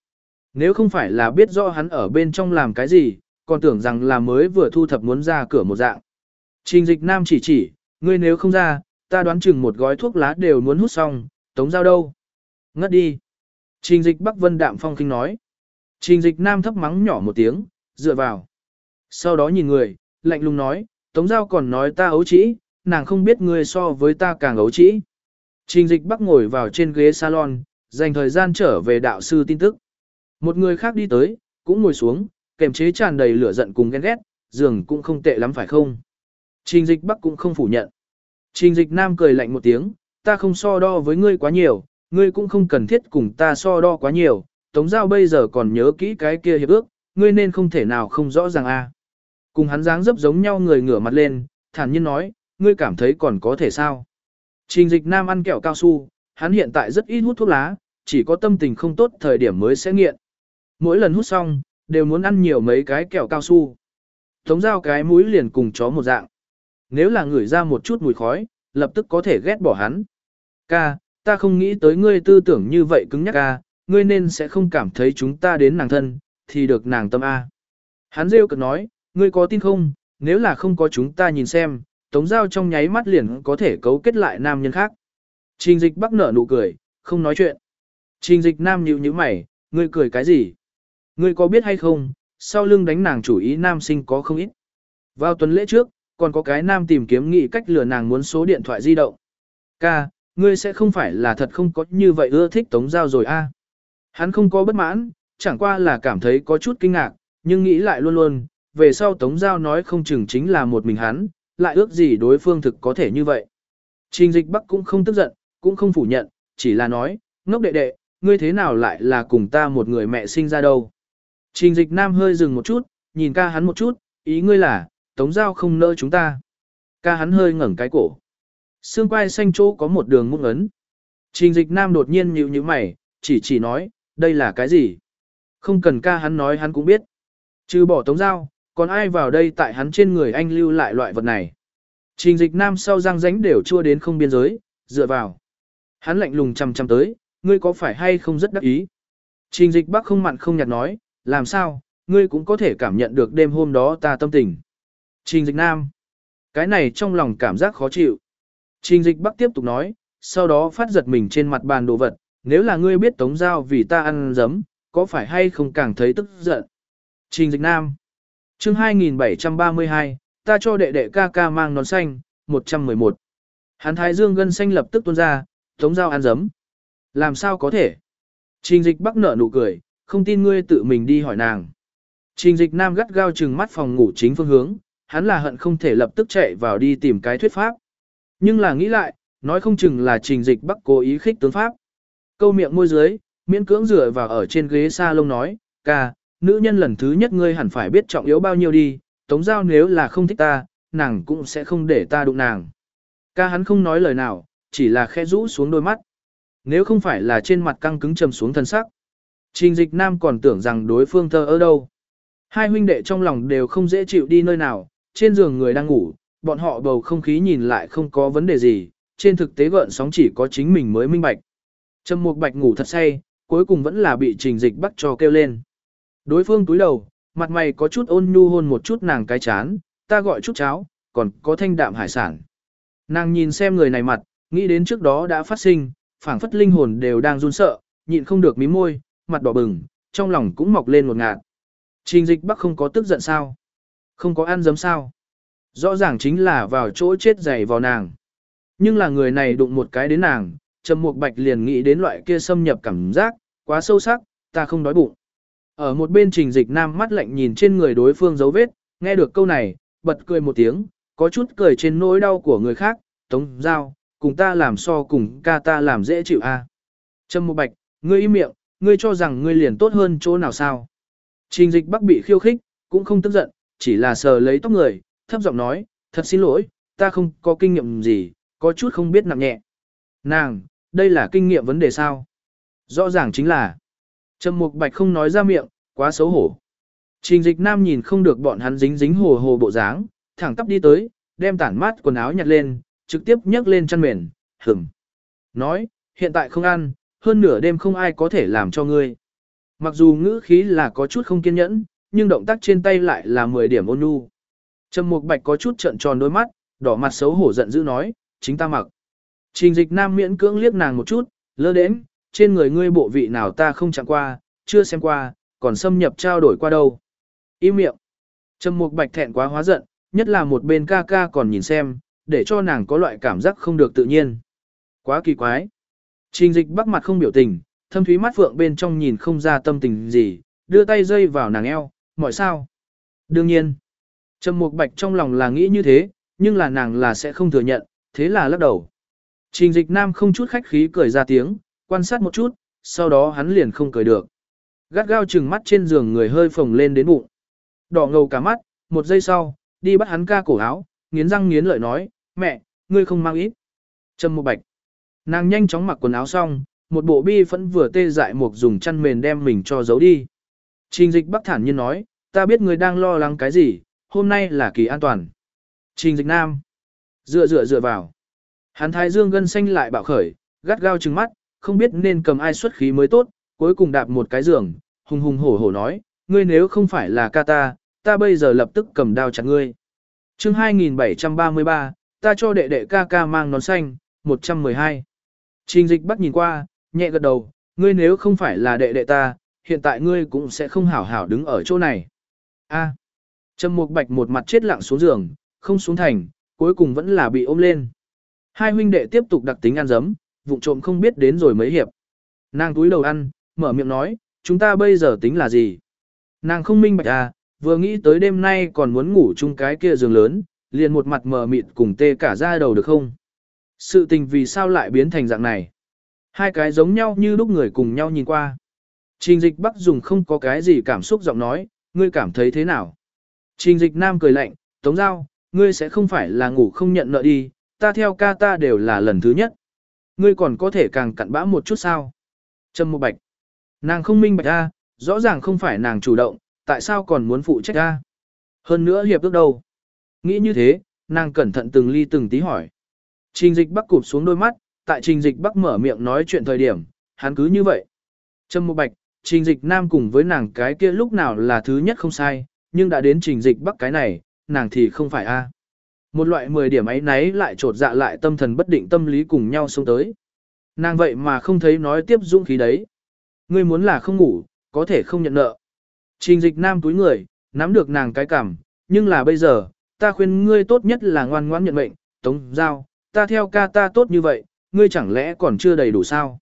Nếu không phải là biết rõ hắn ở bên trong làm cái gì, còn tưởng rằng là mới vừa thu thập muốn ra cửa một dạng. Trình dịch nam chỉ chỉ, ngươi nếu không ra, ta đoán chừng một gói thuốc lá đều muốn hút xong, tống giao đâu. Ngất đi. Trình dịch Bắc Vân Đạm Phong kinh nói. Trình dịch Nam thấp mắng nhỏ một tiếng, dựa vào. Sau đó nhìn người, lạnh lùng nói, tống giao còn nói ta ấu trĩ, nàng không biết ngươi so với ta càng ấu trĩ. Trình dịch Bắc ngồi vào trên ghế salon, dành thời gian trở về đạo sư tin tức. Một người khác đi tới, cũng ngồi xuống, kềm chế tràn đầy lửa giận cùng ghen ghét, giường cũng không tệ lắm phải không? Trình dịch Bắc cũng không phủ nhận. Trình dịch Nam cười lạnh một tiếng, ta không so đo với ngươi quá nhiều, ngươi cũng không cần thiết cùng ta so đo quá nhiều, Tống Giao bây giờ còn nhớ kỹ cái kia hiệp ước, ngươi nên không thể nào không rõ ràng a. Cùng hắn dáng dấp giống nhau người ngửa mặt lên, thản nhiên nói, ngươi cảm thấy còn có thể sao? Trình dịch Nam ăn kẹo cao su, hắn hiện tại rất ít hút thuốc lá, chỉ có tâm tình không tốt thời điểm mới sẽ nghiện. Mỗi lần hút xong, đều muốn ăn nhiều mấy cái kẹo cao su. Tống giao cái mũi liền cùng chó một dạng. Nếu là ngửi ra một chút mùi khói, lập tức có thể ghét bỏ hắn. Ca, ta không nghĩ tới ngươi tư tưởng như vậy cứng nhắc ca, ngươi nên sẽ không cảm thấy chúng ta đến nàng thân, thì được nàng tâm A. Hắn rêu cực nói, ngươi có tin không, nếu là không có chúng ta nhìn xem, tống giao trong nháy mắt liền có thể cấu kết lại nam nhân khác. Trình dịch bắc nở nụ cười, không nói chuyện. Trình dịch nam nhíu nhíu mày, ngươi cười cái gì? Ngươi có biết hay không, sau lưng đánh nàng chủ ý nam sinh có không ít. Vào tuần lễ trước, còn có cái nam tìm kiếm nghị cách lừa nàng muốn số điện thoại di động. Ca, ngươi sẽ không phải là thật không có như vậy ưa thích tống giao rồi a? À? Hắn không có bất mãn, chẳng qua là cảm thấy có chút kinh ngạc, nhưng nghĩ lại luôn luôn, về sau tống giao nói không chừng chính là một mình hắn, lại ước gì đối phương thực có thể như vậy. Trình dịch bắc cũng không tức giận, cũng không phủ nhận, chỉ là nói, ngốc đệ đệ, ngươi thế nào lại là cùng ta một người mẹ sinh ra đâu. Trình dịch nam hơi dừng một chút, nhìn ca hắn một chút, ý ngươi là, tống giao không nỡ chúng ta. Ca hắn hơi ngẩng cái cổ. Xương quai xanh chỗ có một đường mụn ấn. Trình dịch nam đột nhiên nhíu nhíu mày, chỉ chỉ nói, đây là cái gì? Không cần ca hắn nói hắn cũng biết. Trừ bỏ tống giao, còn ai vào đây tại hắn trên người anh lưu lại loại vật này. Trình dịch nam sau răng ránh đều chua đến không biên giới, dựa vào. Hắn lạnh lùng chăm chăm tới, ngươi có phải hay không rất đắc ý? Trình dịch bắc không mặn không nhạt nói, làm sao, ngươi cũng có thể cảm nhận được đêm hôm đó ta tâm tình. Trình dịch nam. Cái này trong lòng cảm giác khó chịu. Trình dịch bắc tiếp tục nói, sau đó phát giật mình trên mặt bàn đồ vật, nếu là ngươi biết tống giao vì ta ăn dấm, có phải hay không càng thấy tức giận. Trình dịch nam. chương 2732, ta cho đệ đệ ca ca mang nón xanh, 111. Hán thái dương gân xanh lập tức tuôn ra, tống giao ăn dấm. Làm sao có thể? Trình dịch bắc nở nụ cười, không tin ngươi tự mình đi hỏi nàng. Trình dịch nam gắt gao trừng mắt phòng ngủ chính phương hướng, hắn là hận không thể lập tức chạy vào đi tìm cái thuyết pháp. Nhưng là nghĩ lại, nói không chừng là trình dịch bắc cố ý khích tướng pháp. Câu miệng môi dưới, miễn cưỡng rửa vào ở trên ghế sa lông nói, ca, nữ nhân lần thứ nhất ngươi hẳn phải biết trọng yếu bao nhiêu đi, tống giao nếu là không thích ta, nàng cũng sẽ không để ta đụng nàng. Ca hắn không nói lời nào, chỉ là khẽ rũ xuống đôi mắt. Nếu không phải là trên mặt căng cứng trầm xuống thân sắc. Trình dịch nam còn tưởng rằng đối phương thơ ở đâu. Hai huynh đệ trong lòng đều không dễ chịu đi nơi nào, trên giường người đang ngủ, bọn họ bầu không khí nhìn lại không có vấn đề gì, trên thực tế gợn sóng chỉ có chính mình mới minh bạch. Trầm Mục Bạch ngủ thật say, cuối cùng vẫn là bị Trình Dịch bắt cho kêu lên. Đối phương túi đầu, mặt mày có chút ôn nhu hôn một chút nàng cái chán, ta gọi chút cháo, còn có thanh đạm hải sản. Nàng nhìn xem người này mặt, nghĩ đến trước đó đã phát sinh, phảng phất linh hồn đều đang run sợ, nhịn không được mí môi, mặt đỏ bừng, trong lòng cũng mọc lên một ngạt. Trình dịch bắc không có tức giận sao? Không có ăn dấm sao? Rõ ràng chính là vào chỗ chết dày vào nàng. Nhưng là người này đụng một cái đến nàng, Trầm Mục Bạch liền nghĩ đến loại kia xâm nhập cảm giác, quá sâu sắc, ta không đói bụng. Ở một bên trình dịch nam mắt lạnh nhìn trên người đối phương dấu vết, nghe được câu này, bật cười một tiếng, có chút cười trên nỗi đau của người khác, tống giao, cùng ta làm so cùng ca ta làm dễ chịu a. À. Trầm Mục Bạch, ngươi im miệng, ngươi cho rằng ngươi liền tốt hơn chỗ nào sao? Trình dịch bắc bị khiêu khích, cũng không tức giận, chỉ là sờ lấy tóc người, thấp giọng nói, thật xin lỗi, ta không có kinh nghiệm gì, có chút không biết nặng nhẹ. Nàng, đây là kinh nghiệm vấn đề sao? Rõ ràng chính là, Trầm Mục Bạch không nói ra miệng, quá xấu hổ. Trình dịch nam nhìn không được bọn hắn dính dính hồ hồ bộ dáng, thẳng tắp đi tới, đem tản mát quần áo nhặt lên, trực tiếp nhấc lên chăn mền, hửm. Nói, hiện tại không ăn, hơn nửa đêm không ai có thể làm cho ngươi. Mặc dù ngữ khí là có chút không kiên nhẫn, nhưng động tác trên tay lại là 10 điểm ôn nhu. Trầm Mục Bạch có chút trợn tròn đôi mắt, đỏ mặt xấu hổ giận dữ nói, chính ta mặc. Trình dịch nam miễn cưỡng liếc nàng một chút, lơ đến. trên người ngươi bộ vị nào ta không chẳng qua, chưa xem qua, còn xâm nhập trao đổi qua đâu. Im miệng. Trầm mục bạch thẹn quá hóa giận, nhất là một bên ca ca còn nhìn xem, để cho nàng có loại cảm giác không được tự nhiên. Quá kỳ quái. Trình dịch bắc mặt không biểu tình, thâm thúy mắt phượng bên trong nhìn không ra tâm tình gì, đưa tay dây vào nàng eo, mọi sao. Đương nhiên, Trầm Mục Bạch trong lòng là nghĩ như thế, nhưng là nàng là sẽ không thừa nhận, thế là lắc đầu. Trình dịch nam không chút khách khí cười ra tiếng, quan sát một chút, sau đó hắn liền không cười được. Gắt gao chừng mắt trên giường người hơi phồng lên đến bụng. Đỏ ngầu cả mắt, một giây sau, đi bắt hắn ca cổ áo, nghiến răng nghiến lợi nói, mẹ, ngươi không mang ít. Trầm Mục Bạch. Nàng nhanh chóng mặc quần áo xong, một bộ bi phẫn vừa tê dại mục dùng chăn mền đem mình cho giấu đi. Trình dịch bắc thản nhiên nói, ta biết người đang lo lắng cái gì, hôm nay là kỳ an toàn. Trình dịch nam. Dựa dựa dựa vào. Hắn thái dương gân xanh lại bạo khởi, gắt gao trừng mắt, không biết nên cầm ai xuất khí mới tốt, cuối cùng đạp một cái giường, hùng hùng hổ hổ nói, ngươi nếu không phải là ca ta, ta bây giờ lập tức cầm đao chặt ngươi. chương 2733, ta cho đệ đệ ca ca mang nón xanh, 112. Trình dịch bắt nhìn qua, nhẹ gật đầu, ngươi nếu không phải là đệ đệ ta, hiện tại ngươi cũng sẽ không hảo hảo đứng ở chỗ này. A. Trầm Mục Bạch một mặt chết lặng xuống giường, không xuống thành, cuối cùng vẫn là bị ôm lên. Hai huynh đệ tiếp tục đặc tính ăn dấm, vụng trộm không biết đến rồi mấy hiệp. Nàng túi đầu ăn, mở miệng nói, chúng ta bây giờ tính là gì? Nàng không minh bạch à, vừa nghĩ tới đêm nay còn muốn ngủ chung cái kia giường lớn, liền một mặt mờ mịt cùng tê cả da đầu được không? Sự tình vì sao lại biến thành dạng này? Hai cái giống nhau như lúc người cùng nhau nhìn qua. Trình dịch bắc dùng không có cái gì cảm xúc giọng nói, ngươi cảm thấy thế nào? Trình dịch nam cười lạnh, tống giao, ngươi sẽ không phải là ngủ không nhận nợ đi, ta theo ca ta đều là lần thứ nhất. Ngươi còn có thể càng cặn bã một chút sao? Trâm một bạch. Nàng không minh bạch a, rõ ràng không phải nàng chủ động, tại sao còn muốn phụ trách a? Hơn nữa hiệp ước đâu? Nghĩ như thế, nàng cẩn thận từng ly từng tí hỏi. Trình dịch bắc cụp xuống đôi mắt, tại trình dịch bắc mở miệng nói chuyện thời điểm, hắn cứ như vậy. Trâm Mộ bạch, trình dịch nam cùng với nàng cái kia lúc nào là thứ nhất không sai, nhưng đã đến trình dịch bắc cái này, nàng thì không phải a. Một loại 10 điểm ấy nấy lại trột dạ lại tâm thần bất định tâm lý cùng nhau xông tới. Nàng vậy mà không thấy nói tiếp dũng khí đấy. Ngươi muốn là không ngủ, có thể không nhận nợ. Trình dịch nam túi người, nắm được nàng cái cảm, nhưng là bây giờ, ta khuyên ngươi tốt nhất là ngoan ngoãn nhận mệnh, tống giao, ta theo ca ta tốt như vậy, ngươi chẳng lẽ còn chưa đầy đủ sao?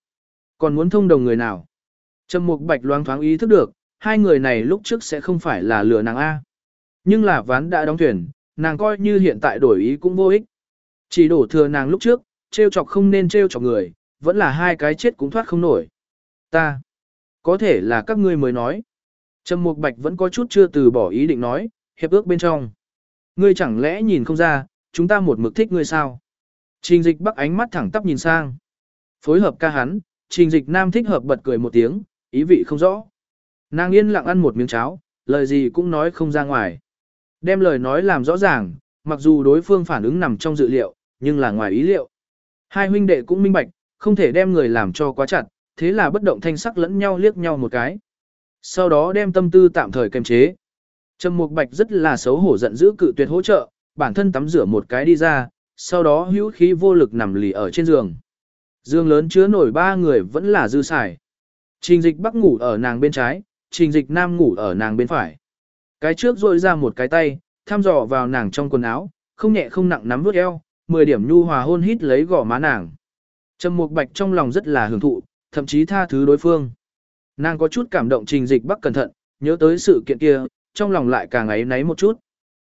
Còn muốn thông đồng người nào? Trầm Mục Bạch loáng thoáng ý thức được, hai người này lúc trước sẽ không phải là lừa nàng A. Nhưng là ván đã đóng thuyền, nàng coi như hiện tại đổi ý cũng vô ích. Chỉ đổ thừa nàng lúc trước, trêu chọc không nên trêu chọc người, vẫn là hai cái chết cũng thoát không nổi. Ta, có thể là các ngươi mới nói. Trầm Mục Bạch vẫn có chút chưa từ bỏ ý định nói, hiệp ước bên trong. Ngươi chẳng lẽ nhìn không ra, chúng ta một mực thích ngươi sao? Trình dịch bắc ánh mắt thẳng tắp nhìn sang. Phối hợp ca hắn, trình dịch nam thích hợp bật cười một tiếng, ý vị không rõ. Nàng yên lặng ăn một miếng cháo, lời gì cũng nói không ra ngoài. Đem lời nói làm rõ ràng, mặc dù đối phương phản ứng nằm trong dự liệu, nhưng là ngoài ý liệu. Hai huynh đệ cũng minh bạch, không thể đem người làm cho quá chặt, thế là bất động thanh sắc lẫn nhau liếc nhau một cái. Sau đó đem tâm tư tạm thời kiềm chế. Trầm Mục Bạch rất là xấu hổ giận dữ cự tuyệt hỗ trợ, bản thân tắm rửa một cái đi ra, sau đó hữu khí vô lực nằm lì ở trên giường. Dương lớn chứa nổi ba người vẫn là dư xài. Trình dịch bắc ngủ ở nàng bên trái, trình dịch nam ngủ ở nàng bên phải. Cái trước rội ra một cái tay, thăm dò vào nàng trong quần áo, không nhẹ không nặng nắm vuốt eo, 10 điểm nhu hòa hôn hít lấy gò má nàng. Trầm Mục Bạch trong lòng rất là hưởng thụ, thậm chí tha thứ đối phương. Nàng có chút cảm động Trình Dịch Bắc cẩn thận, nhớ tới sự kiện kia, trong lòng lại càng ấy náy một chút.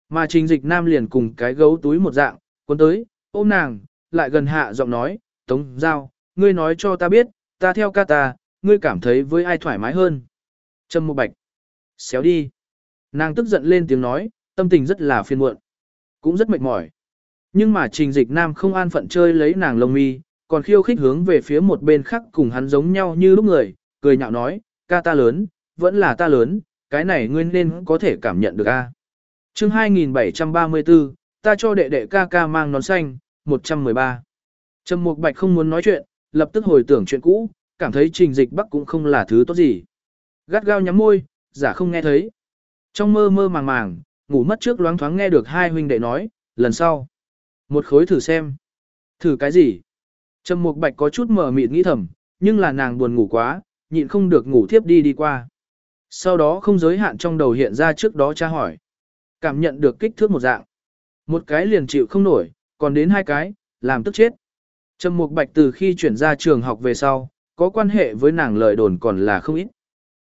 Mà Trình Dịch Nam liền cùng cái gấu túi một dạng, cuốn tới, ôm nàng, lại gần hạ giọng nói, "Tống Giao, ngươi nói cho ta biết, ta theo ca ta, ngươi cảm thấy với ai thoải mái hơn?" Trâm Mục Bạch, "Xéo đi." Nàng tức giận lên tiếng nói, tâm tình rất là phiền muộn, cũng rất mệt mỏi. Nhưng mà Trình Dịch Nam không an phận chơi lấy nàng lông mi, còn khiêu khích hướng về phía một bên khác cùng hắn giống nhau như lúc người, cười nhạo nói, ca ta lớn, vẫn là ta lớn, cái này ngươi nên có thể cảm nhận được a. Chương 2734, ta cho đệ đệ ca ca mang nón xanh, 113. Trầm Mục Bạch không muốn nói chuyện, lập tức hồi tưởng chuyện cũ, cảm thấy Trình Dịch Bắc cũng không là thứ tốt gì. Gắt gao nhắm môi, giả không nghe thấy. Trong mơ mơ màng màng, ngủ mất trước loáng thoáng nghe được hai huynh đệ nói, lần sau. Một khối thử xem. Thử cái gì? Trầm Mục Bạch có chút mở mịt nghĩ thầm, nhưng là nàng buồn ngủ quá, nhịn không được ngủ thiếp đi đi qua. Sau đó không giới hạn trong đầu hiện ra trước đó tra hỏi. Cảm nhận được kích thước một dạng. Một cái liền chịu không nổi, còn đến hai cái, làm tức chết. Trầm Mục Bạch từ khi chuyển ra trường học về sau, có quan hệ với nàng lời đồn còn là không ít.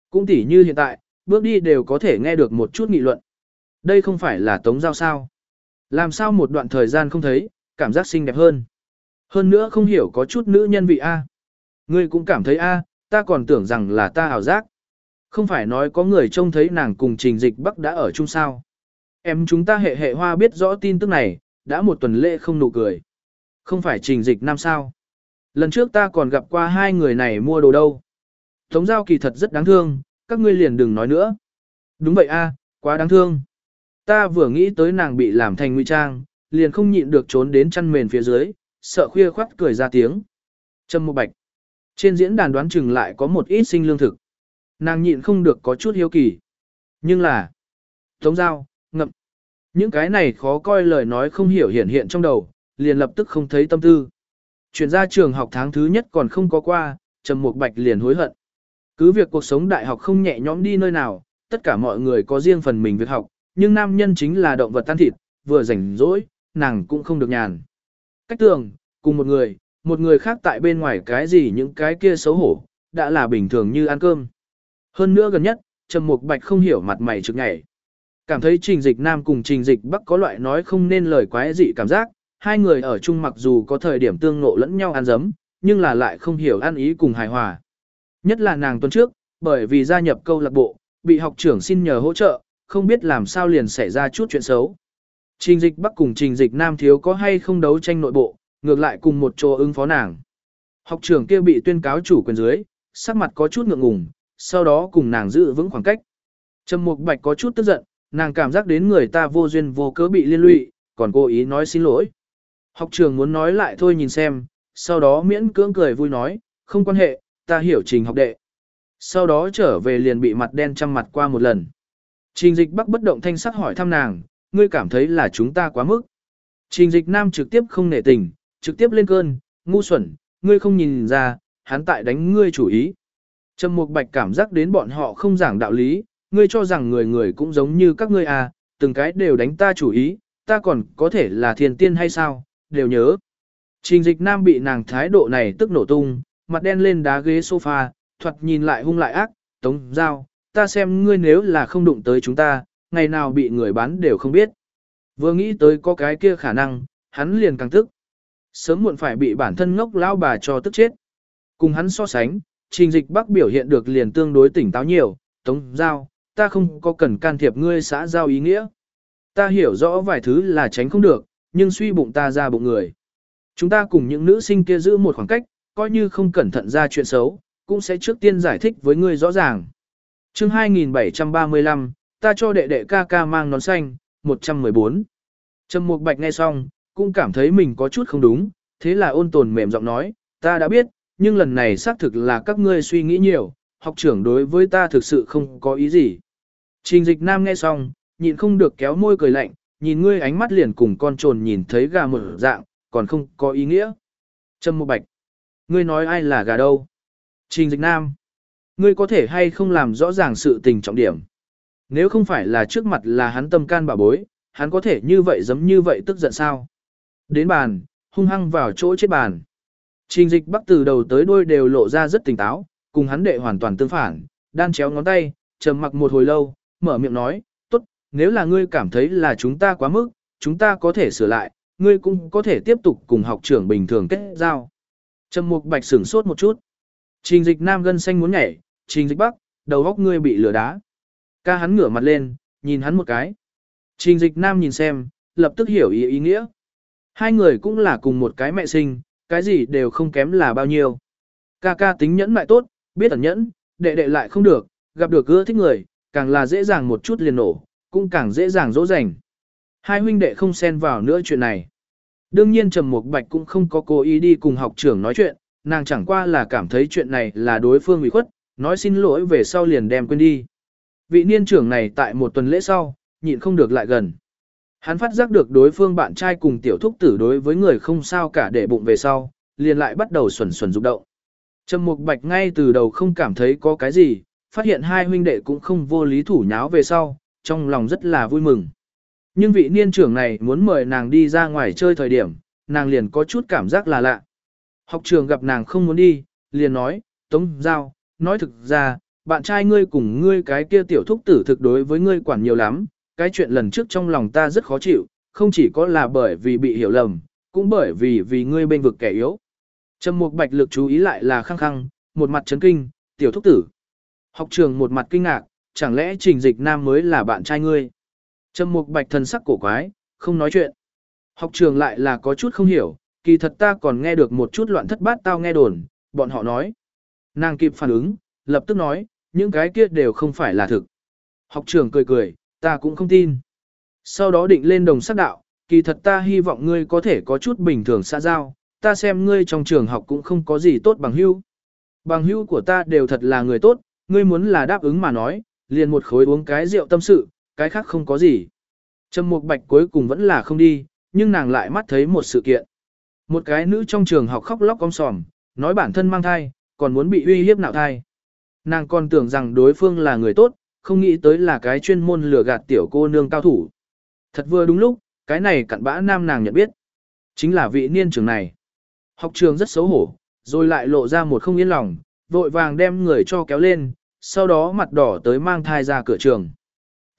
Cũng tỉ như hiện tại, bước đi đều có thể nghe được một chút nghị luận. Đây không phải là tống giao sao. Làm sao một đoạn thời gian không thấy, cảm giác xinh đẹp hơn. Hơn nữa không hiểu có chút nữ nhân vị A. Ngươi cũng cảm thấy A, ta còn tưởng rằng là ta ảo giác. Không phải nói có người trông thấy nàng cùng trình dịch bắc đã ở chung sao. Em chúng ta hệ hệ hoa biết rõ tin tức này, đã một tuần lễ không nụ cười. Không phải trình dịch nam sao. Lần trước ta còn gặp qua hai người này mua đồ đâu. Tống giao kỳ thật rất đáng thương, các ngươi liền đừng nói nữa. Đúng vậy a, quá đáng thương. Ta vừa nghĩ tới nàng bị làm thành nguy trang, liền không nhịn được trốn đến chăn mền phía dưới, sợ khuya khoắt cười ra tiếng. Trâm một bạch. Trên diễn đàn đoán chừng lại có một ít sinh lương thực. Nàng nhịn không được có chút hiếu kỳ. Nhưng là, tống giao. Những cái này khó coi lời nói không hiểu hiện hiện trong đầu, liền lập tức không thấy tâm tư. Chuyển ra trường học tháng thứ nhất còn không có qua, Trầm Mục Bạch liền hối hận. Cứ việc cuộc sống đại học không nhẹ nhõm đi nơi nào, tất cả mọi người có riêng phần mình việc học, nhưng nam nhân chính là động vật tan thịt, vừa rảnh rỗi, nàng cũng không được nhàn. Cách tường, cùng một người, một người khác tại bên ngoài cái gì những cái kia xấu hổ, đã là bình thường như ăn cơm. Hơn nữa gần nhất, Trầm Mục Bạch không hiểu mặt mày trực ngày. Cảm thấy trình dịch nam cùng trình dịch bắc có loại nói không nên lời quái dị cảm giác, hai người ở chung mặc dù có thời điểm tương ngộ lẫn nhau ăn dấm, nhưng là lại không hiểu ăn ý cùng hài hòa. Nhất là nàng tuần trước, bởi vì gia nhập câu lạc bộ, bị học trưởng xin nhờ hỗ trợ, không biết làm sao liền xảy ra chút chuyện xấu. Trình dịch bắc cùng trình dịch nam thiếu có hay không đấu tranh nội bộ, ngược lại cùng một chỗ ứng phó nàng. Học trưởng kia bị tuyên cáo chủ quyền dưới, sắc mặt có chút ngượng ngùng, sau đó cùng nàng giữ vững khoảng cách. Trầm Mục Bạch có chút tức giận, nàng cảm giác đến người ta vô duyên vô cớ bị liên lụy, còn cố ý nói xin lỗi. Học trường muốn nói lại thôi nhìn xem, sau đó miễn cưỡng cười vui nói, không quan hệ, ta hiểu trình học đệ. Sau đó trở về liền bị mặt đen chăm mặt qua một lần. Trình dịch bắc bất động thanh sắc hỏi thăm nàng, ngươi cảm thấy là chúng ta quá mức. Trình dịch nam trực tiếp không nể tình, trực tiếp lên cơn, ngu xuẩn, ngươi không nhìn ra, hắn tại đánh ngươi chủ ý. Trầm Mục Bạch cảm giác đến bọn họ không giảng đạo lý, ngươi cho rằng người người cũng giống như các ngươi à, từng cái đều đánh ta chủ ý, ta còn có thể là thiền tiên hay sao, đều nhớ. Trình dịch nam bị nàng thái độ này tức nổ tung, mặt đen lên đá ghế sofa, thuật nhìn lại hung lại ác, tống giao, ta xem ngươi nếu là không đụng tới chúng ta, ngày nào bị người bán đều không biết. Vừa nghĩ tới có cái kia khả năng, hắn liền càng tức. Sớm muộn phải bị bản thân ngốc lão bà cho tức chết. Cùng hắn so sánh, trình dịch bắc biểu hiện được liền tương đối tỉnh táo nhiều, tống giao, ta không có cần can thiệp ngươi xã giao ý nghĩa. Ta hiểu rõ vài thứ là tránh không được, nhưng suy bụng ta ra bụng người. Chúng ta cùng những nữ sinh kia giữ một khoảng cách, coi như không cẩn thận ra chuyện xấu, cũng sẽ trước tiên giải thích với ngươi rõ ràng. chương 2735, ta cho đệ đệ ca ca mang nón xanh, 114. Trầm Mục Bạch nghe xong, cũng cảm thấy mình có chút không đúng, thế là ôn tồn mềm giọng nói, ta đã biết, nhưng lần này xác thực là các ngươi suy nghĩ nhiều, học trưởng đối với ta thực sự không có ý gì. Trình dịch nam nghe xong, nhịn không được kéo môi cười lạnh, nhìn ngươi ánh mắt liền cùng con trồn nhìn thấy gà mở dạng, còn không có ý nghĩa. Trâm Mộ Bạch, ngươi nói ai là gà đâu? Trình Dịch Nam, ngươi có thể hay không làm rõ ràng sự tình trọng điểm? Nếu không phải là trước mặt là hắn tâm can bà bối, hắn có thể như vậy giống như vậy tức giận sao? Đến bàn, hung hăng vào chỗ chết bàn. Trình Dịch Bắc từ đầu tới đuôi đều lộ ra rất tỉnh táo, cùng hắn đệ hoàn toàn tương phản, đan chéo ngón tay, trầm mặc một hồi lâu, mở miệng nói, tốt, nếu là ngươi cảm thấy là chúng ta quá mức, chúng ta có thể sửa lại, ngươi cũng có thể tiếp tục cùng học trưởng bình thường kết giao. Trầm Mục Bạch sửng sốt một chút. Trình Dịch Nam gân xanh muốn nhảy, Trình Dịch Bắc, đầu góc ngươi bị lửa đá. Ca hắn ngửa mặt lên, nhìn hắn một cái. Trình Dịch Nam nhìn xem, lập tức hiểu ý ý nghĩa. Hai người cũng là cùng một cái mẹ sinh, cái gì đều không kém là bao nhiêu. Ca ca tính nhẫn mại tốt, biết ẩn nhẫn, đệ đệ lại không được, gặp được ưa thích người, càng là dễ dàng một chút liền nổ, cũng càng dễ dàng dỗ dành. Hai huynh đệ không xen vào nữa chuyện này. Đương nhiên Trầm Mục Bạch cũng không có cố ý đi cùng học trưởng nói chuyện, nàng chẳng qua là cảm thấy chuyện này là đối phương ủy khuất, nói xin lỗi về sau liền đem quên đi. Vị niên trưởng này tại một tuần lễ sau, nhịn không được lại gần. Hắn phát giác được đối phương bạn trai cùng tiểu thúc tử đối với người không sao cả để bụng về sau, liền lại bắt đầu xuẩn xuẩn rụng động. Trầm Mục Bạch ngay từ đầu không cảm thấy có cái gì, phát hiện hai huynh đệ cũng không vô lý thủ nháo về sau, trong lòng rất là vui mừng. Nhưng vị niên trưởng này muốn mời nàng đi ra ngoài chơi thời điểm, nàng liền có chút cảm giác là lạ. Học trường gặp nàng không muốn đi, liền nói, Tống Giao, nói thực ra, bạn trai ngươi cùng ngươi cái kia tiểu thúc tử thực đối với ngươi quản nhiều lắm, cái chuyện lần trước trong lòng ta rất khó chịu, không chỉ có là bởi vì bị hiểu lầm, cũng bởi vì vì ngươi bên vực kẻ yếu. Trầm Mục Bạch lực chú ý lại là khăng khăng, một mặt chấn kinh, tiểu thúc tử. Học trường một mặt kinh ngạc, chẳng lẽ Trình Dịch Nam mới là bạn trai ngươi? Trầm Mục Bạch thần sắc cổ quái, không nói chuyện. Học trường lại là có chút không hiểu, kỳ thật ta còn nghe được một chút loạn thất bát tao nghe đồn, bọn họ nói. Nàng kịp phản ứng, lập tức nói, những cái kia đều không phải là thực. Học trường cười cười, ta cũng không tin. Sau đó định lên đồng sắc đạo, kỳ thật ta hy vọng ngươi có thể có chút bình thường xã giao, ta xem ngươi trong trường học cũng không có gì tốt bằng hữu. Bằng hữu của ta đều thật là người tốt, ngươi muốn là đáp ứng mà nói, liền một khối uống cái rượu tâm sự, cái khác không có gì. Trầm Mục Bạch cuối cùng vẫn là không đi, nhưng nàng lại mắt thấy một sự kiện. Một cái nữ trong trường học khóc lóc om sòm, nói bản thân mang thai, còn muốn bị uy hiếp nạo thai. Nàng còn tưởng rằng đối phương là người tốt, không nghĩ tới là cái chuyên môn lừa gạt tiểu cô nương cao thủ. Thật vừa đúng lúc, cái này cặn bã nam nàng nhận biết. Chính là vị niên trưởng này. Học trường rất xấu hổ, rồi lại lộ ra một không yên lòng, vội vàng đem người cho kéo lên, sau đó mặt đỏ tới mang thai ra cửa trường.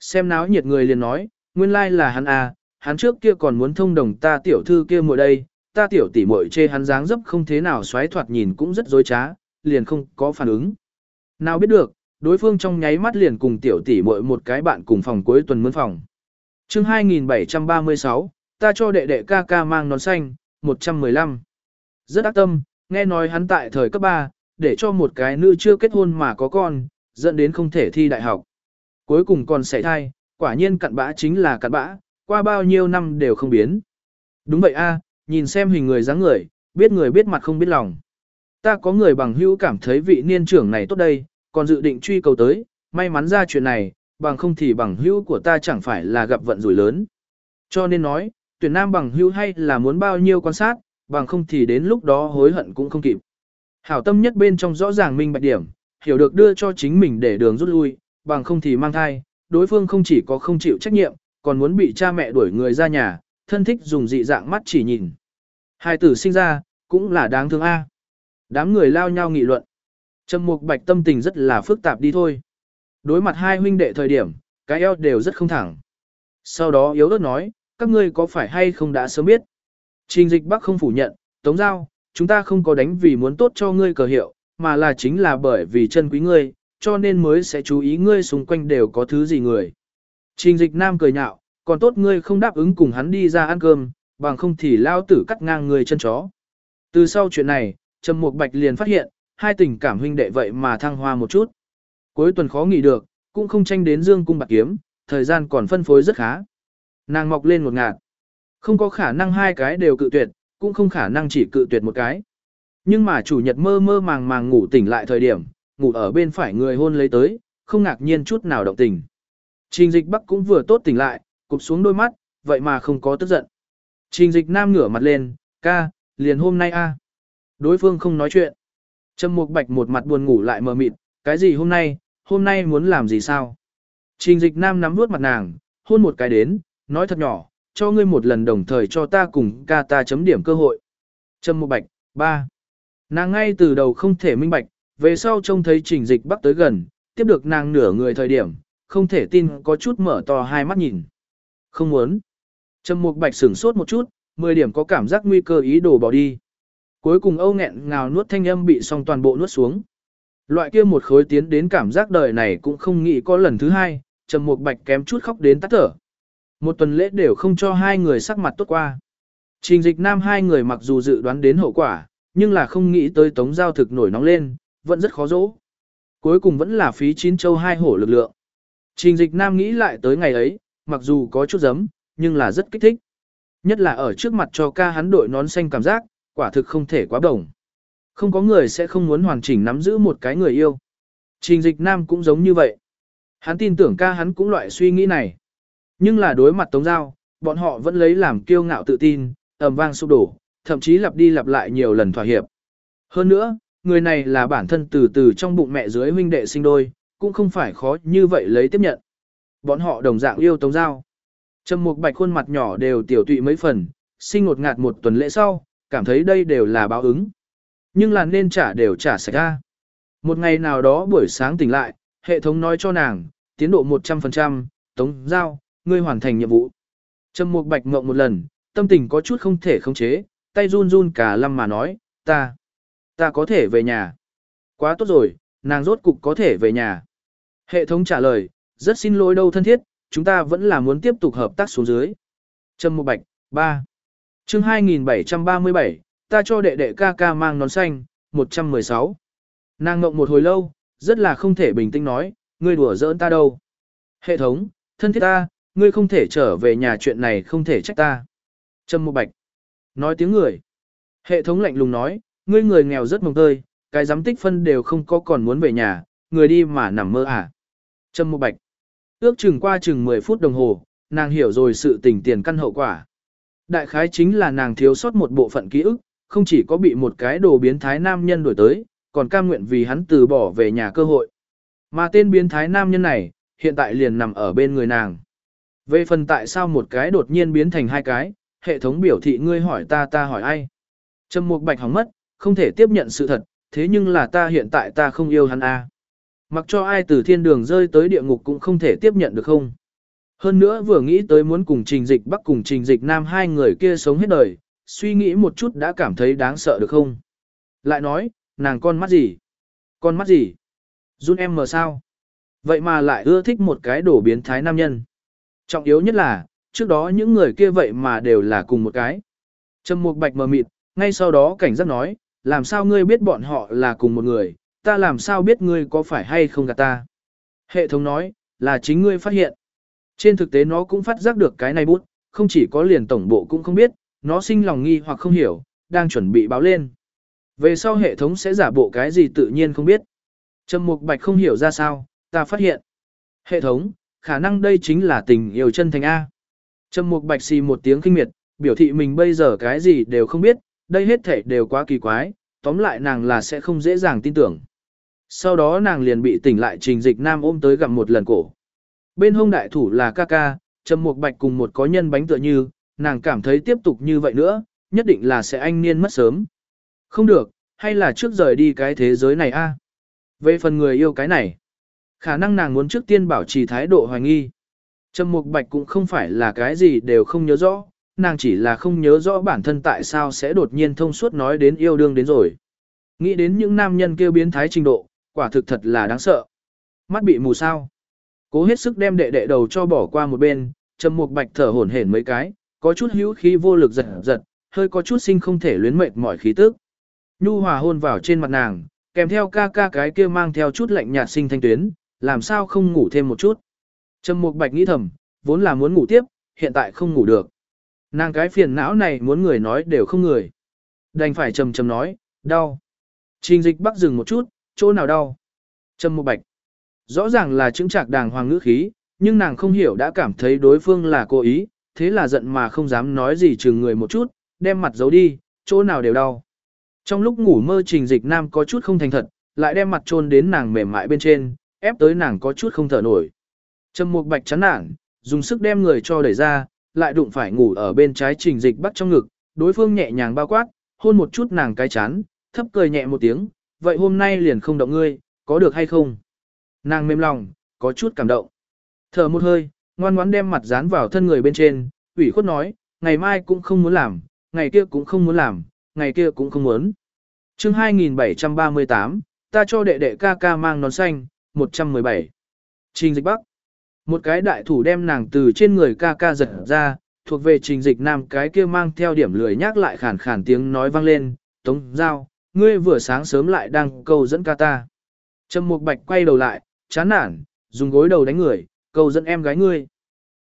Xem náo nhiệt người liền nói, nguyên lai là hắn à, hắn trước kia còn muốn thông đồng ta tiểu thư kia muội đây, ta tiểu tỷ muội chê hắn dáng dấp không thế nào xoáy thoạt nhìn cũng rất dối trá, liền không có phản ứng. Nào biết được, đối phương trong nháy mắt liền cùng tiểu tỷ muội một cái bạn cùng phòng cuối tuần mướn phòng. Chương 2736, ta cho đệ đệ ca ca mang nón xanh, 115. Rất ác tâm, nghe nói hắn tại thời cấp 3, để cho một cái nữ chưa kết hôn mà có con, dẫn đến không thể thi đại học. Cuối cùng còn xảy thai, quả nhiên cặn bã chính là cặn bã, qua bao nhiêu năm đều không biến. Đúng vậy a, nhìn xem hình người dáng người, biết người biết mặt không biết lòng. Ta có người bằng hữu cảm thấy vị niên trưởng này tốt đây, còn dự định truy cầu tới, may mắn ra chuyện này, bằng không thì bằng hữu của ta chẳng phải là gặp vận rủi lớn. Cho nên nói, tuyển nam bằng hữu hay là muốn bao nhiêu quan sát, bằng không thì đến lúc đó hối hận cũng không kịp. Hảo tâm nhất bên trong rõ ràng minh bạch điểm, hiểu được đưa cho chính mình để đường rút lui, bằng không thì mang thai, đối phương không chỉ có không chịu trách nhiệm, còn muốn bị cha mẹ đuổi người ra nhà, thân thích dùng dị dạng mắt chỉ nhìn. Hai tử sinh ra, cũng là đáng thương A. Đám người lao nhau nghị luận. Trầm Mục Bạch tâm tình rất là phức tạp đi thôi. Đối mặt hai huynh đệ thời điểm, cái eo đều rất không thẳng. Sau đó yếu ớt nói, các ngươi có phải hay không đã sớm biết. Trình dịch bắc không phủ nhận, tống giao, chúng ta không có đánh vì muốn tốt cho ngươi cờ hiệu, mà là chính là bởi vì chân quý ngươi, cho nên mới sẽ chú ý ngươi xung quanh đều có thứ gì người. Trình dịch nam cười nhạo, còn tốt ngươi không đáp ứng cùng hắn đi ra ăn cơm, bằng không thì lao tử cắt ngang người chân chó. Từ sau chuyện này, Trầm Mục Bạch liền phát hiện, hai tình cảm huynh đệ vậy mà thăng hoa một chút. Cuối tuần khó nghỉ được, cũng không tranh đến dương cung bạc kiếm, thời gian còn phân phối rất khá. Nàng mọc lên một ngạt. Không có khả năng hai cái đều cự tuyệt, cũng không khả năng chỉ cự tuyệt một cái. Nhưng mà chủ nhật mơ mơ màng màng ngủ tỉnh lại thời điểm, ngủ ở bên phải người hôn lấy tới, không ngạc nhiên chút nào động tình. Trình dịch bắc cũng vừa tốt tỉnh lại, cụp xuống đôi mắt, vậy mà không có tức giận. Trình dịch nam ngửa mặt lên, ca, liền hôm nay a. Đối phương không nói chuyện. Trầm Mục Bạch một mặt buồn ngủ lại mờ mịt, cái gì hôm nay, hôm nay muốn làm gì sao? Trình dịch nam nắm vuốt mặt nàng, hôn một cái đến, nói thật nhỏ, cho ngươi một lần đồng thời cho ta cùng ca ta chấm điểm cơ hội. Trầm Mục Bạch, ba. Nàng ngay từ đầu không thể minh bạch, về sau trông thấy trình dịch bắc tới gần, tiếp được nàng nửa người thời điểm, không thể tin có chút mở to hai mắt nhìn. Không muốn. Trầm Mục Bạch sửng sốt một chút, 10 điểm có cảm giác nguy cơ ý đồ bỏ đi. Cuối cùng Âu nghẹn ngào nuốt thanh âm bị xong toàn bộ nuốt xuống. Loại kia một khối tiến đến cảm giác đời này cũng không nghĩ có lần thứ hai, Trầm Mục Bạch kém chút khóc đến tắt thở. Một tuần lễ đều không cho hai người sắc mặt tốt qua. Trình dịch nam hai người mặc dù dự đoán đến hậu quả, nhưng là không nghĩ tới tống giao thực nổi nóng lên, vẫn rất khó dỗ. Cuối cùng vẫn là phí chín châu hai hổ lực lượng. Trình dịch nam nghĩ lại tới ngày ấy, mặc dù có chút giấm, nhưng là rất kích thích. Nhất là ở trước mặt cho ca hắn đội nón xanh cảm giác, quả thực không thể quá đồng. Không có người sẽ không muốn hoàn chỉnh nắm giữ một cái người yêu. Trình dịch nam cũng giống như vậy. Hắn tin tưởng ca hắn cũng loại suy nghĩ này. Nhưng là đối mặt Tống Giao, bọn họ vẫn lấy làm kiêu ngạo tự tin, ầm vang sụp đổ, thậm chí lặp đi lặp lại nhiều lần thỏa hiệp. Hơn nữa, người này là bản thân từ từ trong bụng mẹ dưới huynh đệ sinh đôi, cũng không phải khó như vậy lấy tiếp nhận. Bọn họ đồng dạng yêu Tống Giao. Trầm Mục Bạch khuôn mặt nhỏ đều tiểu tụy mấy phần, sinh ngột ngạt một tuần lễ sau, cảm thấy đây đều là báo ứng. Nhưng là nên trả đều trả sạch ra. Một ngày nào đó buổi sáng tỉnh lại, hệ thống nói cho nàng, tiến độ 100%, Tống Giao, ngươi hoàn thành nhiệm vụ. Trầm Mục Bạch ngộng một lần, tâm tình có chút không thể khống chế, tay run run cả lâm mà nói, ta, ta có thể về nhà. Quá tốt rồi, nàng rốt cục có thể về nhà. Hệ thống trả lời, rất xin lỗi đâu thân thiết, chúng ta vẫn là muốn tiếp tục hợp tác xuống dưới. Trâm Mục Bạch, 3. chương 2737, ta cho đệ đệ ca ca mang nón xanh, 116. Nàng ngộng một hồi lâu, rất là không thể bình tĩnh nói, ngươi đùa giỡn ta đâu. Hệ thống, thân thiết ta, ngươi không thể trở về nhà chuyện này không thể trách ta. Trâm Mục Bạch, nói tiếng người. Hệ thống lạnh lùng nói, ngươi người nghèo rất mồng tơi, cái giám tích phân đều không có còn muốn về nhà, người đi mà nằm mơ à. Trâm Mộ Bạch, ước chừng qua chừng 10 phút đồng hồ, nàng hiểu rồi sự tình tiền căn hậu quả. Đại khái chính là nàng thiếu sót một bộ phận ký ức, không chỉ có bị một cái đồ biến thái nam nhân đuổi tới, còn cam nguyện vì hắn từ bỏ về nhà cơ hội. Mà tên biến thái nam nhân này, hiện tại liền nằm ở bên người nàng. Về phần tại sao một cái đột nhiên biến thành hai cái, hệ thống biểu thị ngươi hỏi ta ta hỏi ai. Trầm Mục Bạch hỏng mất, không thể tiếp nhận sự thật, thế nhưng là ta hiện tại ta không yêu hắn a. Mặc cho ai từ thiên đường rơi tới địa ngục cũng không thể tiếp nhận được không. Hơn nữa vừa nghĩ tới muốn cùng trình dịch bắc cùng trình dịch nam hai người kia sống hết đời, suy nghĩ một chút đã cảm thấy đáng sợ được không. Lại nói, nàng con mắt gì? Con mắt gì? Jun em mờ sao? Vậy mà lại ưa thích một cái đổ biến thái nam nhân. Trọng yếu nhất là, trước đó những người kia vậy mà đều là cùng một cái. Trầm Mục Bạch mờ mịt, ngay sau đó cảnh giác nói, làm sao ngươi biết bọn họ là cùng một người, ta làm sao biết ngươi có phải hay không gạt ta. Hệ thống nói, là chính ngươi phát hiện. Trên thực tế nó cũng phát giác được cái này bút, không chỉ có liền tổng bộ cũng không biết, nó sinh lòng nghi hoặc không hiểu, đang chuẩn bị báo lên. Về sau hệ thống sẽ giả bộ cái gì tự nhiên không biết. Trầm Mục Bạch không hiểu ra sao, ta phát hiện. Hệ thống, khả năng đây chính là tình yêu chân thành A. Trầm Mục Bạch xì một tiếng kinh miệt, biểu thị mình bây giờ cái gì đều không biết, đây hết thể đều quá kỳ quái, tóm lại nàng là sẽ không dễ dàng tin tưởng. Sau đó nàng liền bị tỉnh lại trình dịch nam ôm tới gặp một lần cổ. Bên hông đại thủ là ca ca, Trầm Mục Bạch cùng một có nhân bánh tựa như, nàng cảm thấy tiếp tục như vậy nữa, nhất định là sẽ anh niên mất sớm. Không được, hay là trước rời đi cái thế giới này a? Về phần người yêu cái này, khả năng nàng muốn trước tiên bảo trì thái độ hoài nghi. Trầm Mục Bạch cũng không phải là cái gì đều không nhớ rõ, nàng chỉ là không nhớ rõ bản thân tại sao sẽ đột nhiên thông suốt nói đến yêu đương đến rồi. Nghĩ đến những nam nhân kêu biến thái trình độ, quả thực thật là đáng sợ. Mắt bị mù sao. Cố hết sức đem đệ đệ đầu cho bỏ qua một bên, Trầm Mục Bạch thở hổn hển mấy cái, có chút hữu khí vô lực giật giật, hơi có chút sinh không thể luyến mệt mỏi khí tức. Nhu hòa hôn vào trên mặt nàng, kèm theo ca ca cái kia mang theo chút lạnh nhạt sinh thanh tuyến, làm sao không ngủ thêm một chút. Trầm Mục Bạch nghĩ thầm, vốn là muốn ngủ tiếp, hiện tại không ngủ được. Nàng cái phiền não này muốn người nói đều không người. Đành phải trầm trầm nói, đau. Trình dịch bắc dừng một chút, chỗ nào đau. Trầm Mục Bạch. Rõ ràng là chứng trạc đàng hoàng ngữ khí, nhưng nàng không hiểu đã cảm thấy đối phương là cố ý, thế là giận mà không dám nói gì chừng người một chút, đem mặt giấu đi, chỗ nào đều đau. Trong lúc ngủ mơ trình dịch nam có chút không thành thật, lại đem mặt trôn đến nàng mềm mại bên trên, ép tới nàng có chút không thở nổi. Trầm Mục Bạch chán nản, dùng sức đem người cho đẩy ra, lại đụng phải ngủ ở bên trái trình dịch bắt trong ngực, đối phương nhẹ nhàng bao quát, hôn một chút nàng cái chán, thấp cười nhẹ một tiếng, vậy hôm nay liền không động ngươi, có được hay không? Nàng mềm lòng, có chút cảm động. Thở một hơi, ngoan ngoãn đem mặt dán vào thân người bên trên, ủy khuất nói, ngày mai cũng không muốn làm, ngày kia cũng không muốn làm, ngày kia cũng không muốn. chương 2738, ta cho đệ đệ ca ca mang nón xanh, 117. Trình dịch bắc. Một cái đại thủ đem nàng từ trên người ca ca giật ra, thuộc về trình dịch nam cái kia mang theo điểm lười nhắc lại khàn khàn tiếng nói vang lên, tống giao, ngươi vừa sáng sớm lại đang câu dẫn ca ta. Trầm Mục Bạch quay đầu lại, chán nản, dùng gối đầu đánh người, câu dẫn em gái ngươi.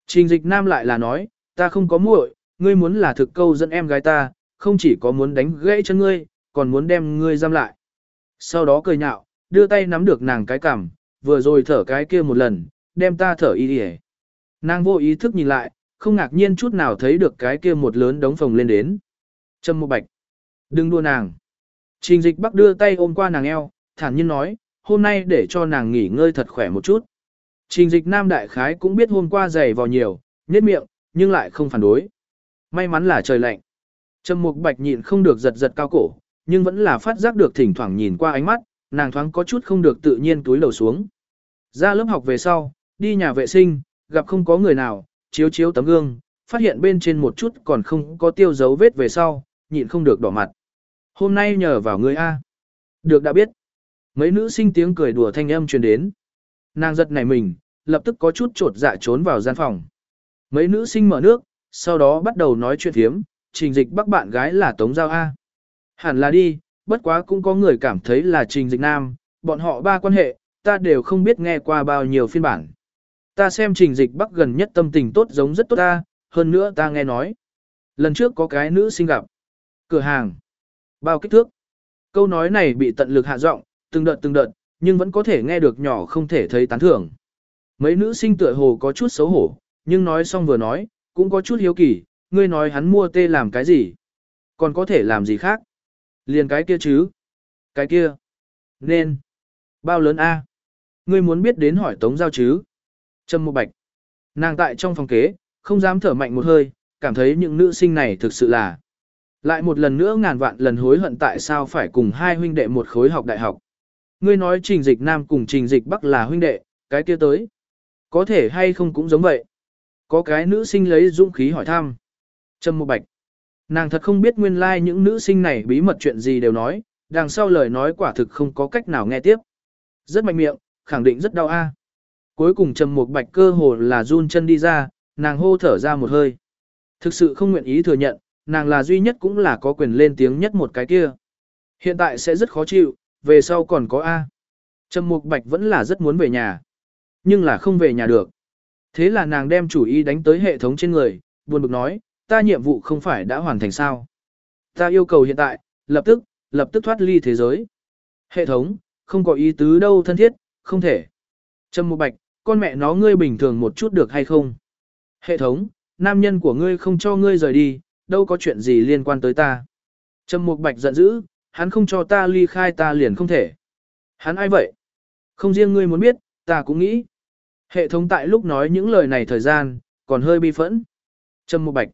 Trình dịch nam lại là nói, ta không có muội, ngươi muốn là thực câu dẫn em gái ta, không chỉ có muốn đánh gãy chân ngươi, còn muốn đem ngươi giam lại. Sau đó cười nhạo, đưa tay nắm được nàng cái cằm, vừa rồi thở cái kia một lần, đem ta thở y đi Nàng vô ý thức nhìn lại, không ngạc nhiên chút nào thấy được cái kia một lớn đống phồng lên đến. Trâm Mục Bạch. Đừng đua nàng. Trình dịch bắc đưa tay ôm qua nàng eo, thản nhiên nói, hôm nay để cho nàng nghỉ ngơi thật khỏe một chút. Trình dịch nam đại khái cũng biết hôm qua dày vào nhiều, nhếch miệng, nhưng lại không phản đối. May mắn là trời lạnh. Trầm Mục Bạch nhịn không được giật giật cao cổ, nhưng vẫn là phát giác được thỉnh thoảng nhìn qua ánh mắt, nàng thoáng có chút không được tự nhiên túi lầu xuống. Ra lớp học về sau, đi nhà vệ sinh, gặp không có người nào, chiếu chiếu tấm gương, phát hiện bên trên một chút còn không có tiêu dấu vết về sau, nhịn không được đỏ mặt. Hôm nay nhờ vào người A. Được đã biết. Mấy nữ sinh tiếng cười đùa thanh âm truyền đến. Nàng giật nảy mình, lập tức có chút trột dạ trốn vào gian phòng. Mấy nữ sinh mở nước, sau đó bắt đầu nói chuyện thiếm, trình dịch bắc bạn gái là Tống Giao A. Hẳn là đi, bất quá cũng có người cảm thấy là trình dịch nam, bọn họ ba quan hệ, ta đều không biết nghe qua bao nhiêu phiên bản. Ta xem trình dịch bắc gần nhất tâm tình tốt giống rất tốt ta, hơn nữa ta nghe nói. Lần trước có cái nữ sinh gặp. Cửa hàng. Bao kích thước. Câu nói này bị tận lực hạ giọng, từng đợt từng đợt, nhưng vẫn có thể nghe được nhỏ không thể thấy tán thưởng. Mấy nữ sinh tựa hồ có chút xấu hổ, nhưng nói xong vừa nói, cũng có chút hiếu kỳ, ngươi nói hắn mua tê làm cái gì? Còn có thể làm gì khác? Liền cái kia chứ? Cái kia? Nên? Bao lớn A? Ngươi muốn biết đến hỏi Tống Giao chứ? Trâm Mục bạch. Nàng tại trong phòng kế, không dám thở mạnh một hơi, cảm thấy những nữ sinh này thực sự là. Lại một lần nữa ngàn vạn lần hối hận tại sao phải cùng hai huynh đệ một khối học đại học. Ngươi nói trình dịch nam cùng trình dịch bắc là huynh đệ, cái kia tới. Có thể hay không cũng giống vậy. Có cái nữ sinh lấy dũng khí hỏi thăm. Trâm Mục Bạch. Nàng thật không biết nguyên lai like những nữ sinh này bí mật chuyện gì đều nói, đằng sau lời nói quả thực không có cách nào nghe tiếp. Rất mạnh miệng, khẳng định rất đau a. Cuối cùng Trầm Mục Bạch cơ hồ là run chân đi ra, nàng hô thở ra một hơi. Thực sự không nguyện ý thừa nhận, nàng là duy nhất cũng là có quyền lên tiếng nhất một cái kia. Hiện tại sẽ rất khó chịu, về sau còn có A. Trầm Mục Bạch vẫn là rất muốn về nhà, nhưng là không về nhà được. Thế là nàng đem chủ ý đánh tới hệ thống trên người, buồn bực nói, ta nhiệm vụ không phải đã hoàn thành sao. Ta yêu cầu hiện tại, lập tức, lập tức thoát ly thế giới. Hệ thống, không có ý tứ đâu thân thiết, không thể. Trầm Mục Bạch, con mẹ nó ngươi bình thường một chút được hay không? Hệ thống, nam nhân của ngươi không cho ngươi rời đi, đâu có chuyện gì liên quan tới ta. Trầm Mục Bạch giận dữ, hắn không cho ta ly khai ta liền không thể. Hắn ai vậy? Không riêng ngươi muốn biết, ta cũng nghĩ. Hệ thống tại lúc nói những lời này thời gian, còn hơi bi phẫn. Trầm Mục Bạch,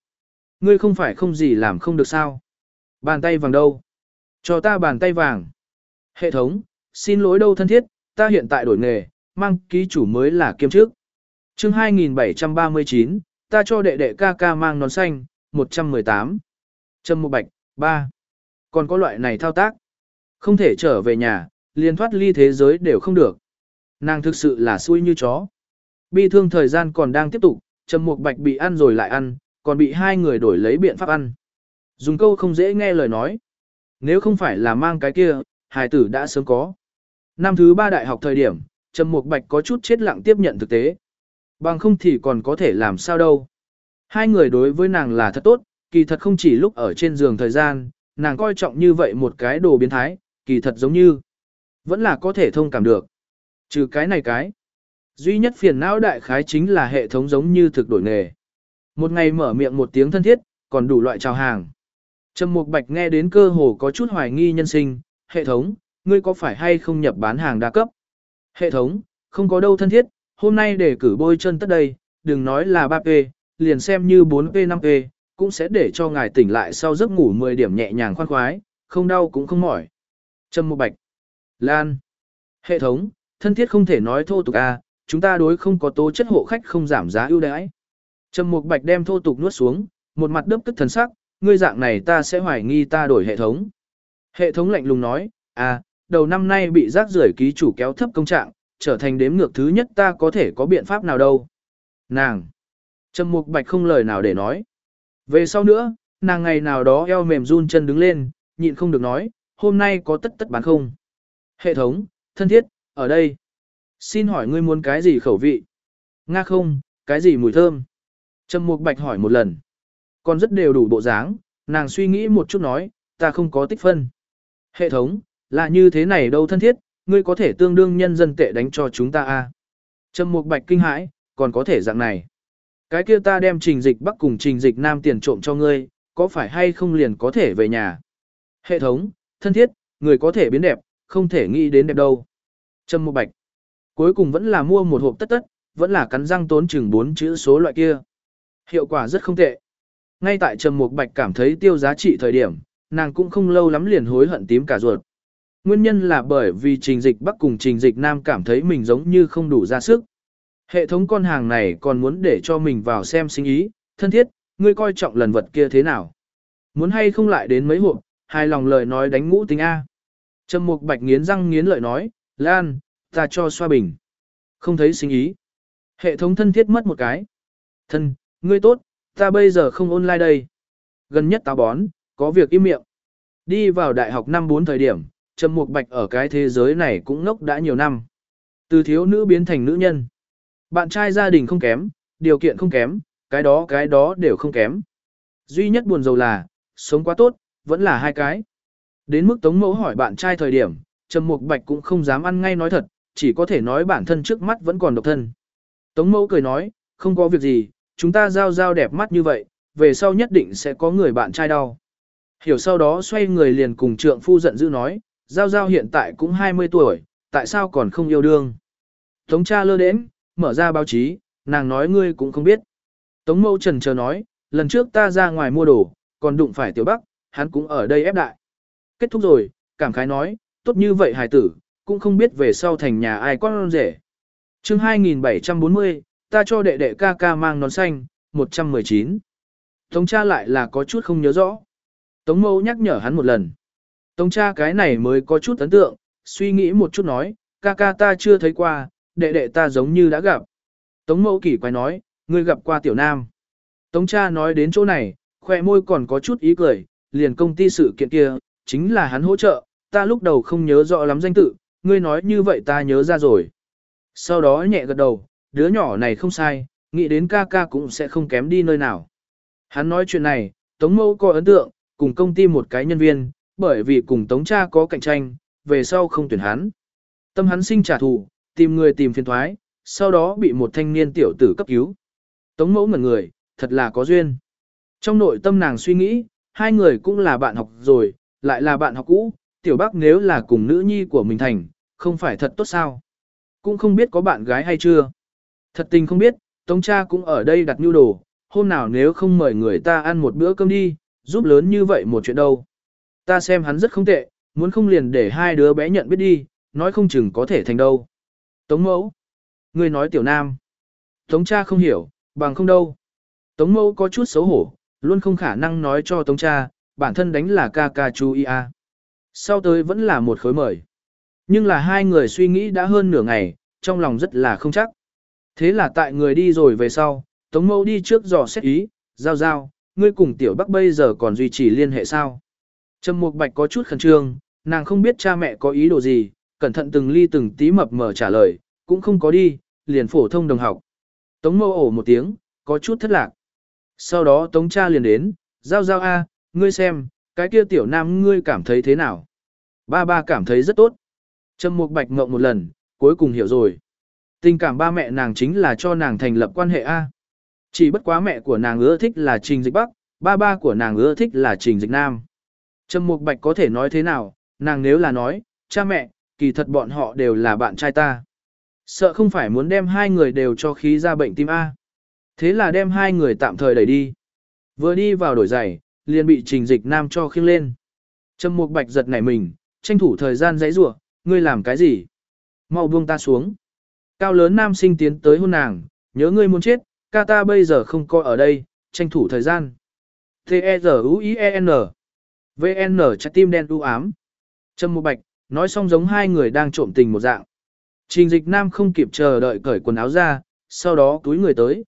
ngươi không phải không gì làm không được sao? Bàn tay vàng đâu? Cho ta bàn tay vàng. Hệ thống, xin lỗi đâu thân thiết, ta hiện tại đổi nghề, mang ký chủ mới là kiêm trước. Chương 2739, ta cho đệ đệ ca ca mang nón xanh, 118. Trâm Mục Bạch, 3. Còn có loại này thao tác. Không thể trở về nhà, liền thoát ly thế giới đều không được. Nàng thực sự là xui như chó. Bi thương thời gian còn đang tiếp tục, Trầm Mục Bạch bị ăn rồi lại ăn, còn bị hai người đổi lấy biện pháp ăn. Dùng câu không dễ nghe lời nói. Nếu không phải là mang cái kia, hài tử đã sớm có. Năm thứ ba đại học thời điểm, Trầm Mục Bạch có chút chết lặng tiếp nhận thực tế. Bằng không thì còn có thể làm sao đâu. Hai người đối với nàng là thật tốt, kỳ thật không chỉ lúc ở trên giường thời gian, nàng coi trọng như vậy một cái đồ biến thái, kỳ thật giống như vẫn là có thể thông cảm được. Trừ cái này cái. Duy nhất phiền não đại khái chính là hệ thống giống như thực đổi nghề. Một ngày mở miệng một tiếng thân thiết, còn đủ loại chào hàng. Trầm Mục Bạch nghe đến cơ hồ có chút hoài nghi nhân sinh, hệ thống, ngươi có phải hay không nhập bán hàng đa cấp? Hệ thống, không có đâu thân thiết, hôm nay để cử bôi chân tất đây, đừng nói là 3P, liền xem như 4P 5P, cũng sẽ để cho ngài tỉnh lại sau giấc ngủ 10 điểm nhẹ nhàng khoan khoái, không đau cũng không mỏi. Trâm Mộ Bạch. Lan. Hệ thống, thân thiết không thể nói thô tục a, chúng ta đối không có tố chất hộ khách không giảm giá ưu đãi. Trâm Mục Bạch đem thô tục nuốt xuống, một mặt đớp tức thần sắc, ngươi dạng này ta sẽ hoài nghi ta đổi hệ thống. Hệ thống lạnh lùng nói, à, đầu năm nay bị rác rưởi ký chủ kéo thấp công trạng, trở thành đếm ngược thứ nhất ta có thể có biện pháp nào đâu. Nàng. Trầm Mục Bạch không lời nào để nói. Về sau nữa, nàng ngày nào đó eo mềm run chân đứng lên, nhịn không được nói, hôm nay có tất tất bán không. Hệ thống, thân thiết, ở đây. Xin hỏi ngươi muốn cái gì khẩu vị? Nga không, cái gì mùi thơm? Trầm Mục Bạch hỏi một lần. Còn rất đều đủ bộ dáng, nàng suy nghĩ một chút nói, ta không có tích phân. Hệ thống, là như thế này đâu thân thiết, ngươi có thể tương đương nhân dân tệ đánh cho chúng ta a à? Trầm Mục Bạch kinh hãi, còn có thể dạng này. Cái kia ta đem trình dịch bắc cùng trình dịch nam tiền trộm cho ngươi, có phải hay không liền có thể về nhà. Hệ thống, thân thiết, người có thể biến đẹp, không thể nghĩ đến đẹp đâu. Trầm Mục Bạch. Cuối cùng vẫn là mua một hộp tất tất, vẫn là cắn răng tốn chừng 4 chữ số loại kia. Hiệu quả rất không tệ. Ngay tại Trầm Mục Bạch cảm thấy tiêu giá trị thời điểm, nàng cũng không lâu lắm liền hối hận tím cả ruột. Nguyên nhân là bởi vì trình dịch Bắc cùng trình dịch Nam cảm thấy mình giống như không đủ ra sức. Hệ thống con hàng này còn muốn để cho mình vào xem sinh ý, thân thiết, ngươi coi trọng lần vật kia thế nào. Muốn hay không lại đến mấy hộp, hài lòng lời nói đánh ngũ tính A. Trầm Mục Bạch nghiến răng nghiến lợi nói, Lan, ta cho xoa bình. Không thấy sinh ý. Hệ thống thân thiết mất một cái. Thân, ngươi tốt, ta bây giờ không online đây. Gần nhất táo bón, có việc im miệng. Đi vào đại học năm bốn thời điểm, Trầm Mục Bạch ở cái thế giới này cũng ngốc đã nhiều năm. Từ thiếu nữ biến thành nữ nhân. Bạn trai gia đình không kém, điều kiện không kém, cái đó cái đó đều không kém. Duy nhất buồn rầu là, sống quá tốt, vẫn là hai cái. Đến mức Tống Mẫu hỏi bạn trai thời điểm, Trầm Mục Bạch cũng không dám ăn ngay nói thật, chỉ có thể nói bản thân trước mắt vẫn còn độc thân. Tống Mẫu cười nói, không có việc gì, chúng ta giao giao đẹp mắt như vậy, về sau nhất định sẽ có người bạn trai đau. Hiểu sau đó xoay người liền cùng trượng phu giận dữ nói, giao giao hiện tại cũng 20 tuổi, tại sao còn không yêu đương. Tống cha lơ đến, mở ra báo chí, nàng nói ngươi cũng không biết. Tống mẫu trần chờ nói, lần trước ta ra ngoài mua đồ, còn đụng phải tiểu bắc, hắn cũng ở đây ép đại. Kết thúc rồi, cảm khái nói, tốt như vậy hài tử, cũng không biết về sau thành nhà ai con rể. chương 2740, ta cho đệ đệ ca ca mang nón xanh, 119. Tống cha lại là có chút không nhớ rõ. Tống mẫu nhắc nhở hắn một lần. Tống cha cái này mới có chút ấn tượng, suy nghĩ một chút nói, ca ca ta chưa thấy qua, đệ đệ ta giống như đã gặp. Tống mẫu kỳ quái nói, ngươi gặp qua tiểu nam. Tống cha nói đến chỗ này, khoe môi còn có chút ý cười, liền công ty sự kiện kia, chính là hắn hỗ trợ, ta lúc đầu không nhớ rõ lắm danh tự, ngươi nói như vậy ta nhớ ra rồi. Sau đó nhẹ gật đầu, đứa nhỏ này không sai, nghĩ đến ca ca cũng sẽ không kém đi nơi nào. Hắn nói chuyện này, Tống Mẫu có ấn tượng, cùng công ty một cái nhân viên, bởi vì cùng Tống cha có cạnh tranh, về sau không tuyển hắn. Tâm hắn sinh trả thù, tìm người tìm phiền thoái, sau đó bị một thanh niên tiểu tử cấp cứu. Tống Mẫu ngẩn người, thật là có duyên. Trong nội tâm nàng suy nghĩ, hai người cũng là bạn học rồi, lại là bạn học cũ, tiểu bác nếu là cùng nữ nhi của mình thành, không phải thật tốt sao. Cũng không biết có bạn gái hay chưa. Thật tình không biết, Tống cha cũng ở đây đặt nhu đồ, hôm nào nếu không mời người ta ăn một bữa cơm đi, giúp lớn như vậy một chuyện đâu. Ta xem hắn rất không tệ, muốn không liền để hai đứa bé nhận biết đi, nói không chừng có thể thành đâu. Tống mẫu. Người nói tiểu nam. Tống cha không hiểu, bằng không đâu. Tống mẫu có chút xấu hổ, luôn không khả năng nói cho tống cha, bản thân đánh là ca ca chú ý a. Sau tới vẫn là một khối mời. Nhưng là hai người suy nghĩ đã hơn nửa ngày, trong lòng rất là không chắc. Thế là tại người đi rồi về sau, Tống Mẫu đi trước dò xét ý, giao giao, ngươi cùng Tiểu Bắc bây giờ còn duy trì liên hệ sao? Trầm Mục Bạch có chút khẩn trương, nàng không biết cha mẹ có ý đồ gì, cẩn thận từng ly từng tí mập mờ trả lời, cũng không có đi, liền phổ thông đồng học. Tống mâu ổ một tiếng, có chút thất lạc. Sau đó Tống cha liền đến, giao giao a, ngươi xem, cái kia tiểu nam ngươi cảm thấy thế nào? Ba ba cảm thấy rất tốt. Trầm Mục Bạch ngộng một lần, cuối cùng hiểu rồi. Tình cảm ba mẹ nàng chính là cho nàng thành lập quan hệ A. Chỉ bất quá mẹ của nàng ưa thích là Trình Dịch Bắc, ba ba của nàng ưa thích là Trình Dịch Nam. Trầm Mục Bạch có thể nói thế nào, nàng nếu là nói, cha mẹ, kỳ thật bọn họ đều là bạn trai ta. Sợ không phải muốn đem hai người đều cho khí ra bệnh tim A. Thế là đem hai người tạm thời đẩy đi. Vừa đi vào đổi giày, liền bị Trình Dịch Nam cho khiêng lên. Trầm Mục Bạch giật nảy mình, tranh thủ thời gian dãy rủa, ngươi làm cái gì? Mau buông ta xuống. Cao lớn nam sinh tiến tới hôn nàng, nhớ ngươi muốn chết, ca ta bây giờ không coi ở đây, tranh thủ thời gian. T-E-Z-U-I-E-N VN trái tim đen u ám. Trâm Mộ Bạch, nói xong giống hai người đang trộm tình một dạng. Trình dịch nam không kịp chờ đợi cởi quần áo ra, sau đó túi người tới.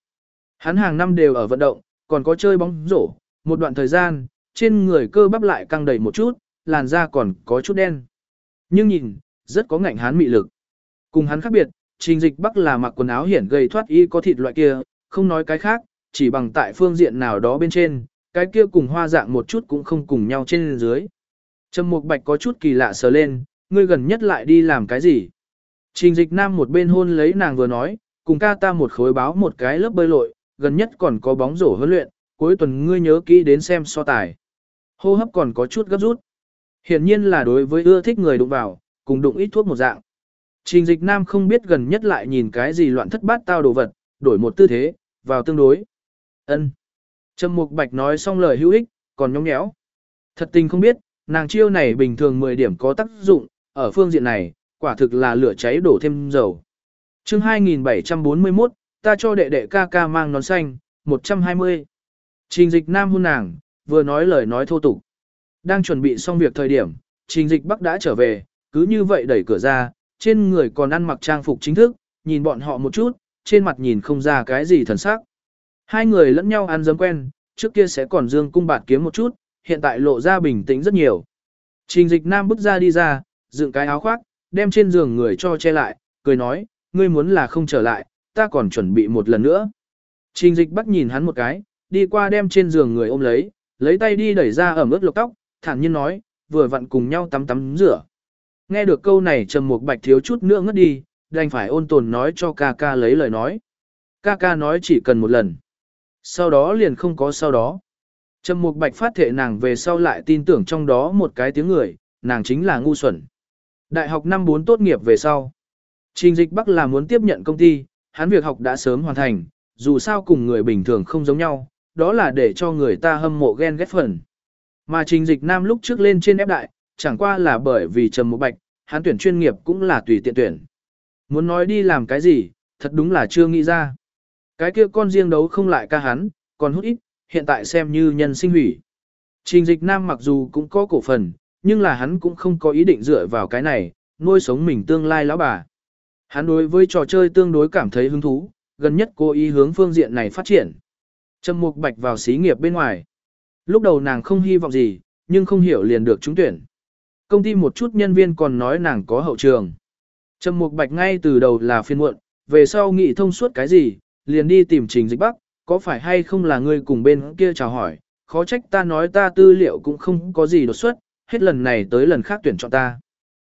Hắn hàng năm đều ở vận động, còn có chơi bóng rổ, một đoạn thời gian, trên người cơ bắp lại căng đầy một chút, làn da còn có chút đen. Nhưng nhìn, rất có ngạnh hắn mị lực. Cùng hắn khác biệt, trình dịch bắc là mặc quần áo hiển gây thoát y có thịt loại kia, không nói cái khác, chỉ bằng tại phương diện nào đó bên trên, cái kia cùng hoa dạng một chút cũng không cùng nhau trên dưới. Trầm Mục Bạch có chút kỳ lạ sờ lên, ngươi gần nhất lại đi làm cái gì? Trình dịch nam một bên hôn lấy nàng vừa nói, cùng ca ta một khối báo một cái lớp bơi lội, gần nhất còn có bóng rổ huấn luyện, cuối tuần ngươi nhớ kỹ đến xem so tài. Hô hấp còn có chút gấp rút. Hiển nhiên là đối với ưa thích người đụng vào, cùng đụng ít thuốc một dạng. Trình dịch nam không biết gần nhất lại nhìn cái gì loạn thất bát tao đồ vật, đổi một tư thế, vào tương đối. ân Trầm Mục Bạch nói xong lời hữu ích, còn nhóng nhẽo. Thật tình không biết, nàng chiêu này bình thường 10 điểm có tác dụng, ở phương diện này, quả thực là lửa cháy đổ thêm dầu. chương 2741, ta cho đệ đệ ca ca mang nón xanh, 120. Trình dịch nam hôn nàng, vừa nói lời nói thô tục. Đang chuẩn bị xong việc thời điểm, trình dịch bắc đã trở về, cứ như vậy đẩy cửa ra, trên người còn ăn mặc trang phục chính thức, nhìn bọn họ một chút, trên mặt nhìn không ra cái gì thần sắc. Hai người lẫn nhau ăn dấm quen, trước kia sẽ còn dương cung bạt kiếm một chút, hiện tại lộ ra bình tĩnh rất nhiều. Trình dịch nam bước ra đi ra, dựng cái áo khoác, đem trên giường người cho che lại, cười nói, ngươi muốn là không trở lại, ta còn chuẩn bị một lần nữa. Trình dịch bắt nhìn hắn một cái, đi qua đem trên giường người ôm lấy, lấy tay đi đẩy ra ẩm ướt lục tóc, thản nhiên nói, vừa vặn cùng nhau tắm tắm rửa. Nghe được câu này trầm một bạch thiếu chút nữa ngất đi, đành phải ôn tồn nói cho ca ca lấy lời nói. Ca ca nói chỉ cần một lần. Sau đó liền không có sau đó. Trầm Mục Bạch phát thệ nàng về sau lại tin tưởng trong đó một cái tiếng người, nàng chính là ngu xuẩn. Đại học năm 4 tốt nghiệp về sau. Trình dịch Bắc là muốn tiếp nhận công ty, hắn việc học đã sớm hoàn thành, dù sao cùng người bình thường không giống nhau, đó là để cho người ta hâm mộ ghen ghét phần. Mà trình dịch Nam lúc trước lên trên ép đại, chẳng qua là bởi vì Trầm Mục Bạch, hắn tuyển chuyên nghiệp cũng là tùy tiện tuyển. Muốn nói đi làm cái gì, thật đúng là chưa nghĩ ra. Cái kia con riêng đấu không lại ca hắn, còn hút ít, hiện tại xem như nhân sinh hủy. Trình dịch nam mặc dù cũng có cổ phần, nhưng là hắn cũng không có ý định dựa vào cái này, nuôi sống mình tương lai lão bà. Hắn đối với trò chơi tương đối cảm thấy hứng thú, gần nhất cô ý hướng phương diện này phát triển. Trầm Mục Bạch vào xí nghiệp bên ngoài. Lúc đầu nàng không hy vọng gì, nhưng không hiểu liền được trúng tuyển. Công ty một chút nhân viên còn nói nàng có hậu trường. Trầm Mục Bạch ngay từ đầu là phiên muộn, về sau nghĩ thông suốt cái gì, liền đi tìm Trình Dịch Bắc, có phải hay không là ngươi cùng bên kia chào hỏi, khó trách ta nói ta tư liệu cũng không có gì đột xuất, hết lần này tới lần khác tuyển chọn ta.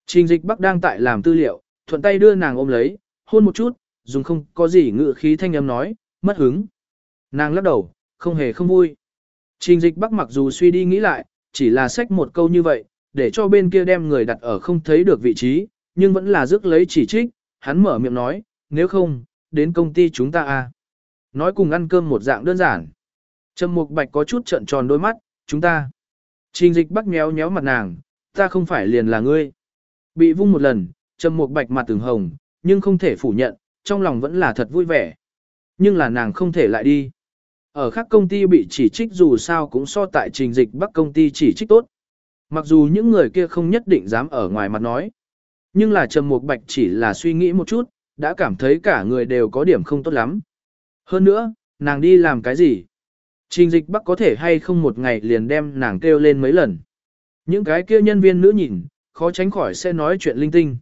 Trình Dịch Bắc đang tại làm tư liệu, thuận tay đưa nàng ôm lấy, hôn một chút, dùng không có gì ngự khí thanh âm nói, mất hứng. Nàng lắc đầu, không hề không vui. Trình Dịch Bắc mặc dù suy đi nghĩ lại, chỉ là sách một câu như vậy, để cho bên kia đem người đặt ở không thấy được vị trí, nhưng vẫn là rước lấy chỉ trích, hắn mở miệng nói, nếu không, đến công ty chúng ta à. Nói cùng ăn cơm một dạng đơn giản. Trầm Mục Bạch có chút trợn tròn đôi mắt, chúng ta. Trình dịch bắc méo méo mặt nàng, ta không phải liền là ngươi. Bị vung một lần, Trầm Mục Bạch mặt từng hồng, nhưng không thể phủ nhận, trong lòng vẫn là thật vui vẻ. Nhưng là nàng không thể lại đi. Ở khác công ty bị chỉ trích dù sao cũng so tại trình dịch bắc công ty chỉ trích tốt. Mặc dù những người kia không nhất định dám ở ngoài mặt nói. Nhưng là Trầm Mục Bạch chỉ là suy nghĩ một chút, đã cảm thấy cả người đều có điểm không tốt lắm. Hơn nữa, nàng đi làm cái gì? Trình dịch bắc có thể hay không một ngày liền đem nàng kêu lên mấy lần. Những cái kia nhân viên nữ nhìn, khó tránh khỏi sẽ nói chuyện linh tinh.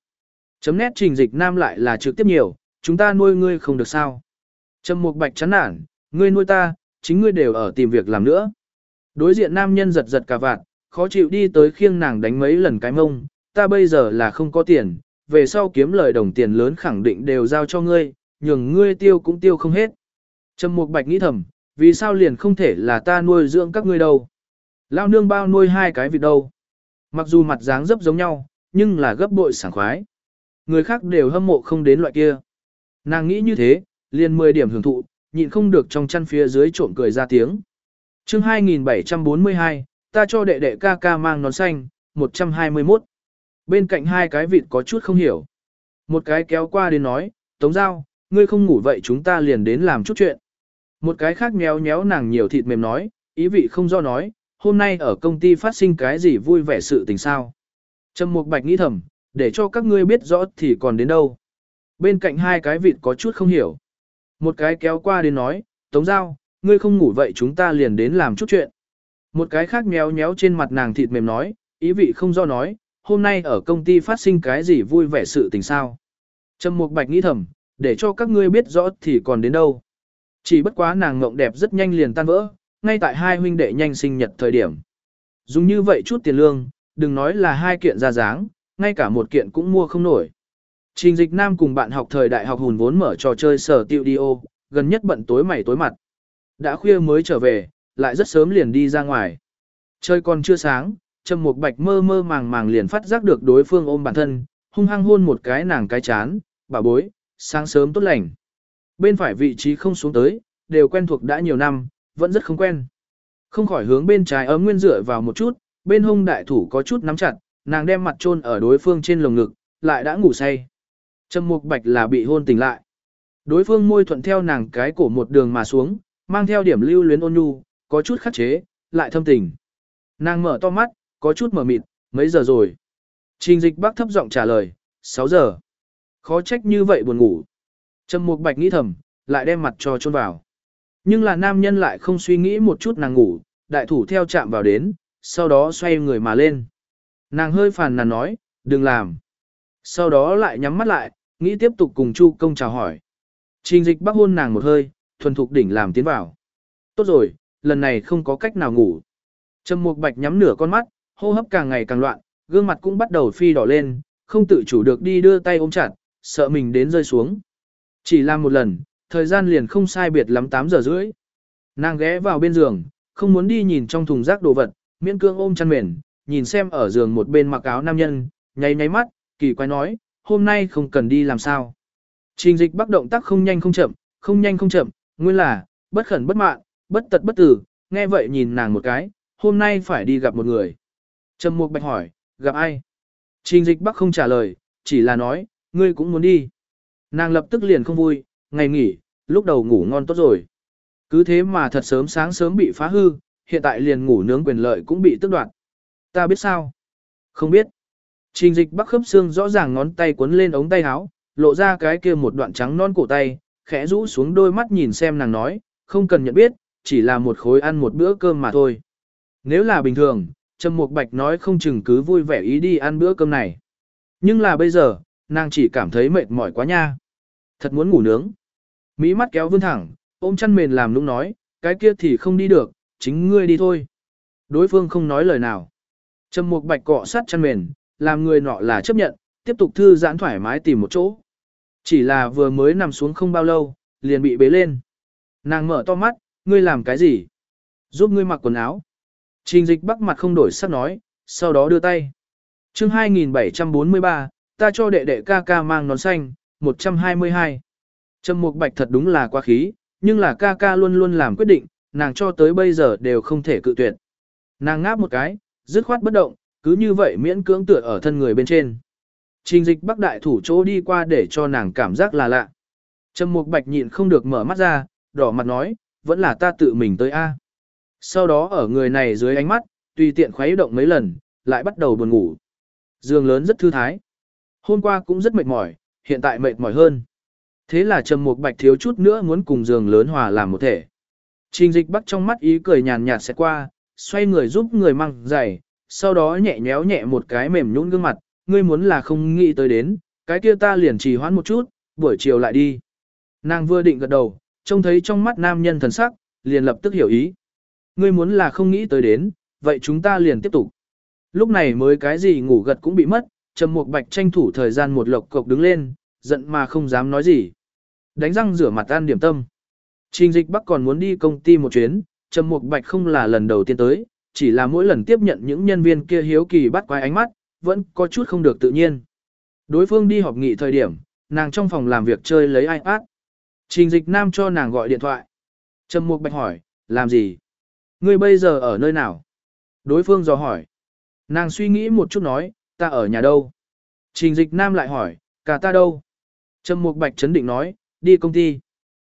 Chấm nét trình dịch nam lại là trực tiếp nhiều, chúng ta nuôi ngươi không được sao. Trầm mục bạch chán nản, ngươi nuôi ta, chính ngươi đều ở tìm việc làm nữa. Đối diện nam nhân giật giật cả vạt, khó chịu đi tới khiêng nàng đánh mấy lần cái mông, ta bây giờ là không có tiền, về sau kiếm lời đồng tiền lớn khẳng định đều giao cho ngươi, nhường ngươi tiêu cũng tiêu không hết. Trầm Mục Bạch nghĩ thầm, vì sao liền không thể là ta nuôi dưỡng các ngươi đâu? Lao nương bao nuôi hai cái vịt đâu? Mặc dù mặt dáng dấp giống nhau, nhưng là gấp bội sảng khoái. Người khác đều hâm mộ không đến loại kia. Nàng nghĩ như thế, liền 10 điểm hưởng thụ, nhịn không được trong chăn phía dưới trộm cười ra tiếng. chương 2742, ta cho đệ đệ ca ca mang nón xanh, 121. Bên cạnh hai cái vịt có chút không hiểu. Một cái kéo qua đến nói, Tống Giao, ngươi không ngủ vậy chúng ta liền đến làm chút chuyện. Một cái khác nhéo nhéo nàng nhiều thịt mềm nói, ý vị không do nói, hôm nay ở công ty phát sinh cái gì vui vẻ sự tình sao. Trầm Mục Bạch nghĩ thầm, để cho các ngươi biết rõ thì còn đến đâu. Bên cạnh hai cái vịt có chút không hiểu. Một cái kéo qua đến nói, Tống Giao, ngươi không ngủ vậy chúng ta liền đến làm chút chuyện. Một cái khác nhéo nhéo trên mặt nàng thịt mềm nói, ý vị không do nói, hôm nay ở công ty phát sinh cái gì vui vẻ sự tình sao. Trầm Mục Bạch nghĩ thầm, để cho các ngươi biết rõ thì còn đến đâu. Chỉ bất quá nàng ngộng đẹp rất nhanh liền tan vỡ, ngay tại hai huynh đệ nhanh sinh nhật thời điểm. Dùng như vậy chút tiền lương, đừng nói là hai kiện ra dáng, ngay cả một kiện cũng mua không nổi. Trình dịch nam cùng bạn học thời đại học hùn vốn mở trò chơi sở tiêu đi ô, gần nhất bận tối mày tối mặt. Đã khuya mới trở về, lại rất sớm liền đi ra ngoài. chơi còn chưa sáng, Trầm Mục Bạch mơ mơ màng màng liền phát giác được đối phương ôm bản thân, hung hăng hôn một cái nàng cái chán, bà bối, sáng sớm tốt lành. Bên phải vị trí không xuống tới, đều quen thuộc đã nhiều năm, vẫn rất không quen. Không khỏi hướng bên trái ấm nguyên dựa vào một chút, bên hông đại thủ có chút nắm chặt, nàng đem mặt chôn ở đối phương trên lồng ngực, lại đã ngủ say. Trầm Mục Bạch là bị hôn tỉnh lại. Đối phương môi thuận theo nàng cái cổ một đường mà xuống, mang theo điểm lưu luyến ôn nhu, có chút khắc chế, lại thâm tình. Nàng mở to mắt, có chút mở mịt, mấy giờ rồi? Trình dịch bác thấp giọng trả lời, 6 giờ. Khó trách như vậy buồn ngủ. Trầm Mục Bạch nghĩ thầm, lại đem mặt cho chôn vào. Nhưng là nam nhân lại không suy nghĩ một chút nàng ngủ, đại thủ theo chạm vào đến, sau đó xoay người mà lên. Nàng hơi phàn nàn nói, đừng làm. Sau đó lại nhắm mắt lại, nghĩ tiếp tục cùng Chu công chào hỏi. Trình dịch bác hôn nàng một hơi, thuần thục đỉnh làm tiến vào. Tốt rồi, lần này không có cách nào ngủ. Trầm Mục Bạch nhắm nửa con mắt, hô hấp càng ngày càng loạn, gương mặt cũng bắt đầu phi đỏ lên, không tự chủ được đi đưa tay ôm chặt, sợ mình đến rơi xuống. Chỉ làm một lần, thời gian liền không sai biệt lắm 8 giờ rưỡi. Nàng ghé vào bên giường, không muốn đi nhìn trong thùng rác đồ vật, miễn cương ôm chăn mền, nhìn xem ở giường một bên mặc áo nam nhân, nháy nháy mắt, kỳ quái nói, hôm nay không cần đi làm sao. Trình dịch bắt động tác không nhanh không chậm, không nhanh không chậm, nguyên là, bất khẩn bất mạn, bất tật bất tử, nghe vậy nhìn nàng một cái, hôm nay phải đi gặp một người. Trầm Mục Bạch hỏi, gặp ai? Trình dịch bắc không trả lời, chỉ là nói, ngươi cũng muốn đi. Nàng lập tức liền không vui, ngày nghỉ, lúc đầu ngủ ngon tốt rồi. Cứ thế mà thật sớm sáng sớm bị phá hư, hiện tại liền ngủ nướng quyền lợi cũng bị tước đoạt. Ta biết sao? Không biết. Trình dịch bắc khớp xương rõ ràng ngón tay quấn lên ống tay áo, lộ ra cái kia một đoạn trắng non cổ tay, khẽ rũ xuống đôi mắt nhìn xem nàng nói, không cần nhận biết, chỉ là một khối ăn một bữa cơm mà thôi. Nếu là bình thường, Trầm Mục Bạch nói không chừng cứ vui vẻ ý đi ăn bữa cơm này. Nhưng là bây giờ, nàng chỉ cảm thấy mệt mỏi quá nha. Thật muốn ngủ nướng. Mỹ mắt kéo vươn thẳng, ôm chăn mền làm lúc nói, cái kia thì không đi được, chính ngươi đi thôi. Đối phương không nói lời nào. Trầm Mục Bạch cọ sát chăn mền, làm người nọ là chấp nhận, tiếp tục thư giãn thoải mái tìm một chỗ. Chỉ là vừa mới nằm xuống không bao lâu, liền bị bế lên. Nàng mở to mắt, ngươi làm cái gì? Giúp ngươi mặc quần áo. Trình dịch bắc mặt không đổi sắc nói, sau đó đưa tay. chương 2743, ta cho đệ đệ ca ca mang nón xanh, 122. Trầm mục bạch thật đúng là quá khí, nhưng là ca ca luôn luôn làm quyết định, nàng cho tới bây giờ đều không thể cự tuyệt. Nàng ngáp một cái, dứt khoát bất động, cứ như vậy miễn cưỡng tựa ở thân người bên trên. Trình dịch bắc đại thủ chỗ đi qua để cho nàng cảm giác là lạ. Trầm mục bạch nhịn không được mở mắt ra, đỏ mặt nói, vẫn là ta tự mình tới A. Sau đó ở người này dưới ánh mắt, tùy tiện khuấy động mấy lần, lại bắt đầu buồn ngủ. Giường lớn rất thư thái. Hôm qua cũng rất mệt mỏi, hiện tại mệt mỏi hơn. Thế là Trầm Mục Bạch thiếu chút nữa muốn cùng giường lớn hòa làm một thể. Trình dịch bắt trong mắt ý cười nhàn nhạt sẽ qua, xoay người giúp người mang giày, sau đó nhẹ nhéo nhẹ một cái mềm nhũn gương mặt, ngươi muốn là không nghĩ tới đến, cái kia ta liền trì hoãn một chút, buổi chiều lại đi. Nàng vừa định gật đầu, trông thấy trong mắt nam nhân thần sắc, liền lập tức hiểu ý. Ngươi muốn là không nghĩ tới đến, vậy chúng ta liền tiếp tục. Lúc này mới cái gì ngủ gật cũng bị mất, Trầm Mục Bạch tranh thủ thời gian một lộc cộc đứng lên, giận mà không dám nói gì. Đánh răng rửa mặt ăn điểm tâm. Trình Dịch Bắc còn muốn đi công ty một chuyến, Trầm Mục Bạch không là lần đầu tiên tới, chỉ là mỗi lần tiếp nhận những nhân viên kia hiếu kỳ bắt quái ánh mắt, vẫn có chút không được tự nhiên. Đối phương đi họp nghị thời điểm, nàng trong phòng làm việc chơi lấy iPad. Trình Dịch Nam cho nàng gọi điện thoại. Trầm Mục Bạch hỏi, làm gì? Ngươi bây giờ ở nơi nào? Đối phương dò hỏi. Nàng suy nghĩ một chút nói, ta ở nhà đâu? Trình dịch nam lại hỏi, cả ta đâu? Trầm Mục Bạch chấn định nói, đi công ty.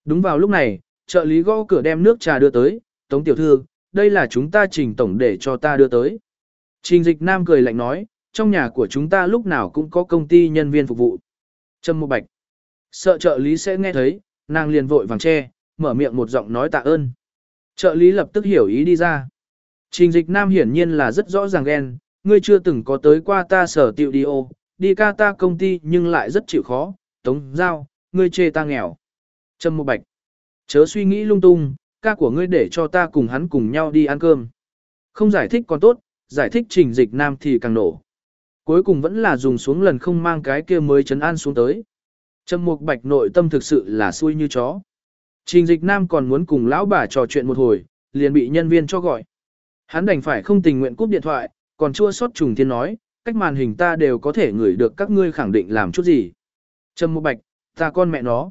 Đúng vào lúc này, trợ lý gõ cửa đem nước trà đưa tới, Tống tiểu thư, đây là chúng ta trình tổng để cho ta đưa tới. Trình dịch nam cười lạnh nói, trong nhà của chúng ta lúc nào cũng có công ty nhân viên phục vụ. Trầm Mục Bạch. Sợ trợ lý sẽ nghe thấy, nàng liền vội vàng che, mở miệng một giọng nói tạ ơn. Trợ lý lập tức hiểu ý đi ra. Trình dịch nam hiển nhiên là rất rõ ràng ghen, ngươi chưa từng có tới qua ta sở tiệu đi ô, đi ca ta công ty nhưng lại rất chịu khó, tống giao, ngươi chê ta nghèo. Trâm một bạch, chớ suy nghĩ lung tung, ca của ngươi để cho ta cùng hắn cùng nhau đi ăn cơm. Không giải thích còn tốt, giải thích trình dịch nam thì càng nổ. Cuối cùng vẫn là dùng xuống lần không mang cái kia mới chấn an xuống tới. Trâm Mục Bạch nội tâm thực sự là xui như chó. Trình dịch nam còn muốn cùng lão bà trò chuyện một hồi, liền bị nhân viên cho gọi. Hắn đành phải không tình nguyện cúp điện thoại, còn chua xót trùng thiên nói, cách màn hình ta đều có thể ngửi được các ngươi khẳng định làm chút gì. Trầm một bạch, ta con mẹ nó.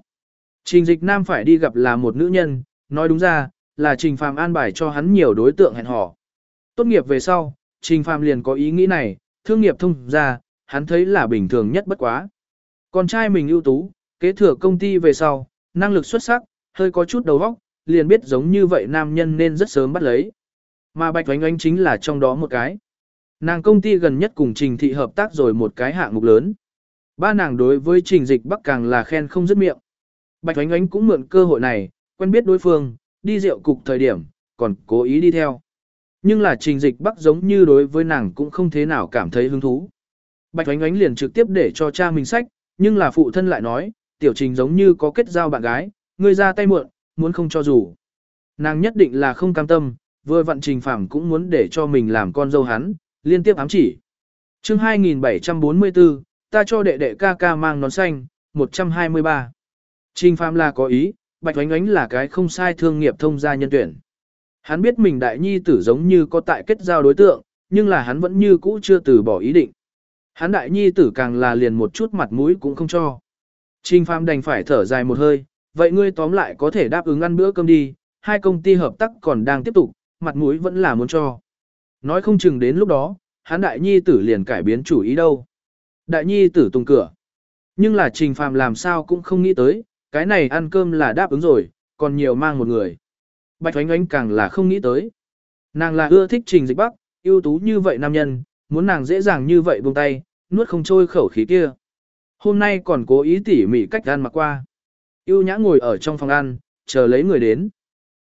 Trình dịch nam phải đi gặp là một nữ nhân, nói đúng ra, là trình phàm an bài cho hắn nhiều đối tượng hẹn hò. Tốt nghiệp về sau, trình phàm liền có ý nghĩ này, thương nghiệp thông ra, hắn thấy là bình thường nhất bất quá. Con trai mình ưu tú, kế thừa công ty về sau, năng lực xuất sắc, hơi có chút đầu óc, liền biết giống như vậy nam nhân nên rất sớm bắt lấy. Mà Bạch Oánh Oánh chính là trong đó một cái. Nàng công ty gần nhất cùng Trình Thị hợp tác rồi một cái hạng mục lớn. Ba nàng đối với Trình Dịch Bắc càng là khen không dứt miệng. Bạch Oánh Oánh cũng mượn cơ hội này, quen biết đối phương, đi rượu cục thời điểm, còn cố ý đi theo. Nhưng là Trình Dịch Bắc giống như đối với nàng cũng không thế nào cảm thấy hứng thú. Bạch Oánh Oánh liền trực tiếp để cho cha mình sách, nhưng là phụ thân lại nói, tiểu trình giống như có kết giao bạn gái, ngươi ra tay muộn, muốn không cho dù. Nàng nhất định là không cam tâm, vừa vận trình phẳng cũng muốn để cho mình làm con dâu hắn, liên tiếp ám chỉ. chương 2744, ta cho đệ đệ ca ca mang nón xanh, 123. Trình phạm là có ý, bạch oánh oánh là cái không sai thương nghiệp thông gia nhân tuyển. Hắn biết mình đại nhi tử giống như có tại kết giao đối tượng, nhưng là hắn vẫn như cũ chưa từ bỏ ý định. Hắn đại nhi tử càng là liền một chút mặt mũi cũng không cho. Trình Phàm đành phải thở dài một hơi, vậy ngươi tóm lại có thể đáp ứng ăn bữa cơm đi, hai công ty hợp tác còn đang tiếp tục, mặt mũi vẫn là muốn cho. Nói không chừng đến lúc đó, hắn đại nhi tử liền cải biến chủ ý đâu. Đại nhi tử tung cửa. Nhưng là Trình Phàm làm sao cũng không nghĩ tới, cái này ăn cơm là đáp ứng rồi, còn nhiều mang một người. Bạch Oánh Oánh càng là không nghĩ tới. Nàng là ưa thích Trình Dịch Bắc, ưu tú như vậy nam nhân, muốn nàng dễ dàng như vậy buông tay, nuốt không trôi khẩu khí kia. Hôm nay còn cố ý tỉ mỉ cách ăn mặc qua. Yêu nhã ngồi ở trong phòng ăn, chờ lấy người đến.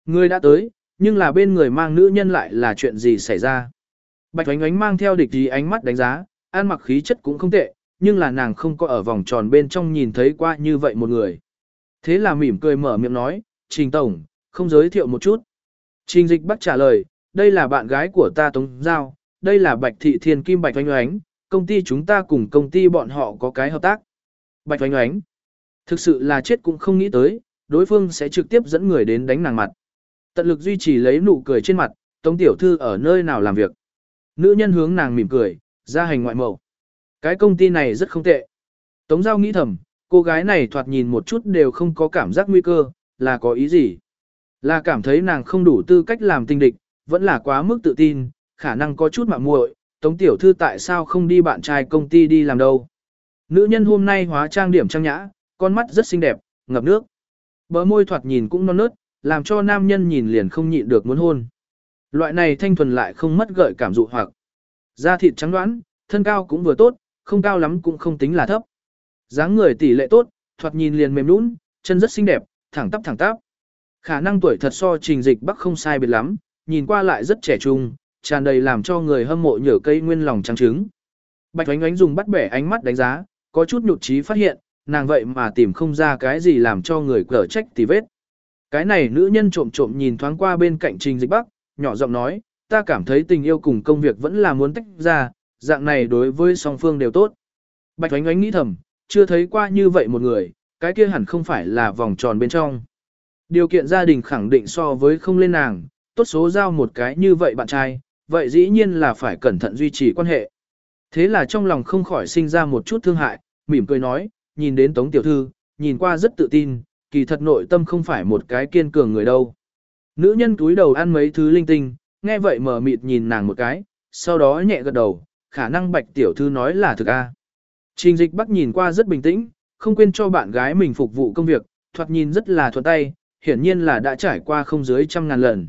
Người đã tới, nhưng là bên người mang nữ nhân lại là chuyện gì xảy ra. Bạch oánh oánh mang theo địch gì ánh mắt đánh giá, ăn mặc khí chất cũng không tệ, nhưng là nàng không có ở vòng tròn bên trong nhìn thấy qua như vậy một người. Thế là mỉm cười mở miệng nói, Trình Tổng, không giới thiệu một chút. Trình Dịch Bắc trả lời, đây là bạn gái của ta Tống Giao, đây là Bạch Thị Thiên Kim Bạch Oánh Oánh, công ty chúng ta cùng công ty bọn họ có cái hợp tác. Bạch oánh oánh. Thực sự là chết cũng không nghĩ tới, đối phương sẽ trực tiếp dẫn người đến đánh nàng mặt. Tận lực duy trì lấy nụ cười trên mặt, Tống Tiểu Thư ở nơi nào làm việc. Nữ nhân hướng nàng mỉm cười, ra hành ngoại mẫu. Cái công ty này rất không tệ. Tống Giao nghĩ thầm, cô gái này thoạt nhìn một chút đều không có cảm giác nguy cơ, là có ý gì? Là cảm thấy nàng không đủ tư cách làm tinh địch, vẫn là quá mức tự tin, khả năng có chút mạo muội, Tống tiểu thư tại sao không đi bạn trai công ty đi làm đâu? Nữ nhân hôm nay hóa trang điểm trang nhã, con mắt rất xinh đẹp, ngập nước. Bờ môi thoạt nhìn cũng non nớt, làm cho nam nhân nhìn liền không nhịn được muốn hôn. Loại này thanh thuần lại không mất gợi cảm dụ hoặc. Da thịt trắng đoán, thân cao cũng vừa tốt, không cao lắm cũng không tính là thấp. dáng người tỷ lệ tốt, thoạt nhìn liền mềm nũng, chân rất xinh đẹp, thẳng tắp thẳng tắp. Khả năng tuổi thật so trình dịch bắc không sai biệt lắm, nhìn qua lại rất trẻ trung, tràn đầy làm cho người hâm mộ nhở cây nguyên lòng trắng trứng. Bạch Oánh Oánh dùng bắt bẻ ánh mắt đánh giá, có chút nhụt chí phát hiện, nàng vậy mà tìm không ra cái gì làm cho người cở trách tì vết. Cái này nữ nhân trộm trộm nhìn thoáng qua bên cạnh Trình Dịch Bắc, nhỏ giọng nói, ta cảm thấy tình yêu cùng công việc vẫn là muốn tách ra, dạng này đối với song phương đều tốt. Bạch Oánh Oánh nghĩ thầm, chưa thấy qua như vậy một người, cái kia hẳn không phải là vòng tròn bên trong. Điều kiện gia đình khẳng định so với không lên nàng, tốt số giao một cái như vậy bạn trai, vậy dĩ nhiên là phải cẩn thận duy trì quan hệ. Thế là trong lòng không khỏi sinh ra một chút thương hại, mỉm cười nói, nhìn đến Tống Tiểu Thư, nhìn qua rất tự tin, kỳ thật nội tâm không phải một cái kiên cường người đâu. Nữ nhân túi đầu ăn mấy thứ linh tinh, nghe vậy mở mịt nhìn nàng một cái, sau đó nhẹ gật đầu, khả năng Bạch Tiểu Thư nói là thực a. Trình dịch bắc nhìn qua rất bình tĩnh, không quên cho bạn gái mình phục vụ công việc, thoạt nhìn rất là thuận tay, hiển nhiên là đã trải qua không dưới trăm ngàn lần.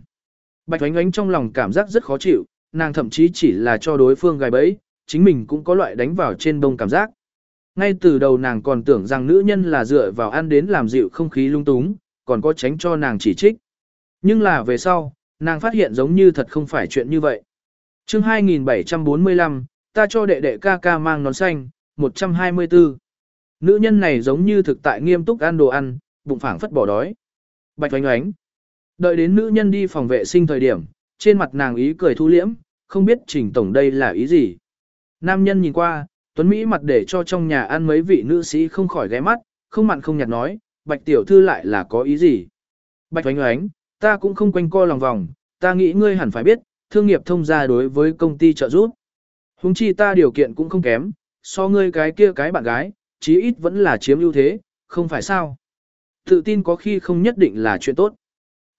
Bạch oánh oánh trong lòng cảm giác rất khó chịu, nàng thậm chí chỉ là cho đối phương gài bẫy, chính mình cũng có loại đánh vào trên đông cảm giác. Ngay từ đầu nàng còn tưởng rằng nữ nhân là dựa vào ăn đến làm dịu không khí lung túng, còn có tránh cho nàng chỉ trích. Nhưng là về sau, nàng phát hiện giống như thật không phải chuyện như vậy. chương 2745, ta cho đệ đệ ca ca mang nón xanh, 124. Nữ nhân này giống như thực tại nghiêm túc ăn đồ ăn, bụng phảng phất bỏ đói. Bạch oánh oánh. Đợi đến nữ nhân đi phòng vệ sinh thời điểm, trên mặt nàng ý cười thu liễm, không biết trình tổng đây là ý gì. Nam nhân nhìn qua, Tuấn Mỹ mặt để cho trong nhà ăn mấy vị nữ sĩ không khỏi ghé mắt, không mặn không nhạt nói, bạch tiểu thư lại là có ý gì. Bạch oánh oánh, ta cũng không quanh co lòng vòng, ta nghĩ ngươi hẳn phải biết, thương nghiệp thông gia đối với công ty trợ giúp. Húng chi ta điều kiện cũng không kém, so ngươi cái kia cái bạn gái, chí ít vẫn là chiếm ưu thế, không phải sao. Tự tin có khi không nhất định là chuyện tốt.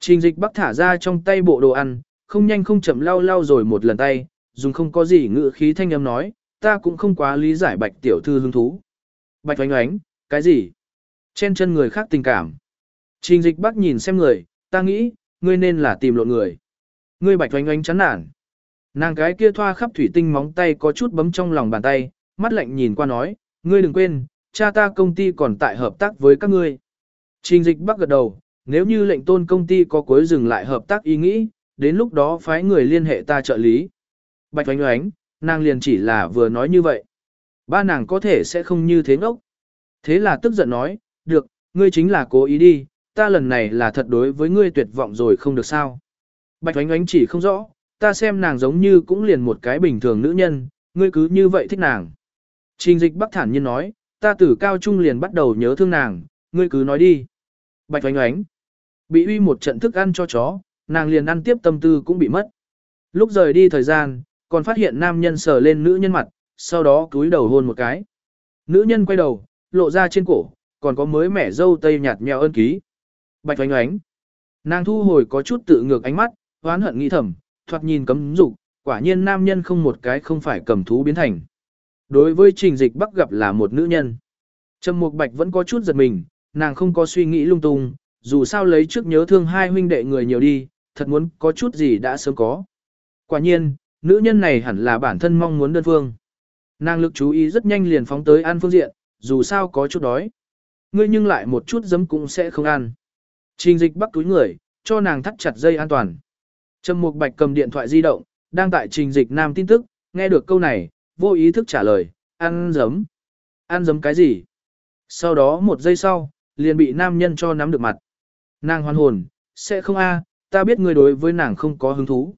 Trình dịch bắc thả ra trong tay bộ đồ ăn, không nhanh không chậm lau lau rồi một lần tay, dùng không có gì ngự khí thanh âm nói, ta cũng không quá lý giải bạch tiểu thư hứng thú. Bạch oánh oánh, cái gì? Trên chân người khác tình cảm. Trình dịch bắc nhìn xem người, ta nghĩ, ngươi nên là tìm lộn người. Ngươi bạch oánh oánh chán nản. Nàng cái kia thoa khắp thủy tinh móng tay có chút bấm trong lòng bàn tay, mắt lạnh nhìn qua nói, ngươi đừng quên, cha ta công ty còn tại hợp tác với các ngươi. Trình dịch bắc gật đầu, nếu như lệnh tôn công ty có cuối dừng lại hợp tác ý nghĩ, đến lúc đó phái người liên hệ ta trợ lý. Bạch oánh oánh, nàng liền chỉ là vừa nói như vậy. Ba nàng có thể sẽ không như thế ngốc. Thế là tức giận nói, được, ngươi chính là cố ý đi, ta lần này là thật đối với ngươi tuyệt vọng rồi không được sao. Bạch oánh oánh chỉ không rõ, ta xem nàng giống như cũng liền một cái bình thường nữ nhân, ngươi cứ như vậy thích nàng. Trình dịch bắc thản nhiên nói, ta từ cao trung liền bắt đầu nhớ thương nàng, ngươi cứ nói đi. Bạch oánh oánh, bị uy một trận thức ăn cho chó, nàng liền ăn tiếp tâm tư cũng bị mất. Lúc rời đi thời gian, còn phát hiện nam nhân sờ lên nữ nhân mặt, sau đó cúi đầu hôn một cái. Nữ nhân quay đầu, lộ ra trên cổ, còn có mới mẻ dâu tây nhạt nheo ơn ký. Bạch oánh oánh. Nàng thu hồi có chút tự ngược ánh mắt, hoán hận nghĩ thầm, thoạt nhìn cấm dục, quả nhiên nam nhân không một cái không phải cầm thú biến thành. Đối với trình dịch bắc gặp là một nữ nhân. Trầm Mục Bạch vẫn có chút giật mình, nàng không có suy nghĩ lung tung, dù sao lấy trước nhớ thương hai huynh đệ người nhiều đi, thật muốn có chút gì đã sớm có. Quả nhiên, nữ nhân này hẳn là bản thân mong muốn đơn phương. Nàng lực chú ý rất nhanh liền phóng tới ăn phương diện, dù sao có chút đói. Ngươi nhưng lại một chút giấm cũng sẽ không ăn. Trình dịch bắt túi người, cho nàng thắt chặt dây an toàn. Trầm Mục Bạch cầm điện thoại di động, đang tại trình dịch nam tin tức, nghe được câu này, vô ý thức trả lời, ăn giấm. Ăn giấm cái gì? Sau đó một giây sau, liền bị nam nhân cho nắm được mặt. Nàng hoan hồn, sẽ không a, ta biết ngươi đối với nàng không có hứng thú.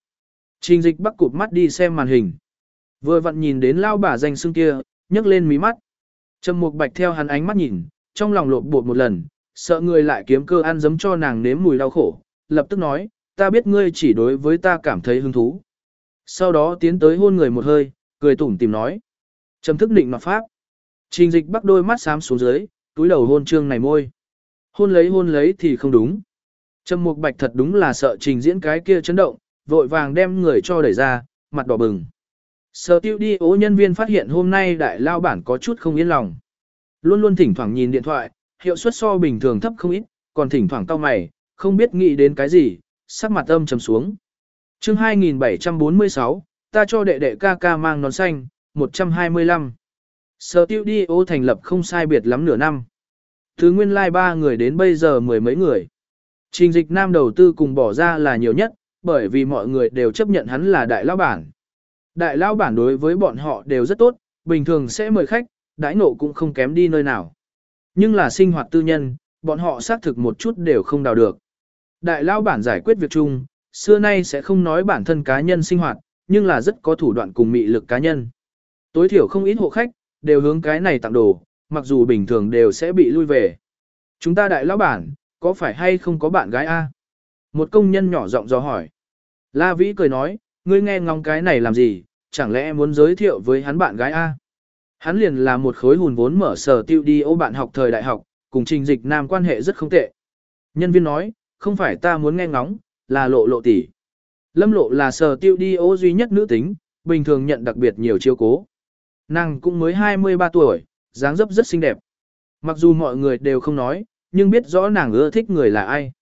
Trình dịch bắc cụp mắt đi xem màn hình. Vừa vặn nhìn đến lao bà danh xương kia, nhấc lên mí mắt. Trầm mục bạch theo hắn ánh mắt nhìn, trong lòng lộn bột một lần, sợ người lại kiếm cơ ăn giấm cho nàng nếm mùi đau khổ, lập tức nói, ta biết ngươi chỉ đối với ta cảm thấy hứng thú. Sau đó tiến tới hôn người một hơi, cười tủm tìm nói. Trầm thức định mặt pháp. Trình dịch bắc đôi mắt xám xuống dưới, túi đầu hôn trương này môi. Hôn lấy hôn lấy thì không đúng. Trầm mục bạch thật đúng là sợ trình diễn cái kia chấn động, vội vàng đem người cho đẩy ra, mặt đỏ bừng. Sở tiêu đi ố nhân viên phát hiện hôm nay đại lao bản có chút không yên lòng. Luôn luôn thỉnh thoảng nhìn điện thoại, hiệu suất so bình thường thấp không ít, còn thỉnh thoảng cau mày, không biết nghĩ đến cái gì, sắc mặt âm trầm xuống. chương 2746, ta cho đệ đệ ca ca mang nón xanh, 125. Sở tiêu đi ố thành lập không sai biệt lắm nửa năm. Thứ nguyên lai like ba người đến bây giờ mười mấy người. Trình dịch nam đầu tư cùng bỏ ra là nhiều nhất, bởi vì mọi người đều chấp nhận hắn là đại lão bản. Đại lão bản đối với bọn họ đều rất tốt, bình thường sẽ mời khách, đãi nộ cũng không kém đi nơi nào. Nhưng là sinh hoạt tư nhân, bọn họ xác thực một chút đều không đào được. Đại lão bản giải quyết việc chung, xưa nay sẽ không nói bản thân cá nhân sinh hoạt, nhưng là rất có thủ đoạn cùng mị lực cá nhân. Tối thiểu không ít hộ khách, đều hướng cái này tặng đồ, mặc dù bình thường đều sẽ bị lui về. Chúng ta đại lão bản, có phải hay không có bạn gái a? Một công nhân nhỏ giọng dò hỏi. La Vĩ cười nói, ngươi nghe ngóng cái này làm gì, chẳng lẽ muốn giới thiệu với hắn bạn gái A. Hắn liền là một khối hùn vốn mở sở tiêu đi ô bạn học thời đại học, cùng trình dịch nam quan hệ rất không tệ. Nhân viên nói, không phải ta muốn nghe ngóng, là lộ lộ tỷ. Lâm lộ là sở tiêu đi ô duy nhất nữ tính, bình thường nhận đặc biệt nhiều chiêu cố. Nàng cũng mới 23 tuổi, dáng dấp rất xinh đẹp. Mặc dù mọi người đều không nói, nhưng biết rõ nàng ưa thích người là ai.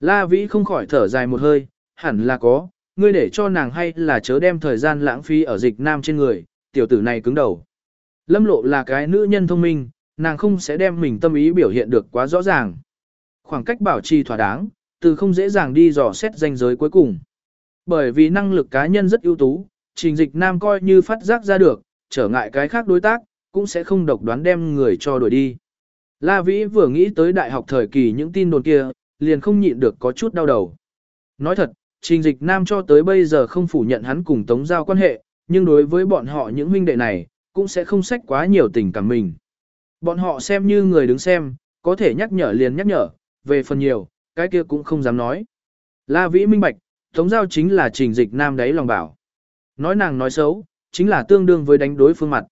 La Vĩ không khỏi thở dài một hơi, hẳn là có, ngươi để cho nàng hay là chớ đem thời gian lãng phí ở dịch nam trên người, tiểu tử này cứng đầu. Lâm lộ là cái nữ nhân thông minh, nàng không sẽ đem mình tâm ý biểu hiện được quá rõ ràng. Khoảng cách bảo trì thỏa đáng, từ không dễ dàng đi dò xét danh giới cuối cùng. Bởi vì năng lực cá nhân rất ưu tú, trình dịch nam coi như phát giác ra được, trở ngại cái khác đối tác, cũng sẽ không độc đoán đem người cho đuổi đi. La Vĩ vừa nghĩ tới đại học thời kỳ những tin đồn kia, liền không nhịn được có chút đau đầu. Nói thật, Trình Dịch Nam cho tới bây giờ không phủ nhận hắn cùng Tống Giao quan hệ, nhưng đối với bọn họ những huynh đệ này, cũng sẽ không sách quá nhiều tình cảm mình. Bọn họ xem như người đứng xem, có thể nhắc nhở liền nhắc nhở, về phần nhiều, cái kia cũng không dám nói. La Vĩ minh bạch, Tống giao chính là trình dịch nam đấy lòng bảo. Nói nàng nói xấu, chính là tương đương với đánh đối phương mặt.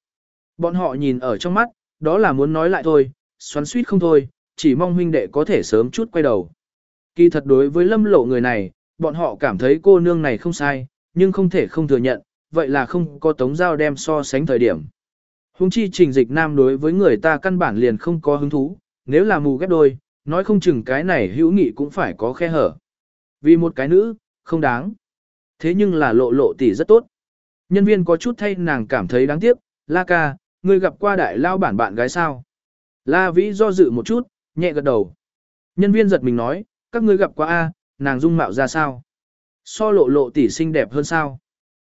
Bọn họ nhìn ở trong mắt, đó là muốn nói lại thôi, xoắn suýt không thôi, chỉ mong huynh đệ có thể sớm chút quay đầu. Kỳ thật đối với lâm lộ người này, bọn họ cảm thấy cô nương này không sai, nhưng không thể không thừa nhận, vậy là không có tống giao đem so sánh thời điểm. Hùng chi trình dịch nam đối với người ta căn bản liền không có hứng thú, nếu là mù ghép đôi, nói không chừng cái này hữu nghị cũng phải có khe hở. Vì một cái nữ, không đáng. Thế nhưng là lộ lộ tỷ rất tốt. Nhân viên có chút thay nàng cảm thấy đáng tiếc, La ca, ngươi gặp qua đại lao bản bạn gái sao? La Vĩ do dự một chút, nhẹ gật đầu. Nhân viên giật mình nói, các ngươi gặp qua A, nàng dung mạo ra sao? So lộ lộ tỷ xinh đẹp hơn sao?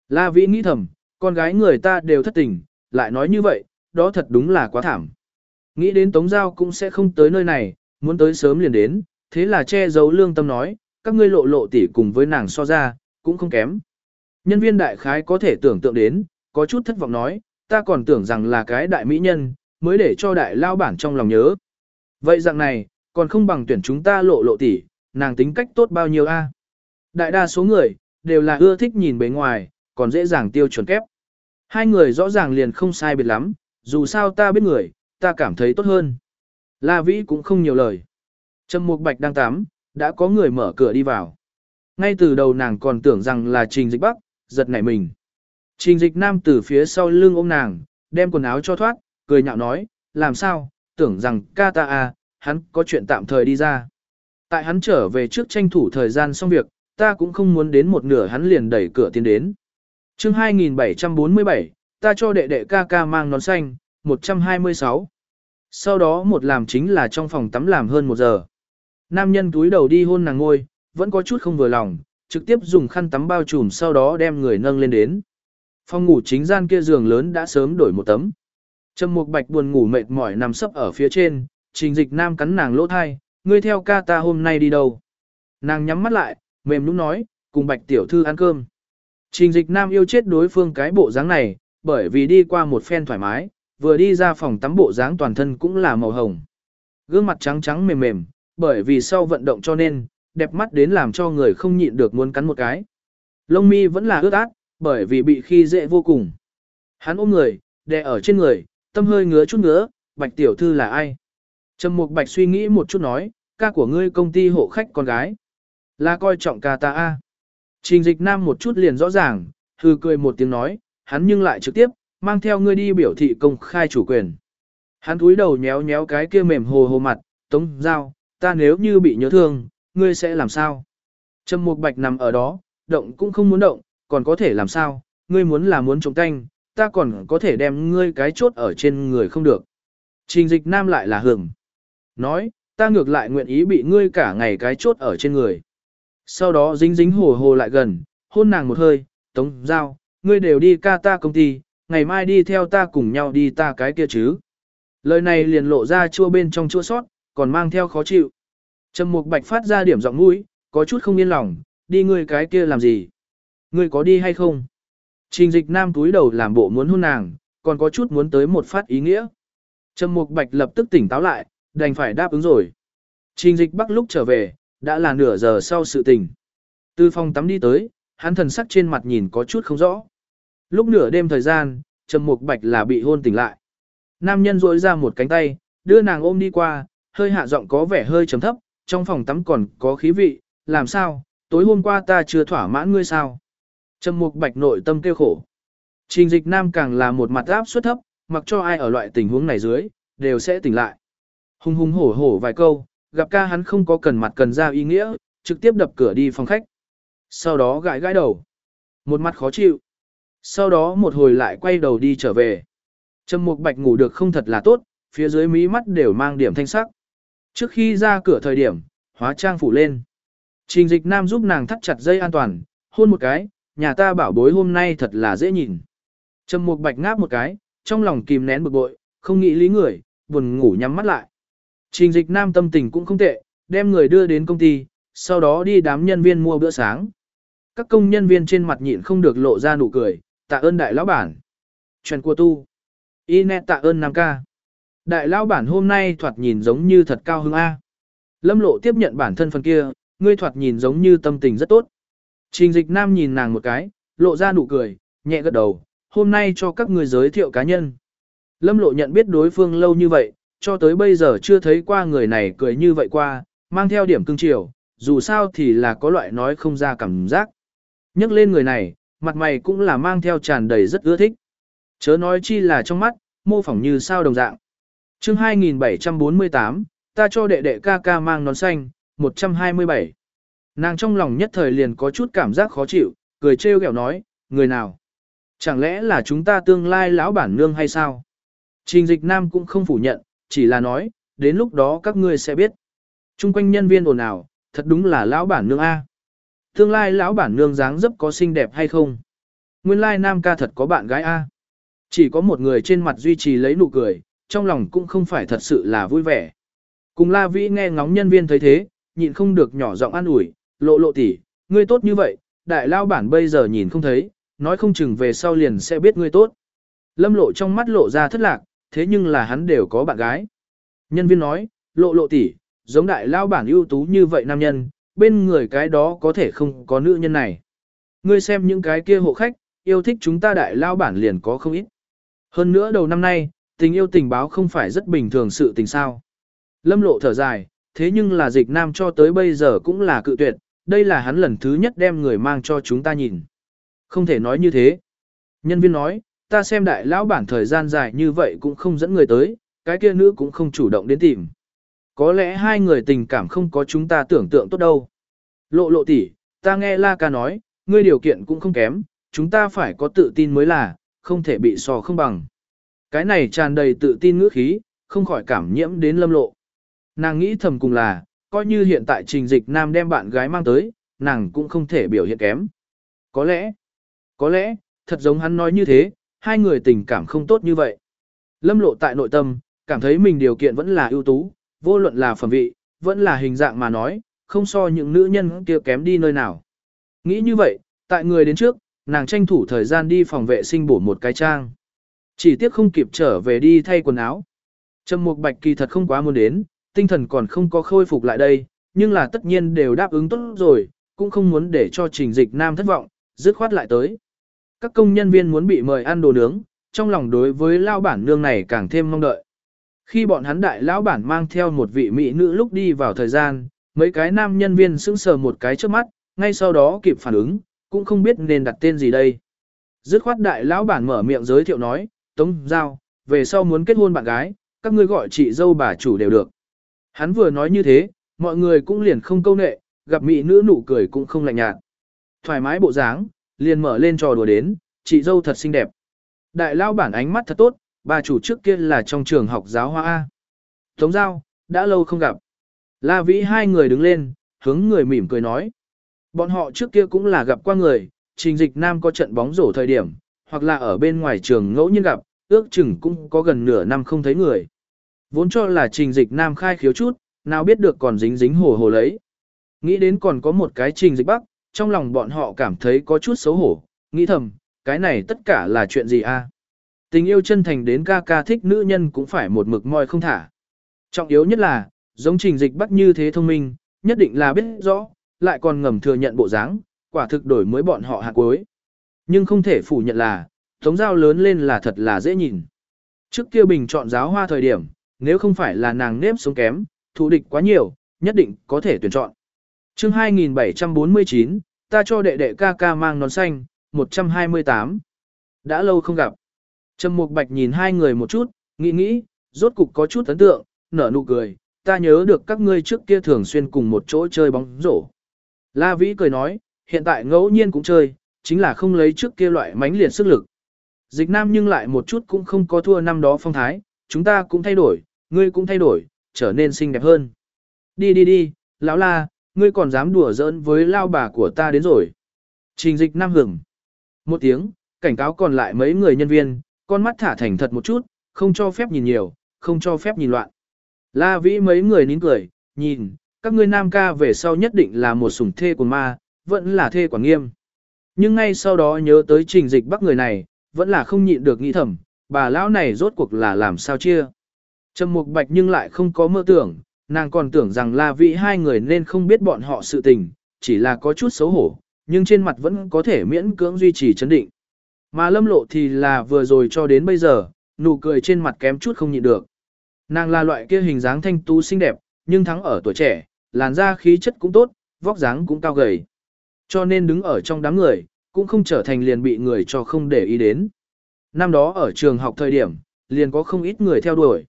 La Vĩ nghĩ thầm, con gái người ta đều thất tình, lại nói như vậy, đó thật đúng là quá thảm. Nghĩ đến Tống Giao cũng sẽ không tới nơi này, muốn tới sớm liền đến, thế là che giấu lương tâm nói, các ngươi lộ lộ tỷ cùng với nàng so ra, cũng không kém. Nhân viên đại khái có thể tưởng tượng đến, có chút thất vọng nói, ta còn tưởng rằng là cái đại mỹ nhân, mới để cho đại lao bản trong lòng nhớ. Vậy dạng này, còn không bằng tuyển chúng ta lộ lộ tỷ, nàng tính cách tốt bao nhiêu a? Đại đa số người, đều là ưa thích nhìn bề ngoài, còn dễ dàng tiêu chuẩn kép. Hai người rõ ràng liền không sai biệt lắm, dù sao ta biết người, ta cảm thấy tốt hơn. La Vĩ cũng không nhiều lời. Trầm Mục Bạch đang tắm, đã có người mở cửa đi vào. Ngay từ đầu nàng còn tưởng rằng là Trình Dịch Bắc, giật nảy mình. Trình Dịch Nam từ phía sau lưng ôm nàng, đem quần áo cho thoát, cười nhạo nói, làm sao, tưởng rằng ca ta à, hắn có chuyện tạm thời đi ra. Tại hắn trở về trước tranh thủ thời gian xong việc, ta cũng không muốn đến một nửa hắn liền đẩy cửa tiến đến. chương 2747, ta cho đệ đệ ca ca mang nón xanh, 126. Sau đó một làm chính là trong phòng tắm làm hơn một giờ. Nam nhân túi đầu đi hôn nàng ngôi, vẫn có chút không vừa lòng, trực tiếp dùng khăn tắm bao trùm sau đó đem người nâng lên đến. Phòng ngủ chính gian kia giường lớn đã sớm đổi một tấm. Trầm Mục Bạch buồn ngủ mệt mỏi nằm sấp ở phía trên, Trình Dịch Nam cắn nàng lỗ thai, ngươi theo ca ta hôm nay đi đâu? Nàng nhắm mắt lại, mềm nhũn nói, cùng Bạch tiểu thư ăn cơm. Trình Dịch Nam yêu chết đối phương cái bộ dáng này, bởi vì đi qua một phen thoải mái, vừa đi ra phòng tắm bộ dáng toàn thân cũng là màu hồng. Gương mặt trắng trắng mềm mềm, bởi vì sau vận động cho nên, đẹp mắt đến làm cho người không nhịn được muốn cắn một cái. Lông mi vẫn là ướt át, bởi vì bị khi dễ vô cùng. Hắn ôm người, đè ở trên người, tâm hơi ngứa chút ngứa, bạch tiểu thư là ai? Trầm mục bạch suy nghĩ một chút nói, ca của ngươi công ty hộ khách con gái. Là coi trọng ca ta a. Trình dịch nam một chút liền rõ ràng, hừ cười một tiếng nói, hắn nhưng lại trực tiếp, mang theo ngươi đi biểu thị công khai chủ quyền. Hắn cúi đầu nhéo nhéo cái kia mềm hồ hồ mặt, tống giao, ta nếu như bị nhớ thương, ngươi sẽ làm sao? Trầm Mục Bạch nằm ở đó, động cũng không muốn động, còn có thể làm sao? Ngươi muốn là muốn chống tanh ta còn có thể đem ngươi cái chốt ở trên người không được. Trình dịch nam lại là hưởng. Nói, ta ngược lại nguyện ý bị ngươi cả ngày cái chốt ở trên người. Sau đó dính dính hồ hồ lại gần, hôn nàng một hơi, tống giao, ngươi đều đi ca ta công ty, ngày mai đi theo ta cùng nhau đi ta cái kia chứ. Lời này liền lộ ra chua bên trong chua sót, còn mang theo khó chịu. Trầm Mục Bạch phát ra điểm giọng mũi, có chút không yên lòng, đi ngươi cái kia làm gì? Ngươi có đi hay không? Trình dịch nam túi đầu làm bộ muốn hôn nàng, còn có chút muốn tới một phát ý nghĩa. Trầm Mục Bạch lập tức tỉnh táo lại, đành phải đáp ứng rồi. Trình dịch bắc lúc trở về, đã là nửa giờ sau sự tình. Từ phòng tắm đi tới, hắn thần sắc trên mặt nhìn có chút không rõ. Lúc nửa đêm thời gian, Trầm Mục Bạch là bị hôn tỉnh lại. Nam nhân rỗi ra một cánh tay, đưa nàng ôm đi qua, hơi hạ giọng có vẻ hơi trầm thấp, trong phòng tắm còn có khí vị, làm sao, tối hôm qua ta chưa thỏa mãn ngươi sao. Trầm Mục Bạch nội tâm kêu khổ. Trình dịch nam càng là một mặt áp suất thấp, mặc cho ai ở loại tình huống này dưới, đều sẽ tỉnh lại. Hùng hùng hổ hổ vài câu, gặp ca hắn không có cần mặt cần ra ý nghĩa, trực tiếp đập cửa đi phòng khách. Sau đó gãi gãi đầu. Một mặt khó chịu. Sau đó một hồi lại quay đầu đi trở về. Trầm Mục Bạch ngủ được không thật là tốt, phía dưới mí mắt đều mang điểm thanh sắc. Trước khi ra cửa thời điểm, hóa trang phủ lên. Trình dịch nam giúp nàng thắt chặt dây an toàn, hôn một cái, nhà ta bảo bối hôm nay thật là dễ nhìn. Trầm Mục Bạch ngáp một cái, trong lòng kìm nén bực bội, không nghĩ lý người, buồn ngủ nhắm mắt lại. Trình dịch nam tâm tình cũng không tệ, đem người đưa đến công ty, sau đó đi đám nhân viên mua bữa sáng. Các công nhân viên trên mặt nhịn không được lộ ra nụ cười, tạ ơn đại lão bản. Chuyện của tu. Y nẹ tạ ơn Nam ca. Đại lão bản hôm nay thoạt nhìn giống như thật cao hứng A. Lâm lộ tiếp nhận bản thân phần kia, ngươi thoạt nhìn giống như tâm tình rất tốt. Trình dịch nam nhìn nàng một cái, lộ ra nụ cười, nhẹ gật đầu, hôm nay cho các người giới thiệu cá nhân. Lâm lộ nhận biết đối phương lâu như vậy, cho tới bây giờ chưa thấy qua người này cười như vậy qua, mang theo điểm cưng chiều, dù sao thì là có loại nói không ra cảm giác. Nhắc lên người này, mặt mày cũng là mang theo tràn đầy rất ưa thích. Chớ nói chi là trong mắt, mô phỏng như sao đồng dạng. chương 2748, ta cho đệ đệ ca ca mang nón xanh, 127. Nàng trong lòng nhất thời liền có chút cảm giác khó chịu, cười trêu ghẹo nói, người nào? Chẳng lẽ là chúng ta tương lai lão bản nương hay sao? Trình dịch nam cũng không phủ nhận, chỉ là nói, đến lúc đó các ngươi sẽ biết. Trung quanh nhân viên ồn ào, thật đúng là lão bản nương A. Tương lai lão bản nương dáng dấp có xinh đẹp hay không? Nguyên lai nam ca thật có bạn gái A. Chỉ có một người trên mặt duy trì lấy nụ cười, trong lòng cũng không phải thật sự là vui vẻ. Cùng La Vĩ nghe ngóng nhân viên thấy thế, nhịn không được nhỏ giọng an ủi, lộ lộ tỉ, ngươi tốt như vậy, đại lao bản bây giờ nhìn không thấy, nói không chừng về sau liền sẽ biết ngươi tốt. Lâm lộ trong mắt lộ ra thất lạc, thế nhưng là hắn đều có bạn gái. Nhân viên nói, lộ lộ tỷ giống đại lao bản ưu tú như vậy nam nhân, bên người cái đó có thể không có nữ nhân này. Ngươi xem những cái kia hộ khách, yêu thích chúng ta đại lao bản liền có không ít. Hơn nữa đầu năm nay, tình yêu tình báo không phải rất bình thường sự tình sao. Lâm lộ thở dài, thế nhưng là dịch nam cho tới bây giờ cũng là cự tuyệt, đây là hắn lần thứ nhất đem người mang cho chúng ta nhìn. Không thể nói như thế. Nhân viên nói, ta xem đại lão bản thời gian dài như vậy cũng không dẫn người tới, cái kia nữ cũng không chủ động đến tìm. Có lẽ hai người tình cảm không có chúng ta tưởng tượng tốt đâu. Lộ lộ tỷ, ta nghe La ca nói, ngươi điều kiện cũng không kém, chúng ta phải có tự tin mới là, không thể bị sò không bằng. Cái này tràn đầy tự tin ngữ khí, không khỏi cảm nhiễm đến lâm lộ. Nàng nghĩ thầm cùng là, coi như hiện tại trình dịch nam đem bạn gái mang tới, nàng cũng không thể biểu hiện kém. Có lẽ, có lẽ, thật giống hắn nói như thế, hai người tình cảm không tốt như vậy. Lâm lộ tại nội tâm, cảm thấy mình điều kiện vẫn là ưu tú, vô luận là phẩm vị, vẫn là hình dạng mà nói, không so những nữ nhân kia kém đi nơi nào. Nghĩ như vậy, tại người đến trước, nàng tranh thủ thời gian đi phòng vệ sinh bổ một cái trang. Chỉ tiếc không kịp trở về đi thay quần áo. Trầm Mục Bạch kỳ thật không quá muốn đến, tinh thần còn không có khôi phục lại đây, nhưng là tất nhiên đều đáp ứng tốt rồi, cũng không muốn để cho trình dịch nam thất vọng, dứt khoát lại tới. Các công nhân viên muốn bị mời ăn đồ nướng, trong lòng đối với lao bản nương này càng thêm mong đợi. Khi bọn hắn đại lão bản mang theo một vị mỹ nữ lúc đi vào thời gian, mấy cái nam nhân viên sững sờ một cái trước mắt, ngay sau đó kịp phản ứng, cũng không biết nên đặt tên gì đây. Dứt khoát đại lão bản mở miệng giới thiệu nói, Tống Giao, về sau muốn kết hôn bạn gái, các ngươi gọi chị dâu bà chủ đều được. Hắn vừa nói như thế, mọi người cũng liền không câu nệ, gặp mỹ nữ nụ cười cũng không lạnh nhạt. Thoải mái bộ dáng, liền mở lên trò đùa đến, chị dâu thật xinh đẹp. Đại lao bản ánh mắt thật tốt, bà chủ trước kia là trong trường học giáo hoa A. Tống Giao, đã lâu không gặp. La Vĩ hai người đứng lên, hướng người mỉm cười nói. Bọn họ trước kia cũng là gặp qua người, trình dịch nam có trận bóng rổ thời điểm, hoặc là ở bên ngoài trường ngẫu nhiên gặp, ước chừng cũng có gần nửa năm không thấy người. Vốn cho là trình dịch nam khai khiếu chút, nào biết được còn dính dính hồ hồ lấy. Nghĩ đến còn có một cái trình dịch bắc, trong lòng bọn họ cảm thấy có chút xấu hổ, nghĩ thầm, cái này tất cả là chuyện gì a? Tình yêu chân thành đến ca ca thích nữ nhân cũng phải một mực moi không thả. Trọng yếu nhất là, giống trình dịch bắt như thế thông minh, nhất định là biết rõ, lại còn ngầm thừa nhận bộ dáng, quả thực đổi mới bọn họ hạt cuối. Nhưng không thể phủ nhận là, tống giao lớn lên là thật là dễ nhìn. Trước kia bình chọn giáo hoa thời điểm, nếu không phải là nàng nếp sống kém, thù địch quá nhiều, nhất định có thể tuyển chọn. chương 2749, ta cho đệ đệ ca ca mang nón xanh, 128. Đã lâu không gặp. Trầm Mục Bạch nhìn hai người một chút, nghĩ nghĩ, rốt cục có chút ấn tượng, nở nụ cười, ta nhớ được các ngươi trước kia thường xuyên cùng một chỗ chơi bóng rổ. La Vĩ cười nói, hiện tại ngẫu nhiên cũng chơi, chính là không lấy trước kia loại mánh liệt sức lực. Dịch Nam nhưng lại một chút cũng không có thua năm đó phong thái, chúng ta cũng thay đổi, ngươi cũng thay đổi, trở nên xinh đẹp hơn. Đi đi đi, lão la, ngươi còn dám đùa giỡn với lao bà của ta đến rồi. Trình dịch Nam hưởng. Một tiếng, cảnh cáo còn lại mấy người nhân viên, con mắt thả thành thật một chút, không cho phép nhìn nhiều, không cho phép nhìn loạn. La vĩ mấy người nín cười, nhìn, các ngươi nam ca về sau nhất định là một sủng thê của ma, vẫn là thê quả nghiêm. Nhưng ngay sau đó nhớ tới trình dịch bắc người này, vẫn là không nhịn được nghĩ thầm, bà lão này rốt cuộc là làm sao chia. Trầm mục bạch nhưng lại không có mơ tưởng, nàng còn tưởng rằng la vĩ hai người nên không biết bọn họ sự tình, chỉ là có chút xấu hổ, nhưng trên mặt vẫn có thể miễn cưỡng duy trì chấn định. Mà lâm lộ thì là vừa rồi cho đến bây giờ, nụ cười trên mặt kém chút không nhịn được. Nàng là loại kia hình dáng thanh tú xinh đẹp, nhưng thắng ở tuổi trẻ, làn da khí chất cũng tốt, vóc dáng cũng cao gầy. Cho nên đứng ở trong đám người, cũng không trở thành liền bị người cho không để ý đến. Năm đó ở trường học thời điểm, liền có không ít người theo đuổi.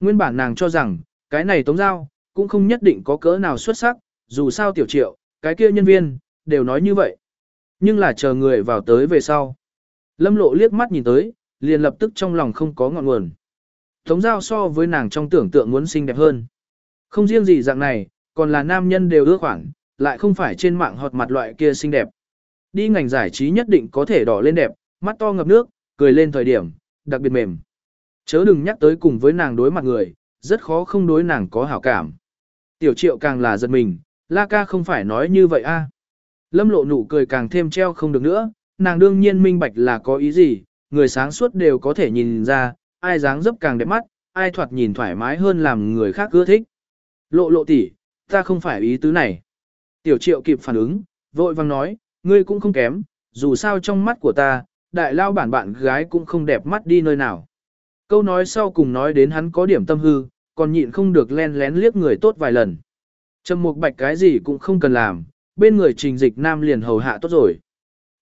Nguyên bản nàng cho rằng, cái này tống giao, cũng không nhất định có cỡ nào xuất sắc, dù sao tiểu triệu, cái kia nhân viên, đều nói như vậy. Nhưng là chờ người vào tới về sau. Lâm lộ liếc mắt nhìn tới, liền lập tức trong lòng không có ngọn nguồn. Tống giao so với nàng trong tưởng tượng muốn xinh đẹp hơn. Không riêng gì dạng này, còn là nam nhân đều ưa khoảng, lại không phải trên mạng họt mặt loại kia xinh đẹp. Đi ngành giải trí nhất định có thể đỏ lên đẹp, mắt to ngập nước, cười lên thời điểm, đặc biệt mềm. Chớ đừng nhắc tới cùng với nàng đối mặt người, rất khó không đối nàng có hảo cảm. Tiểu triệu càng là giật mình, la ca không phải nói như vậy a. Lâm lộ nụ cười càng thêm treo không được nữa, nàng đương nhiên minh bạch là có ý gì, người sáng suốt đều có thể nhìn ra, ai dáng dấp càng đẹp mắt, ai thoạt nhìn thoải mái hơn làm người khác ưa thích. Lộ lộ tỷ, ta không phải ý tứ này. Tiểu triệu kịp phản ứng, vội vang nói, ngươi cũng không kém, dù sao trong mắt của ta, đại lao bản bạn gái cũng không đẹp mắt đi nơi nào. Câu nói sau cùng nói đến hắn có điểm tâm hư, còn nhịn không được len lén liếc người tốt vài lần. Trầm mục bạch cái gì cũng không cần làm, bên người trình dịch nam liền hầu hạ tốt rồi.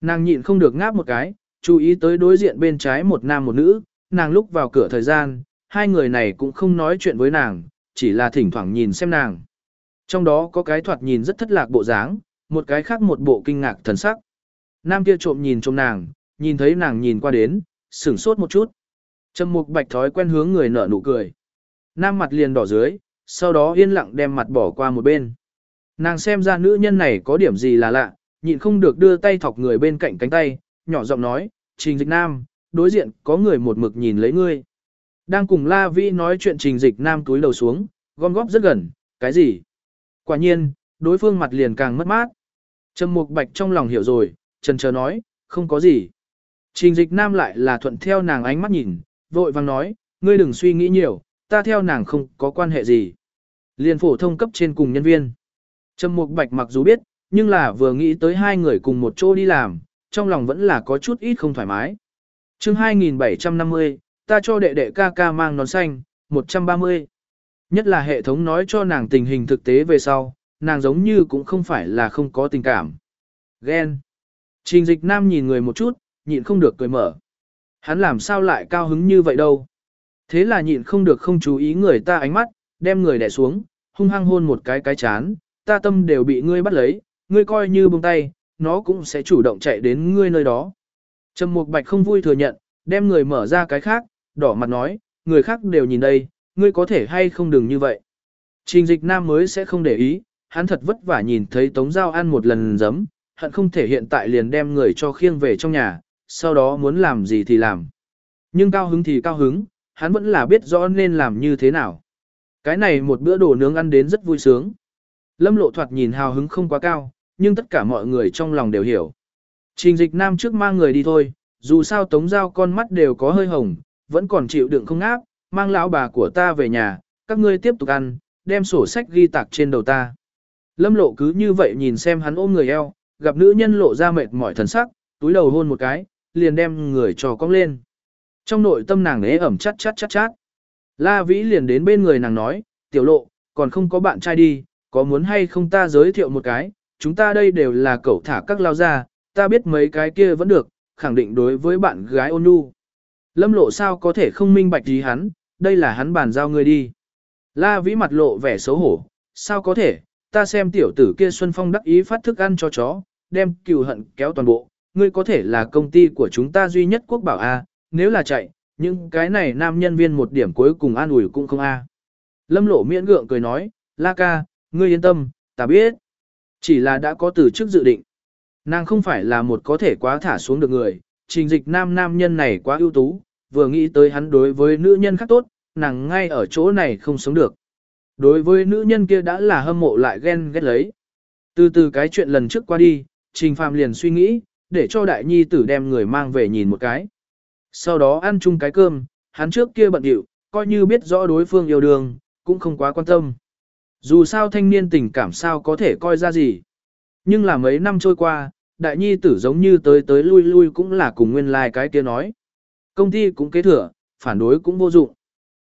Nàng nhịn không được ngáp một cái, chú ý tới đối diện bên trái một nam một nữ, nàng lúc vào cửa thời gian, hai người này cũng không nói chuyện với nàng, chỉ là thỉnh thoảng nhìn xem nàng. Trong đó có cái thoạt nhìn rất thất lạc bộ dáng, một cái khác một bộ kinh ngạc thần sắc. Nam kia trộm nhìn trộm nàng, nhìn thấy nàng nhìn qua đến, sửng sốt một chút. Trầm mục bạch thói quen hướng người nở nụ cười. Nam mặt liền đỏ dưới, sau đó yên lặng đem mặt bỏ qua một bên. Nàng xem ra nữ nhân này có điểm gì là lạ, nhịn không được đưa tay thọc người bên cạnh cánh tay, nhỏ giọng nói, trình dịch nam, đối diện có người một mực nhìn lấy ngươi. Đang cùng La Vi nói chuyện trình dịch nam túi đầu xuống, gom góp rất gần, cái gì? Quả nhiên, đối phương mặt liền càng mất mát. Trầm Mục Bạch trong lòng hiểu rồi, trần chờ nói, không có gì. Trình dịch nam lại là thuận theo nàng ánh mắt nhìn, vội vàng nói, ngươi đừng suy nghĩ nhiều, ta theo nàng không có quan hệ gì. Liên phổ thông cấp trên cùng nhân viên. Trầm Mục Bạch mặc dù biết, nhưng là vừa nghĩ tới hai người cùng một chỗ đi làm, trong lòng vẫn là có chút ít không thoải mái. chương 2750, ta cho đệ đệ ca ca mang nón xanh, 130. Nhất là hệ thống nói cho nàng tình hình thực tế về sau, nàng giống như cũng không phải là không có tình cảm. Ghen. Trình dịch nam nhìn người một chút, nhịn không được cười mở. Hắn làm sao lại cao hứng như vậy đâu. Thế là nhịn không được không chú ý người ta ánh mắt, đem người đè xuống, hung hăng hôn một cái cái chán, ta tâm đều bị ngươi bắt lấy, ngươi coi như buông tay, nó cũng sẽ chủ động chạy đến ngươi nơi đó. Trầm Mục Bạch không vui thừa nhận, đem người mở ra cái khác, đỏ mặt nói, người khác đều nhìn đây, ngươi có thể hay không đừng như vậy. Trình dịch nam mới sẽ không để ý, hắn thật vất vả nhìn thấy Tống Giao ăn một lần giấm, hận không thể hiện tại liền đem người cho khiêng về trong nhà, sau đó muốn làm gì thì làm. Nhưng cao hứng thì cao hứng, hắn vẫn là biết rõ nên làm như thế nào. Cái này một bữa đồ nướng ăn đến rất vui sướng. Lâm lộ thoạt nhìn hào hứng không quá cao, nhưng tất cả mọi người trong lòng đều hiểu. Trình dịch nam trước mang người đi thôi, dù sao tống giao con mắt đều có hơi hồng, vẫn còn chịu đựng không áp, mang lão bà của ta về nhà, các ngươi tiếp tục ăn, đem sổ sách ghi tạc trên đầu ta. Lâm lộ cứ như vậy nhìn xem hắn ôm người eo, gặp nữ nhân lộ ra mệt mỏi thần sắc, túi đầu hôn một cái, liền đem người trò cong lên. Trong nội tâm nàng ế ẩm chát chát chát chát. La Vĩ liền đến bên người nàng nói, tiểu lộ, còn không có bạn trai đi, có muốn hay không ta giới thiệu một cái, chúng ta đây đều là cậu thả các lao ra, ta biết mấy cái kia vẫn được, khẳng định đối với bạn gái ôn nhu. Lâm lộ sao có thể không minh bạch gì hắn, đây là hắn bàn giao người đi. La Vĩ mặt lộ vẻ xấu hổ, sao có thể, ta xem tiểu tử kia Xuân Phong đắc ý phát thức ăn cho chó, đem cừu hận kéo toàn bộ, ngươi có thể là công ty của chúng ta duy nhất quốc bảo A, nếu là chạy, những cái này nam nhân viên một điểm cuối cùng an ủi cũng không A. Lâm lộ miễn gượng cười nói, La ca, ngươi yên tâm, ta biết. Chỉ là đã có từ trước dự định. Nàng không phải là một có thể quá thả xuống được người, trình dịch nam nam nhân này quá ưu tú, vừa nghĩ tới hắn đối với nữ nhân khác tốt, nàng ngay ở chỗ này không sống được. Đối với nữ nhân kia đã là hâm mộ lại ghen ghét lấy. Từ từ cái chuyện lần trước qua đi, Trình Phạm liền suy nghĩ, để cho đại nhi tử đem người mang về nhìn một cái. Sau đó ăn chung cái cơm, hắn trước kia bận điệu, coi như biết rõ đối phương yêu đương, cũng không quá quan tâm. Dù sao thanh niên tình cảm sao có thể coi ra gì. Nhưng là mấy năm trôi qua, đại nhi tử giống như tới tới lui lui cũng là cùng nguyên lai like cái kia nói. Công ty cũng kế thừa, phản đối cũng vô dụng.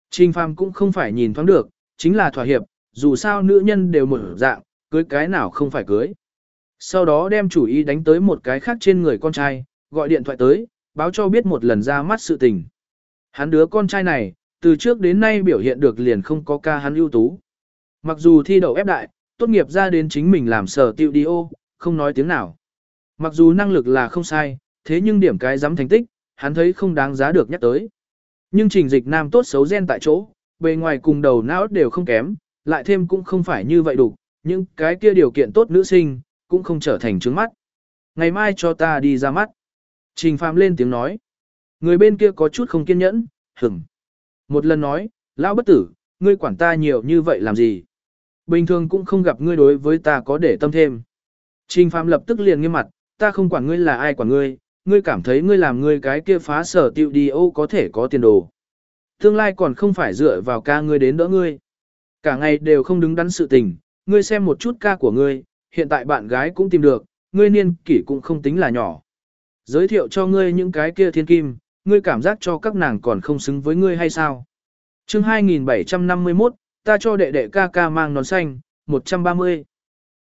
Trình Phàm cũng không phải nhìn thoáng được, chính là thỏa hiệp, dù sao nữ nhân đều một dạng, cưới cái nào không phải cưới. Sau đó đem chủ ý đánh tới một cái khác trên người con trai, gọi điện thoại tới, báo cho biết một lần ra mắt sự tình. Hắn đứa con trai này, từ trước đến nay biểu hiện được liền không có ca hắn ưu tú. Mặc dù thi đậu ép đại, tốt nghiệp ra đến chính mình làm sở tiêu đi ô, không nói tiếng nào. Mặc dù năng lực là không sai, thế nhưng điểm cái dám thành tích, hắn thấy không đáng giá được nhắc tới. Nhưng trình dịch nam tốt xấu gen tại chỗ, bề ngoài cùng đầu não đều không kém, lại thêm cũng không phải như vậy đủ, nhưng cái kia điều kiện tốt nữ sinh, cũng không trở thành trứng mắt. Ngày mai cho ta đi ra mắt. Trình Phàm lên tiếng nói. Người bên kia có chút không kiên nhẫn, hửng. Một lần nói, lão bất tử, ngươi quản ta nhiều như vậy làm gì? Bình thường cũng không gặp ngươi đối với ta có để tâm thêm. Trình Phàm lập tức liền nghiêm mặt, ta không quản ngươi là ai quản ngươi, ngươi cảm thấy ngươi làm ngươi cái kia phá sở tiêu đi ô có thể có tiền đồ. Tương lai còn không phải dựa vào ca ngươi đến đỡ ngươi. Cả ngày đều không đứng đắn sự tình, ngươi xem một chút ca của ngươi, hiện tại bạn gái cũng tìm được, ngươi niên kỷ cũng không tính là nhỏ. Giới thiệu cho ngươi những cái kia thiên kim, ngươi cảm giác cho các nàng còn không xứng với ngươi hay sao? chương 2751, ta cho đệ đệ ca ca mang nón xanh, 130.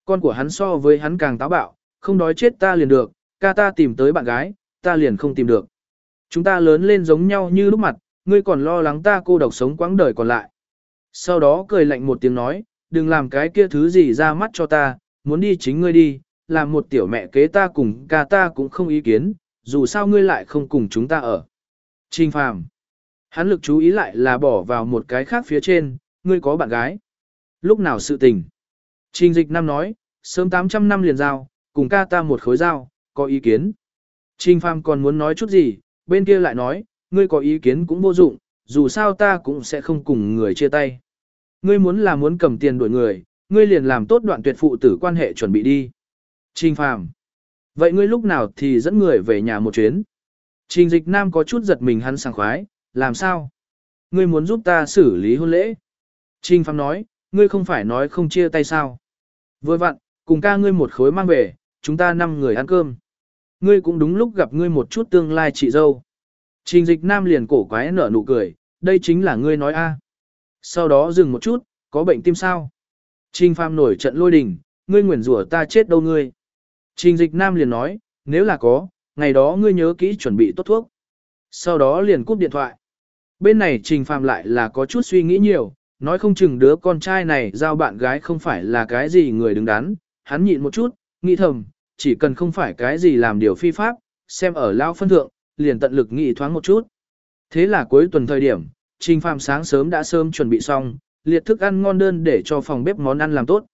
Con của hắn so với hắn càng táo bạo, không đói chết ta liền được, ca ta tìm tới bạn gái, ta liền không tìm được. Chúng ta lớn lên giống nhau như lúc mặt, ngươi còn lo lắng ta cô độc sống quãng đời còn lại. Sau đó cười lạnh một tiếng nói, đừng làm cái kia thứ gì ra mắt cho ta, muốn đi chính ngươi đi, làm một tiểu mẹ kế ta cùng ca ta cũng không ý kiến, dù sao ngươi lại không cùng chúng ta ở. Trình phàm. Hắn lực chú ý lại là bỏ vào một cái khác phía trên, ngươi có bạn gái. Lúc nào sự tình. Trình dịch năm nói, sớm 800 năm liền giao, cùng ca ta một khối giao, có ý kiến. Trình phàm còn muốn nói chút gì, bên kia lại nói, ngươi có ý kiến cũng vô dụng, dù sao ta cũng sẽ không cùng người chia tay. Ngươi muốn là muốn cầm tiền đuổi người, ngươi liền làm tốt đoạn tuyệt phụ tử quan hệ chuẩn bị đi. Trình phàm. Vậy ngươi lúc nào thì dẫn người về nhà một chuyến? Trình dịch nam có chút giật mình hắn sảng khoái, làm sao? Ngươi muốn giúp ta xử lý hôn lễ? Trình phàm nói, ngươi không phải nói không chia tay sao? Vừa vặn, cùng ca ngươi một khối mang về, chúng ta năm người ăn cơm. Ngươi cũng đúng lúc gặp ngươi một chút tương lai chị dâu. Trình dịch nam liền cổ quái nở nụ cười, đây chính là ngươi nói a. Sau đó dừng một chút, có bệnh tim sao? Trình phàm nổi trận lôi đình, ngươi nguyền rủa ta chết đâu ngươi. Trình dịch nam liền nói, nếu là có, ngày đó ngươi nhớ kỹ chuẩn bị tốt thuốc. Sau đó liền cúp điện thoại. Bên này trình phàm lại là có chút suy nghĩ nhiều, nói không chừng đứa con trai này giao bạn gái không phải là cái gì người đứng đắn, hắn nhịn một chút, nghĩ thầm, chỉ cần không phải cái gì làm điều phi pháp, xem ở lao phân thượng, liền tận lực nghĩ thoáng một chút. Thế là cuối tuần thời điểm, Trình Phàm sáng sớm đã sớm chuẩn bị xong, liệt thức ăn ngon đơn để cho phòng bếp món ăn làm tốt.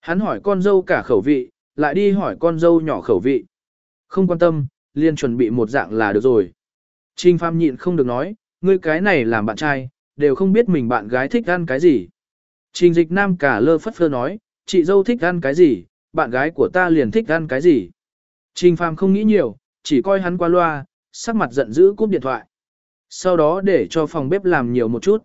Hắn hỏi con dâu cả khẩu vị, lại đi hỏi con dâu nhỏ khẩu vị. Không quan tâm, liền chuẩn bị một dạng là được rồi. Trình Phàm nhịn không được nói, ngươi cái này làm bạn trai, đều không biết mình bạn gái thích ăn cái gì. Trình dịch nam cả lơ phất phơ nói, chị dâu thích ăn cái gì, bạn gái của ta liền thích ăn cái gì. Trình Phàm không nghĩ nhiều, chỉ coi hắn qua loa, sắc mặt giận dữ cúp điện thoại. Sau đó để cho phòng bếp làm nhiều một chút.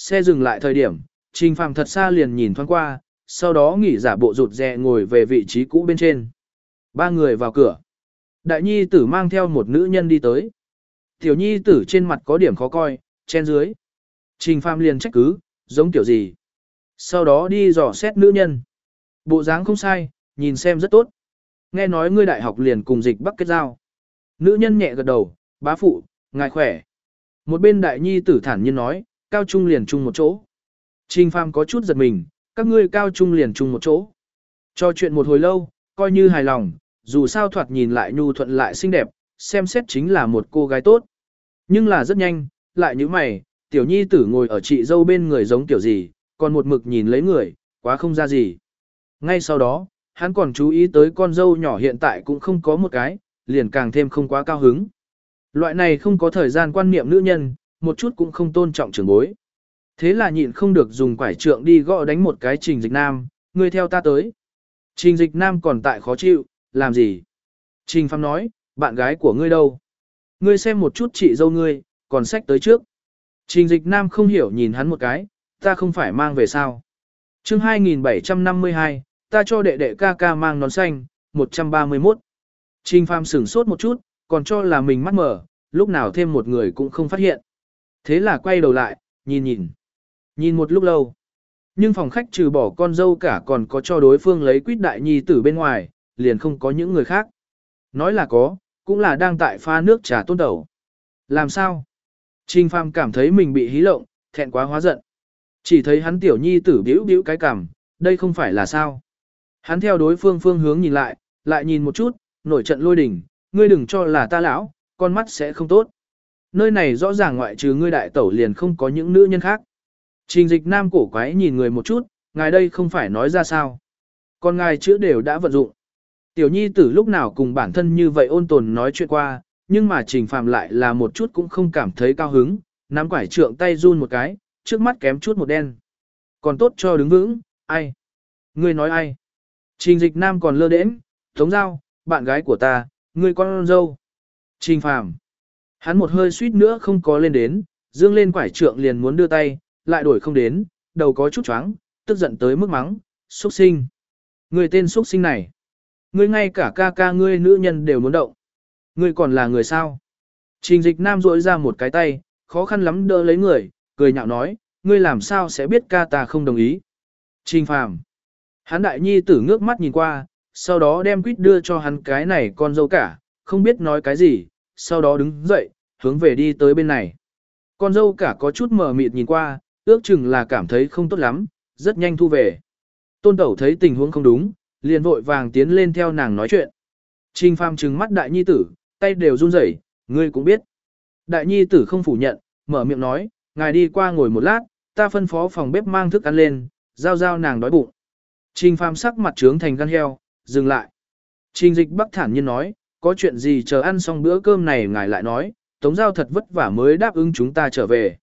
Xe dừng lại thời điểm, Trình Phàm thật xa liền nhìn thoáng qua, sau đó nghỉ giả bộ rụt rè ngồi về vị trí cũ bên trên. Ba người vào cửa. Đại nhi tử mang theo một nữ nhân đi tới. Tiểu nhi tử trên mặt có điểm khó coi, chen dưới. Trình Phàm liền trách cứ, giống kiểu gì. Sau đó đi dò xét nữ nhân. Bộ dáng không sai, nhìn xem rất tốt. Nghe nói ngươi đại học liền cùng dịch bắc kết giao. Nữ nhân nhẹ gật đầu, bá phụ, ngài khỏe. Một bên đại nhi tử thản nhiên nói, cao trung liền chung một chỗ. Trình Phàm có chút giật mình, các ngươi cao trung liền chung một chỗ. Cho chuyện một hồi lâu, coi như hài lòng, dù sao thoạt nhìn lại nhu thuận lại xinh đẹp, xem xét chính là một cô gái tốt. Nhưng là rất nhanh, lại như mày, tiểu nhi tử ngồi ở chị dâu bên người giống tiểu gì, còn một mực nhìn lấy người, quá không ra gì. Ngay sau đó, hắn còn chú ý tới con dâu nhỏ hiện tại cũng không có một cái, liền càng thêm không quá cao hứng. Loại này không có thời gian quan niệm nữ nhân, một chút cũng không tôn trọng trưởng bối. Thế là nhịn không được dùng quải trượng đi gõ đánh một cái trình dịch nam, ngươi theo ta tới. Trình dịch nam còn tại khó chịu, làm gì? Trình Phạm nói, bạn gái của ngươi đâu? Ngươi xem một chút chị dâu ngươi, còn sách tới trước. Trình dịch nam không hiểu nhìn hắn một cái, ta không phải mang về sao. chương 2752, ta cho đệ đệ ca ca mang nón xanh, 131. Trình Phạm sửng sốt một chút, còn cho là mình mắt mở, lúc nào thêm một người cũng không phát hiện. Thế là quay đầu lại, nhìn nhìn. Nhìn một lúc lâu. Nhưng phòng khách trừ bỏ con dâu cả còn có cho đối phương lấy quýt đại nhi tử bên ngoài, liền không có những người khác. Nói là có, cũng là đang tại pha nước trà tôn đầu. Làm sao? Trình Phàm cảm thấy mình bị hí lộng, thẹn quá hóa giận. Chỉ thấy hắn tiểu nhi tử biểu biểu cái cằm, đây không phải là sao. Hắn theo đối phương phương hướng nhìn lại, lại nhìn một chút, nổi trận lôi đỉnh, ngươi đừng cho là ta lão, con mắt sẽ không tốt. Nơi này rõ ràng ngoại trừ ngươi đại tẩu liền không có những nữ nhân khác. Trình dịch nam cổ quái nhìn người một chút, ngài đây không phải nói ra sao. Còn ngài chữa đều đã vận dụng. Tiểu nhi tử lúc nào cùng bản thân như vậy ôn tồn nói chuyện qua, nhưng mà trình Phạm lại là một chút cũng không cảm thấy cao hứng, nắm quải trượng tay run một cái, trước mắt kém chút một đen. Còn tốt cho đứng vững, ai? Ngươi nói ai? Trình dịch nam còn lơ đễnh, tống giao, bạn gái của ta, ngươi con dâu. Trình Phạm. Hắn một hơi suýt nữa không có lên đến, dương lên quải trượng liền muốn đưa tay, lại đổi không đến, đầu có chút choáng, tức giận tới mức mắng, xuất sinh. Người tên xuất sinh này. Ngươi ngay cả ca ca ngươi nữ nhân đều muốn động. Ngươi còn là người sao? Trình dịch nam rỗi ra một cái tay, khó khăn lắm đỡ lấy người, cười nhạo nói, ngươi làm sao sẽ biết ca ta không đồng ý. Trình phàm. Hắn đại nhi tử ngước mắt nhìn qua, sau đó đem quýt đưa cho hắn cái này con dâu cả, không biết nói cái gì, sau đó đứng dậy, hướng về đi tới bên này. Con dâu cả có chút mờ mịt nhìn qua, ước chừng là cảm thấy không tốt lắm, rất nhanh thu về. Tôn tẩu thấy tình huống không đúng, liền vội vàng tiến lên theo nàng nói chuyện. Trình phàm trừng mắt đại nhi tử, tay đều run rẩy, ngươi cũng biết. Đại nhi tử không phủ nhận, mở miệng nói, ngài đi qua ngồi một lát, ta phân phó phòng bếp mang thức ăn lên, giao giao nàng đói bụng. Trình phàm sắc mặt trướng thành gan heo, dừng lại. Trình dịch bắc thản nhiên nói, có chuyện gì chờ ăn xong bữa cơm này ngài lại nói, tống giao thật vất vả mới đáp ứng chúng ta trở về.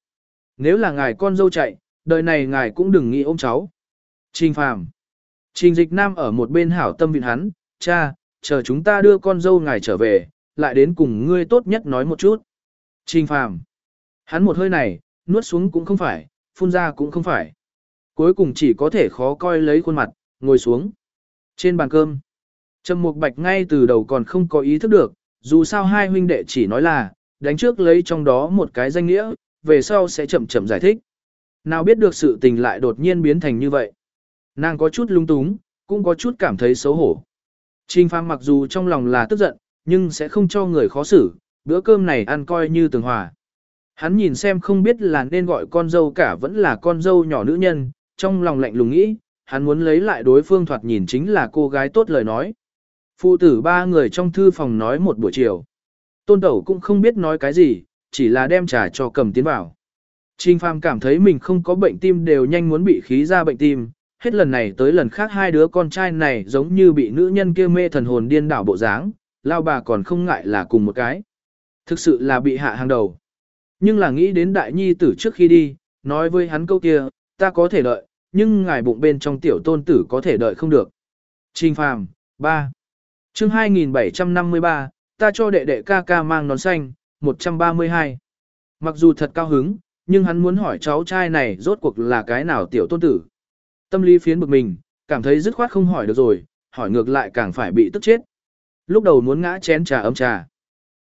Nếu là ngài con dâu chạy, đời này ngài cũng đừng nghĩ ôm cháu. Trình phàm. Trình dịch nam ở một bên hảo tâm vịn hắn, cha, chờ chúng ta đưa con dâu ngài trở về, lại đến cùng ngươi tốt nhất nói một chút. Trình phàm. Hắn một hơi này, nuốt xuống cũng không phải, phun ra cũng không phải. Cuối cùng chỉ có thể khó coi lấy khuôn mặt, ngồi xuống. Trên bàn cơm, Trầm Mục Bạch ngay từ đầu còn không có ý thức được, dù sao hai huynh đệ chỉ nói là, đánh trước lấy trong đó một cái danh nghĩa, về sau sẽ chậm chậm giải thích. Nào biết được sự tình lại đột nhiên biến thành như vậy. Nàng có chút lung túng, cũng có chút cảm thấy xấu hổ. Trình Phàm mặc dù trong lòng là tức giận, nhưng sẽ không cho người khó xử, bữa cơm này ăn coi như tường hòa. Hắn nhìn xem không biết là nên gọi con dâu cả vẫn là con dâu nhỏ nữ nhân, trong lòng lạnh lùng nghĩ, hắn muốn lấy lại đối phương thoạt nhìn chính là cô gái tốt lời nói. Phụ tử ba người trong thư phòng nói một buổi chiều. Tôn Tẩu cũng không biết nói cái gì, chỉ là đem trà cho cầm tiến vào. Trình Phàm cảm thấy mình không có bệnh tim đều nhanh muốn bị khí ra bệnh tim, hết lần này tới lần khác hai đứa con trai này giống như bị nữ nhân kia mê thần hồn điên đảo bộ dáng, lao bà còn không ngại là cùng một cái. Thực sự là bị hạ hàng đầu. Nhưng là nghĩ đến đại nhi tử trước khi đi, nói với hắn câu kia, ta có thể đợi, nhưng ngài bụng bên trong tiểu tôn tử có thể đợi không được. Trình Phàm, ba chương 2753, ta cho đệ đệ ca ca mang nón xanh, 132. Mặc dù thật cao hứng, nhưng hắn muốn hỏi cháu trai này rốt cuộc là cái nào tiểu tôn tử. Tâm lý phiến bực mình, cảm thấy dứt khoát không hỏi được rồi, hỏi ngược lại càng phải bị tức chết. Lúc đầu muốn ngã chén trà ấm trà.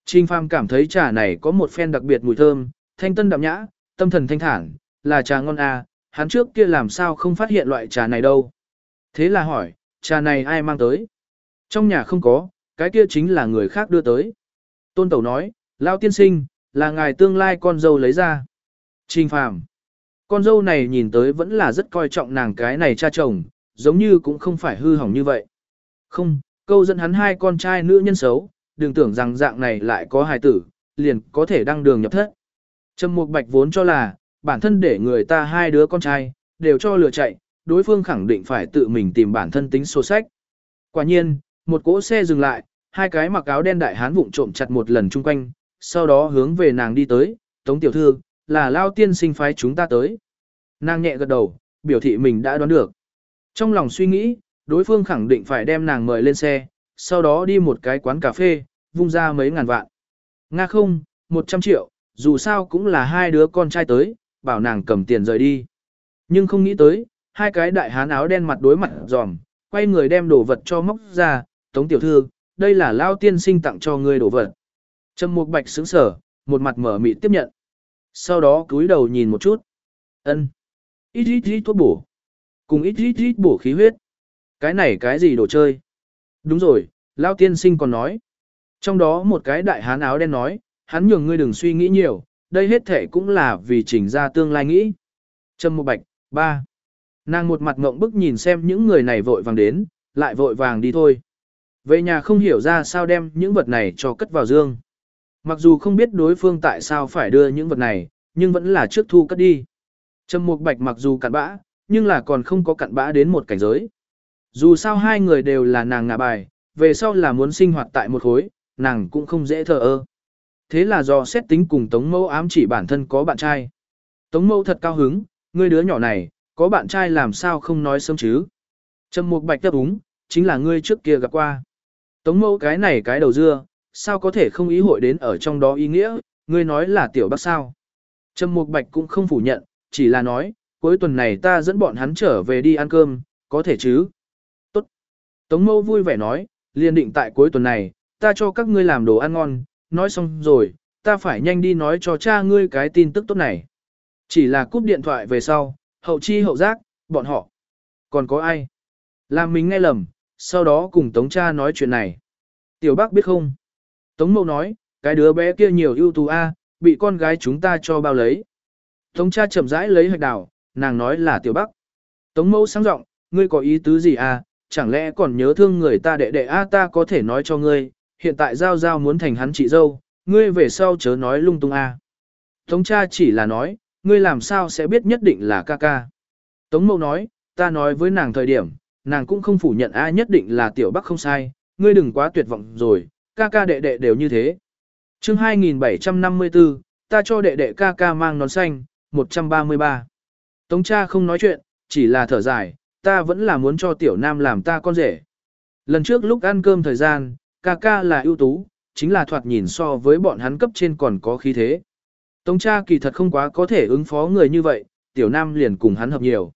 Trình Phàm cảm thấy trà này có một phen đặc biệt mùi thơm, thanh tân đậm nhã, tâm thần thanh thản, là trà ngon à, hắn trước kia làm sao không phát hiện loại trà này đâu. Thế là hỏi, trà này ai mang tới? Trong nhà không có, cái kia chính là người khác đưa tới. Tôn Tẩu nói, Lao tiên sinh, là ngài tương lai con dâu lấy ra. Trình phàm. Con dâu này nhìn tới vẫn là rất coi trọng nàng cái này cha chồng, giống như cũng không phải hư hỏng như vậy. Không, câu dẫn hắn hai con trai nữ nhân xấu, đừng tưởng rằng dạng này lại có hài tử, liền có thể đăng đường nhập thất. Trầm Mục Bạch vốn cho là, bản thân để người ta hai đứa con trai, đều cho lừa chạy, đối phương khẳng định phải tự mình tìm bản thân tính sổ sách. Quả nhiên, một cỗ xe dừng lại, hai cái mặc áo đen đại hán vụng trộm chặt một lần chung quanh, sau đó hướng về nàng đi tới, tống tiểu thư, là lao tiên sinh phái chúng ta tới. Nàng nhẹ gật đầu, biểu thị mình đã đoán được. Trong lòng suy nghĩ, đối phương khẳng định phải đem nàng mời lên xe, sau đó đi một cái quán cà phê, vung ra mấy ngàn vạn. Nga không, 100 triệu, dù sao cũng là hai đứa con trai tới, bảo nàng cầm tiền rời đi. Nhưng không nghĩ tới, hai cái đại hán áo đen mặt đối mặt giòm, quay người đem đồ vật cho móc ra, tống tiểu thư, đây là Lao tiên sinh tặng cho ngươi đồ vật. Trầm Mục Bạch sững sở, một mặt mở mịt tiếp nhận. Sau đó cúi đầu nhìn một chút. ân Ít ít ít thuốc bổ. Cùng ít ít ít bổ khí huyết. Cái này cái gì đồ chơi? Đúng rồi, Lao tiên sinh còn nói. Trong đó một cái đại hán áo đen nói, hắn nhường ngươi đừng suy nghĩ nhiều, đây hết thể cũng là vì chỉnh ra tương lai nghĩ. Trâm Mục Bạch, ba. Nàng một mặt ngộng bức nhìn xem những người này vội vàng đến, lại vội vàng đi thôi. Về nhà không hiểu ra sao đem những vật này cho cất vào dương. Mặc dù không biết đối phương tại sao phải đưa những vật này, nhưng vẫn là trước thu cất đi. Trâm Mục Bạch mặc dù cặn bã, nhưng là còn không có cặn bã đến một cảnh giới. Dù sao hai người đều là nàng ngạ bài, về sau là muốn sinh hoạt tại một khối, nàng cũng không dễ thờ ơ. Thế là do xét tính cùng Tống Mẫu ám chỉ bản thân có bạn trai. Tống Mẫu thật cao hứng, ngươi đứa nhỏ này, có bạn trai làm sao không nói sớm chứ. Trầm Mục Bạch đáp úng, chính là ngươi trước kia gặp qua. Tống Mẫu cái này cái đầu dưa, sao có thể không ý hội đến ở trong đó ý nghĩa, ngươi nói là tiểu bác sao. Trầm Mục Bạch cũng không phủ nhận, chỉ là nói, cuối tuần này ta dẫn bọn hắn trở về đi ăn cơm, có thể chứ. Tốt. Tống Mẫu vui vẻ nói, liền định tại cuối tuần này, ta cho các ngươi làm đồ ăn ngon, nói xong rồi, ta phải nhanh đi nói cho cha ngươi cái tin tức tốt này. Chỉ là cúp điện thoại về sau, hậu chi hậu giác, bọn họ. Còn có ai? Làm mình nghe lầm, sau đó cùng Tống cha nói chuyện này. Tiểu bác biết không? Tống mâu nói, cái đứa bé kia nhiều ưu tú a, bị con gái chúng ta cho bao lấy. Tống cha chậm rãi lấy hạch đào, nàng nói là tiểu bác Tống mâu sáng giọng, ngươi có ý tứ gì à, chẳng lẽ còn nhớ thương người ta đệ đệ a ta có thể nói cho ngươi, hiện tại Giao Giao muốn thành hắn chị dâu, ngươi về sau chớ nói lung tung a. Tống cha chỉ là nói, ngươi làm sao sẽ biết nhất định là ca ca. Tống mâu nói, ta nói với nàng thời điểm, nàng cũng không phủ nhận ai nhất định là tiểu bắc không sai, ngươi đừng quá tuyệt vọng rồi, ca ca đệ đệ đều như thế. chương 2754, ta cho đệ đệ ca ca mang nón xanh, 133. Tống cha không nói chuyện, chỉ là thở dài, ta vẫn là muốn cho tiểu nam làm ta con rể. Lần trước lúc ăn cơm thời gian, ca ca là ưu tú, chính là thoạt nhìn so với bọn hắn cấp trên còn có khí thế. Tống cha kỳ thật không quá có thể ứng phó người như vậy, tiểu nam liền cùng hắn hợp nhiều.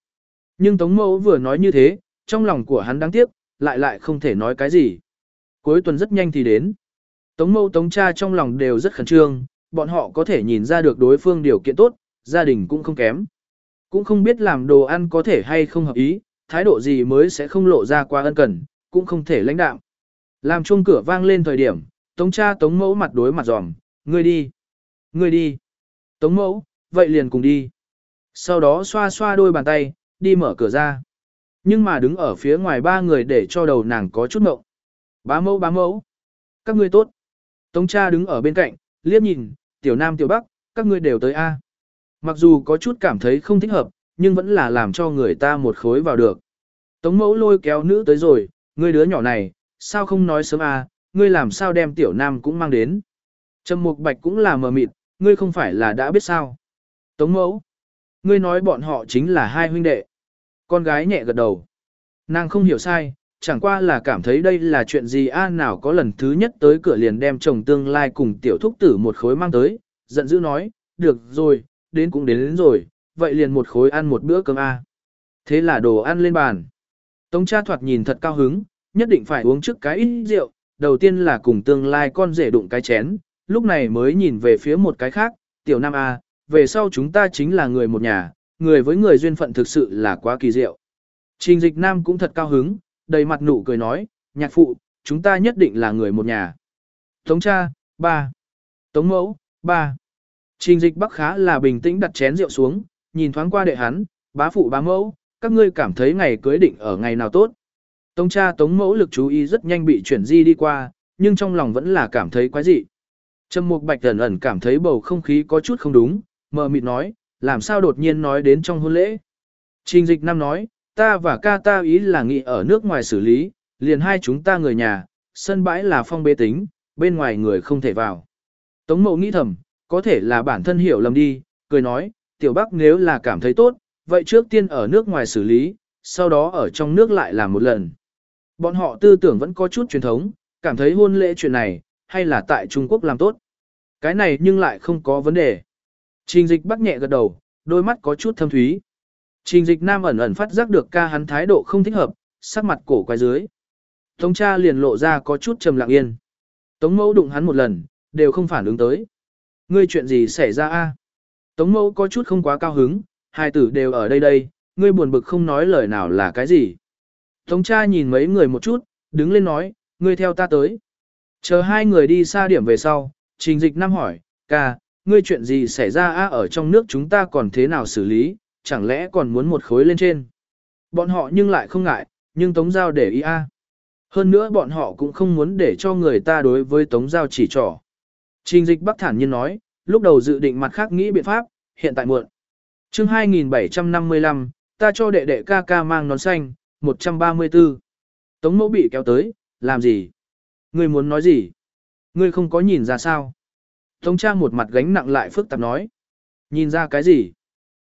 Nhưng Tống mẫu vừa nói như thế, trong lòng của hắn đáng tiếc, lại lại không thể nói cái gì. Cuối tuần rất nhanh thì đến. Tống mẫu tống cha trong lòng đều rất khẩn trương, bọn họ có thể nhìn ra được đối phương điều kiện tốt, gia đình cũng không kém. Cũng không biết làm đồ ăn có thể hay không hợp ý, thái độ gì mới sẽ không lộ ra quá ân cần, cũng không thể lãnh đạo. Làm chuông cửa vang lên thời điểm, tống cha tống mẫu mặt đối mặt giòm, ngươi đi, ngươi đi. Tống mẫu, vậy liền cùng đi. Sau đó xoa xoa đôi bàn tay, đi mở cửa ra. Nhưng mà đứng ở phía ngoài ba người để cho đầu nàng có chút ngộng. Bá mẫu bá mẫu. Các ngươi tốt. Tống cha đứng ở bên cạnh, liếc nhìn, tiểu nam tiểu bắc, các ngươi đều tới A. Mặc dù có chút cảm thấy không thích hợp, nhưng vẫn là làm cho người ta một khối vào được. Tống mẫu lôi kéo nữ tới rồi, ngươi đứa nhỏ này, sao không nói sớm à, ngươi làm sao đem tiểu nam cũng mang đến. Trầm mục bạch cũng là mờ mịt, ngươi không phải là đã biết sao. Tống mẫu, ngươi nói bọn họ chính là hai huynh đệ. Con gái nhẹ gật đầu. Nàng không hiểu sai, chẳng qua là cảm thấy đây là chuyện gì a nào có lần thứ nhất tới cửa liền đem chồng tương lai cùng tiểu thúc tử một khối mang tới, giận dữ nói, được rồi, đến cũng đến, đến rồi, vậy liền một khối ăn một bữa cơm a. Thế là đồ ăn lên bàn. Tống cha thoạt nhìn thật cao hứng, nhất định phải uống trước cái ít rượu, đầu tiên là cùng tương lai con rể đụng cái chén, lúc này mới nhìn về phía một cái khác, tiểu nam A, về sau chúng ta chính là người một nhà, người với người duyên phận thực sự là quá kỳ diệu. Trình dịch nam cũng thật cao hứng, đầy mặt nụ cười nói, nhạc phụ, chúng ta nhất định là người một nhà. Tống cha, ba. Tống mẫu, ba. Trình dịch bắc khá là bình tĩnh đặt chén rượu xuống, nhìn thoáng qua đệ hắn, bá phụ bá mẫu, các ngươi cảm thấy ngày cưới định ở ngày nào tốt. Tống cha tống mẫu lực chú ý rất nhanh bị chuyển di đi qua, nhưng trong lòng vẫn là cảm thấy quái dị. Trầm mục bạch ẩn ẩn cảm thấy bầu không khí có chút không đúng, mờ mịt nói, làm sao đột nhiên nói đến trong hôn lễ. Trình dịch nam nói, ta và ca ta ý là nghị ở nước ngoài xử lý, liền hai chúng ta người nhà, sân bãi là phong bế tính, bên ngoài người không thể vào. Tống mộ nghĩ thầm, có thể là bản thân hiểu lầm đi, cười nói, tiểu bắc nếu là cảm thấy tốt, vậy trước tiên ở nước ngoài xử lý, sau đó ở trong nước lại làm một lần. Bọn họ tư tưởng vẫn có chút truyền thống, cảm thấy hôn lễ chuyện này, hay là tại Trung Quốc làm tốt. Cái này nhưng lại không có vấn đề. Trình dịch bắc nhẹ gật đầu, đôi mắt có chút thâm thúy. Trình dịch nam ẩn ẩn phát giác được ca hắn thái độ không thích hợp, sắc mặt cổ quay dưới. Tống cha liền lộ ra có chút trầm lặng yên. Tống mẫu đụng hắn một lần, đều không phản ứng tới. Ngươi chuyện gì xảy ra a? Tống mẫu có chút không quá cao hứng, hai tử đều ở đây đây, ngươi buồn bực không nói lời nào là cái gì. Tống cha nhìn mấy người một chút, đứng lên nói, ngươi theo ta tới. Chờ hai người đi xa điểm về sau, trình dịch Nam hỏi, ca, ngươi chuyện gì xảy ra a ở trong nước chúng ta còn thế nào xử lý, chẳng lẽ còn muốn một khối lên trên. Bọn họ nhưng lại không ngại, nhưng Tống Giao để ý a. Hơn nữa bọn họ cũng không muốn để cho người ta đối với Tống Giao chỉ trỏ. Trình dịch bắc thản nhiên nói, lúc đầu dự định mặt khác nghĩ biện pháp, hiện tại muộn. chương 2755, ta cho đệ đệ ca ca mang nón xanh, 134. Tống mẫu bị kéo tới, làm gì? Ngươi muốn nói gì? Ngươi không có nhìn ra sao? Tống cha một mặt gánh nặng lại phức tạp nói. Nhìn ra cái gì?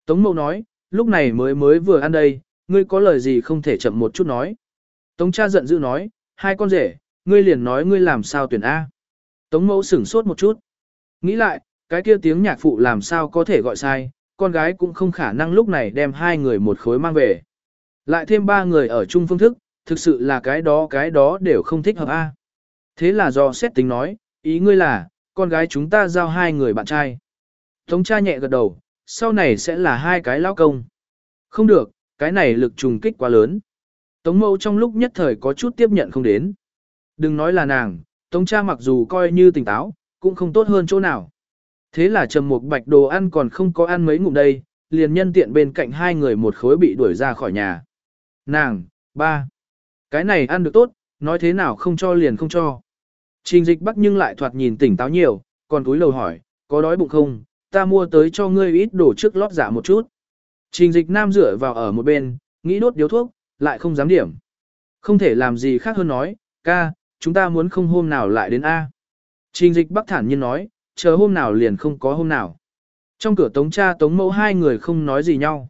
Tống mẫu nói, lúc này mới mới vừa ăn đây, ngươi có lời gì không thể chậm một chút nói. Tống cha giận dữ nói, hai con rể, ngươi liền nói ngươi làm sao tuyển A. Tống mẫu sửng sốt một chút. Nghĩ lại, cái kia tiếng nhạc phụ làm sao có thể gọi sai, con gái cũng không khả năng lúc này đem hai người một khối mang về. Lại thêm ba người ở chung phương thức, thực sự là cái đó cái đó đều không thích hợp A. Thế là do xét tính nói, ý ngươi là, con gái chúng ta giao hai người bạn trai. Tống cha nhẹ gật đầu, sau này sẽ là hai cái lão công. Không được, cái này lực trùng kích quá lớn. Tống mẫu trong lúc nhất thời có chút tiếp nhận không đến. Đừng nói là nàng, tống cha mặc dù coi như tỉnh táo, cũng không tốt hơn chỗ nào. Thế là trầm một bạch đồ ăn còn không có ăn mấy ngụm đây, liền nhân tiện bên cạnh hai người một khối bị đuổi ra khỏi nhà. Nàng, ba, cái này ăn được tốt, nói thế nào không cho liền không cho. Trình dịch bắc nhưng lại thoạt nhìn tỉnh táo nhiều, còn túi lầu hỏi, có đói bụng không, ta mua tới cho ngươi ít đồ trước lót giả một chút. Trình dịch nam dựa vào ở một bên, nghĩ đốt điếu thuốc, lại không dám điểm. Không thể làm gì khác hơn nói, ca, chúng ta muốn không hôm nào lại đến A. Trình dịch bắc thản nhiên nói, chờ hôm nào liền không có hôm nào. Trong cửa tống cha tống mẫu hai người không nói gì nhau.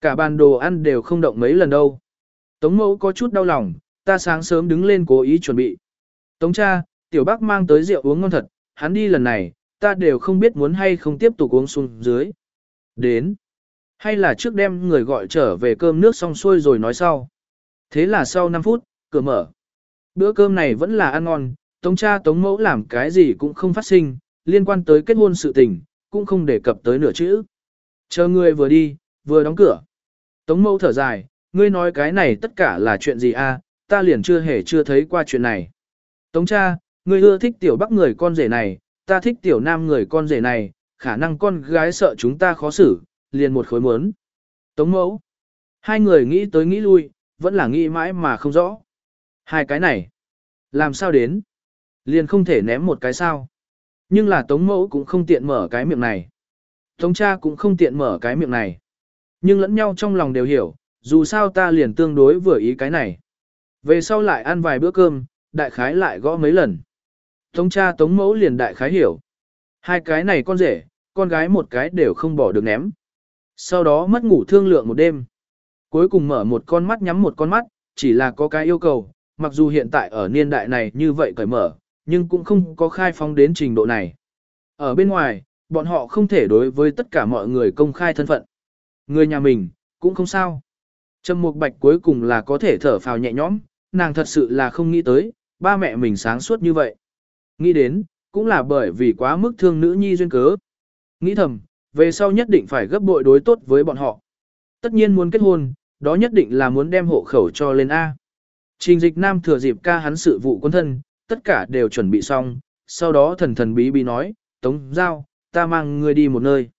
Cả bàn đồ ăn đều không động mấy lần đâu. Tống mẫu có chút đau lòng, ta sáng sớm đứng lên cố ý chuẩn bị. Tống cha, tiểu bác mang tới rượu uống ngon thật, hắn đi lần này, ta đều không biết muốn hay không tiếp tục uống xuống dưới. Đến. Hay là trước đem người gọi trở về cơm nước xong xuôi rồi nói sau. Thế là sau 5 phút, cửa mở. Bữa cơm này vẫn là ăn ngon, tống cha tống mẫu làm cái gì cũng không phát sinh, liên quan tới kết hôn sự tình, cũng không đề cập tới nửa chữ. Chờ người vừa đi, vừa đóng cửa. Tống mẫu thở dài, ngươi nói cái này tất cả là chuyện gì a? ta liền chưa hề chưa thấy qua chuyện này. Tống cha, ngươi ưa thích tiểu bắc người con rể này, ta thích tiểu nam người con rể này, khả năng con gái sợ chúng ta khó xử, liền một khối muốn. Tống mẫu. Hai người nghĩ tới nghĩ lui, vẫn là nghĩ mãi mà không rõ. Hai cái này. Làm sao đến? Liền không thể ném một cái sao. Nhưng là tống mẫu cũng không tiện mở cái miệng này. Tống cha cũng không tiện mở cái miệng này. Nhưng lẫn nhau trong lòng đều hiểu, dù sao ta liền tương đối vừa ý cái này. Về sau lại ăn vài bữa cơm, đại khái lại gõ mấy lần. Tống cha tống mẫu liền đại khái hiểu. Hai cái này con rể, con gái một cái đều không bỏ được ném. Sau đó mất ngủ thương lượng một đêm. Cuối cùng mở một con mắt nhắm một con mắt, chỉ là có cái yêu cầu, mặc dù hiện tại ở niên đại này như vậy cởi mở, nhưng cũng không có khai phóng đến trình độ này. Ở bên ngoài, bọn họ không thể đối với tất cả mọi người công khai thân phận. Người nhà mình, cũng không sao. Trầm Mục Bạch cuối cùng là có thể thở phào nhẹ nhõm, nàng thật sự là không nghĩ tới, ba mẹ mình sáng suốt như vậy. Nghĩ đến, cũng là bởi vì quá mức thương nữ nhi duyên cớ. Nghĩ thầm, về sau nhất định phải gấp bội đối tốt với bọn họ. Tất nhiên muốn kết hôn, đó nhất định là muốn đem hộ khẩu cho lên A. Trình dịch nam thừa dịp ca hắn sự vụ quân thân, tất cả đều chuẩn bị xong, sau đó thần thần bí bí nói, Tống Giao, ta mang ngươi đi một nơi.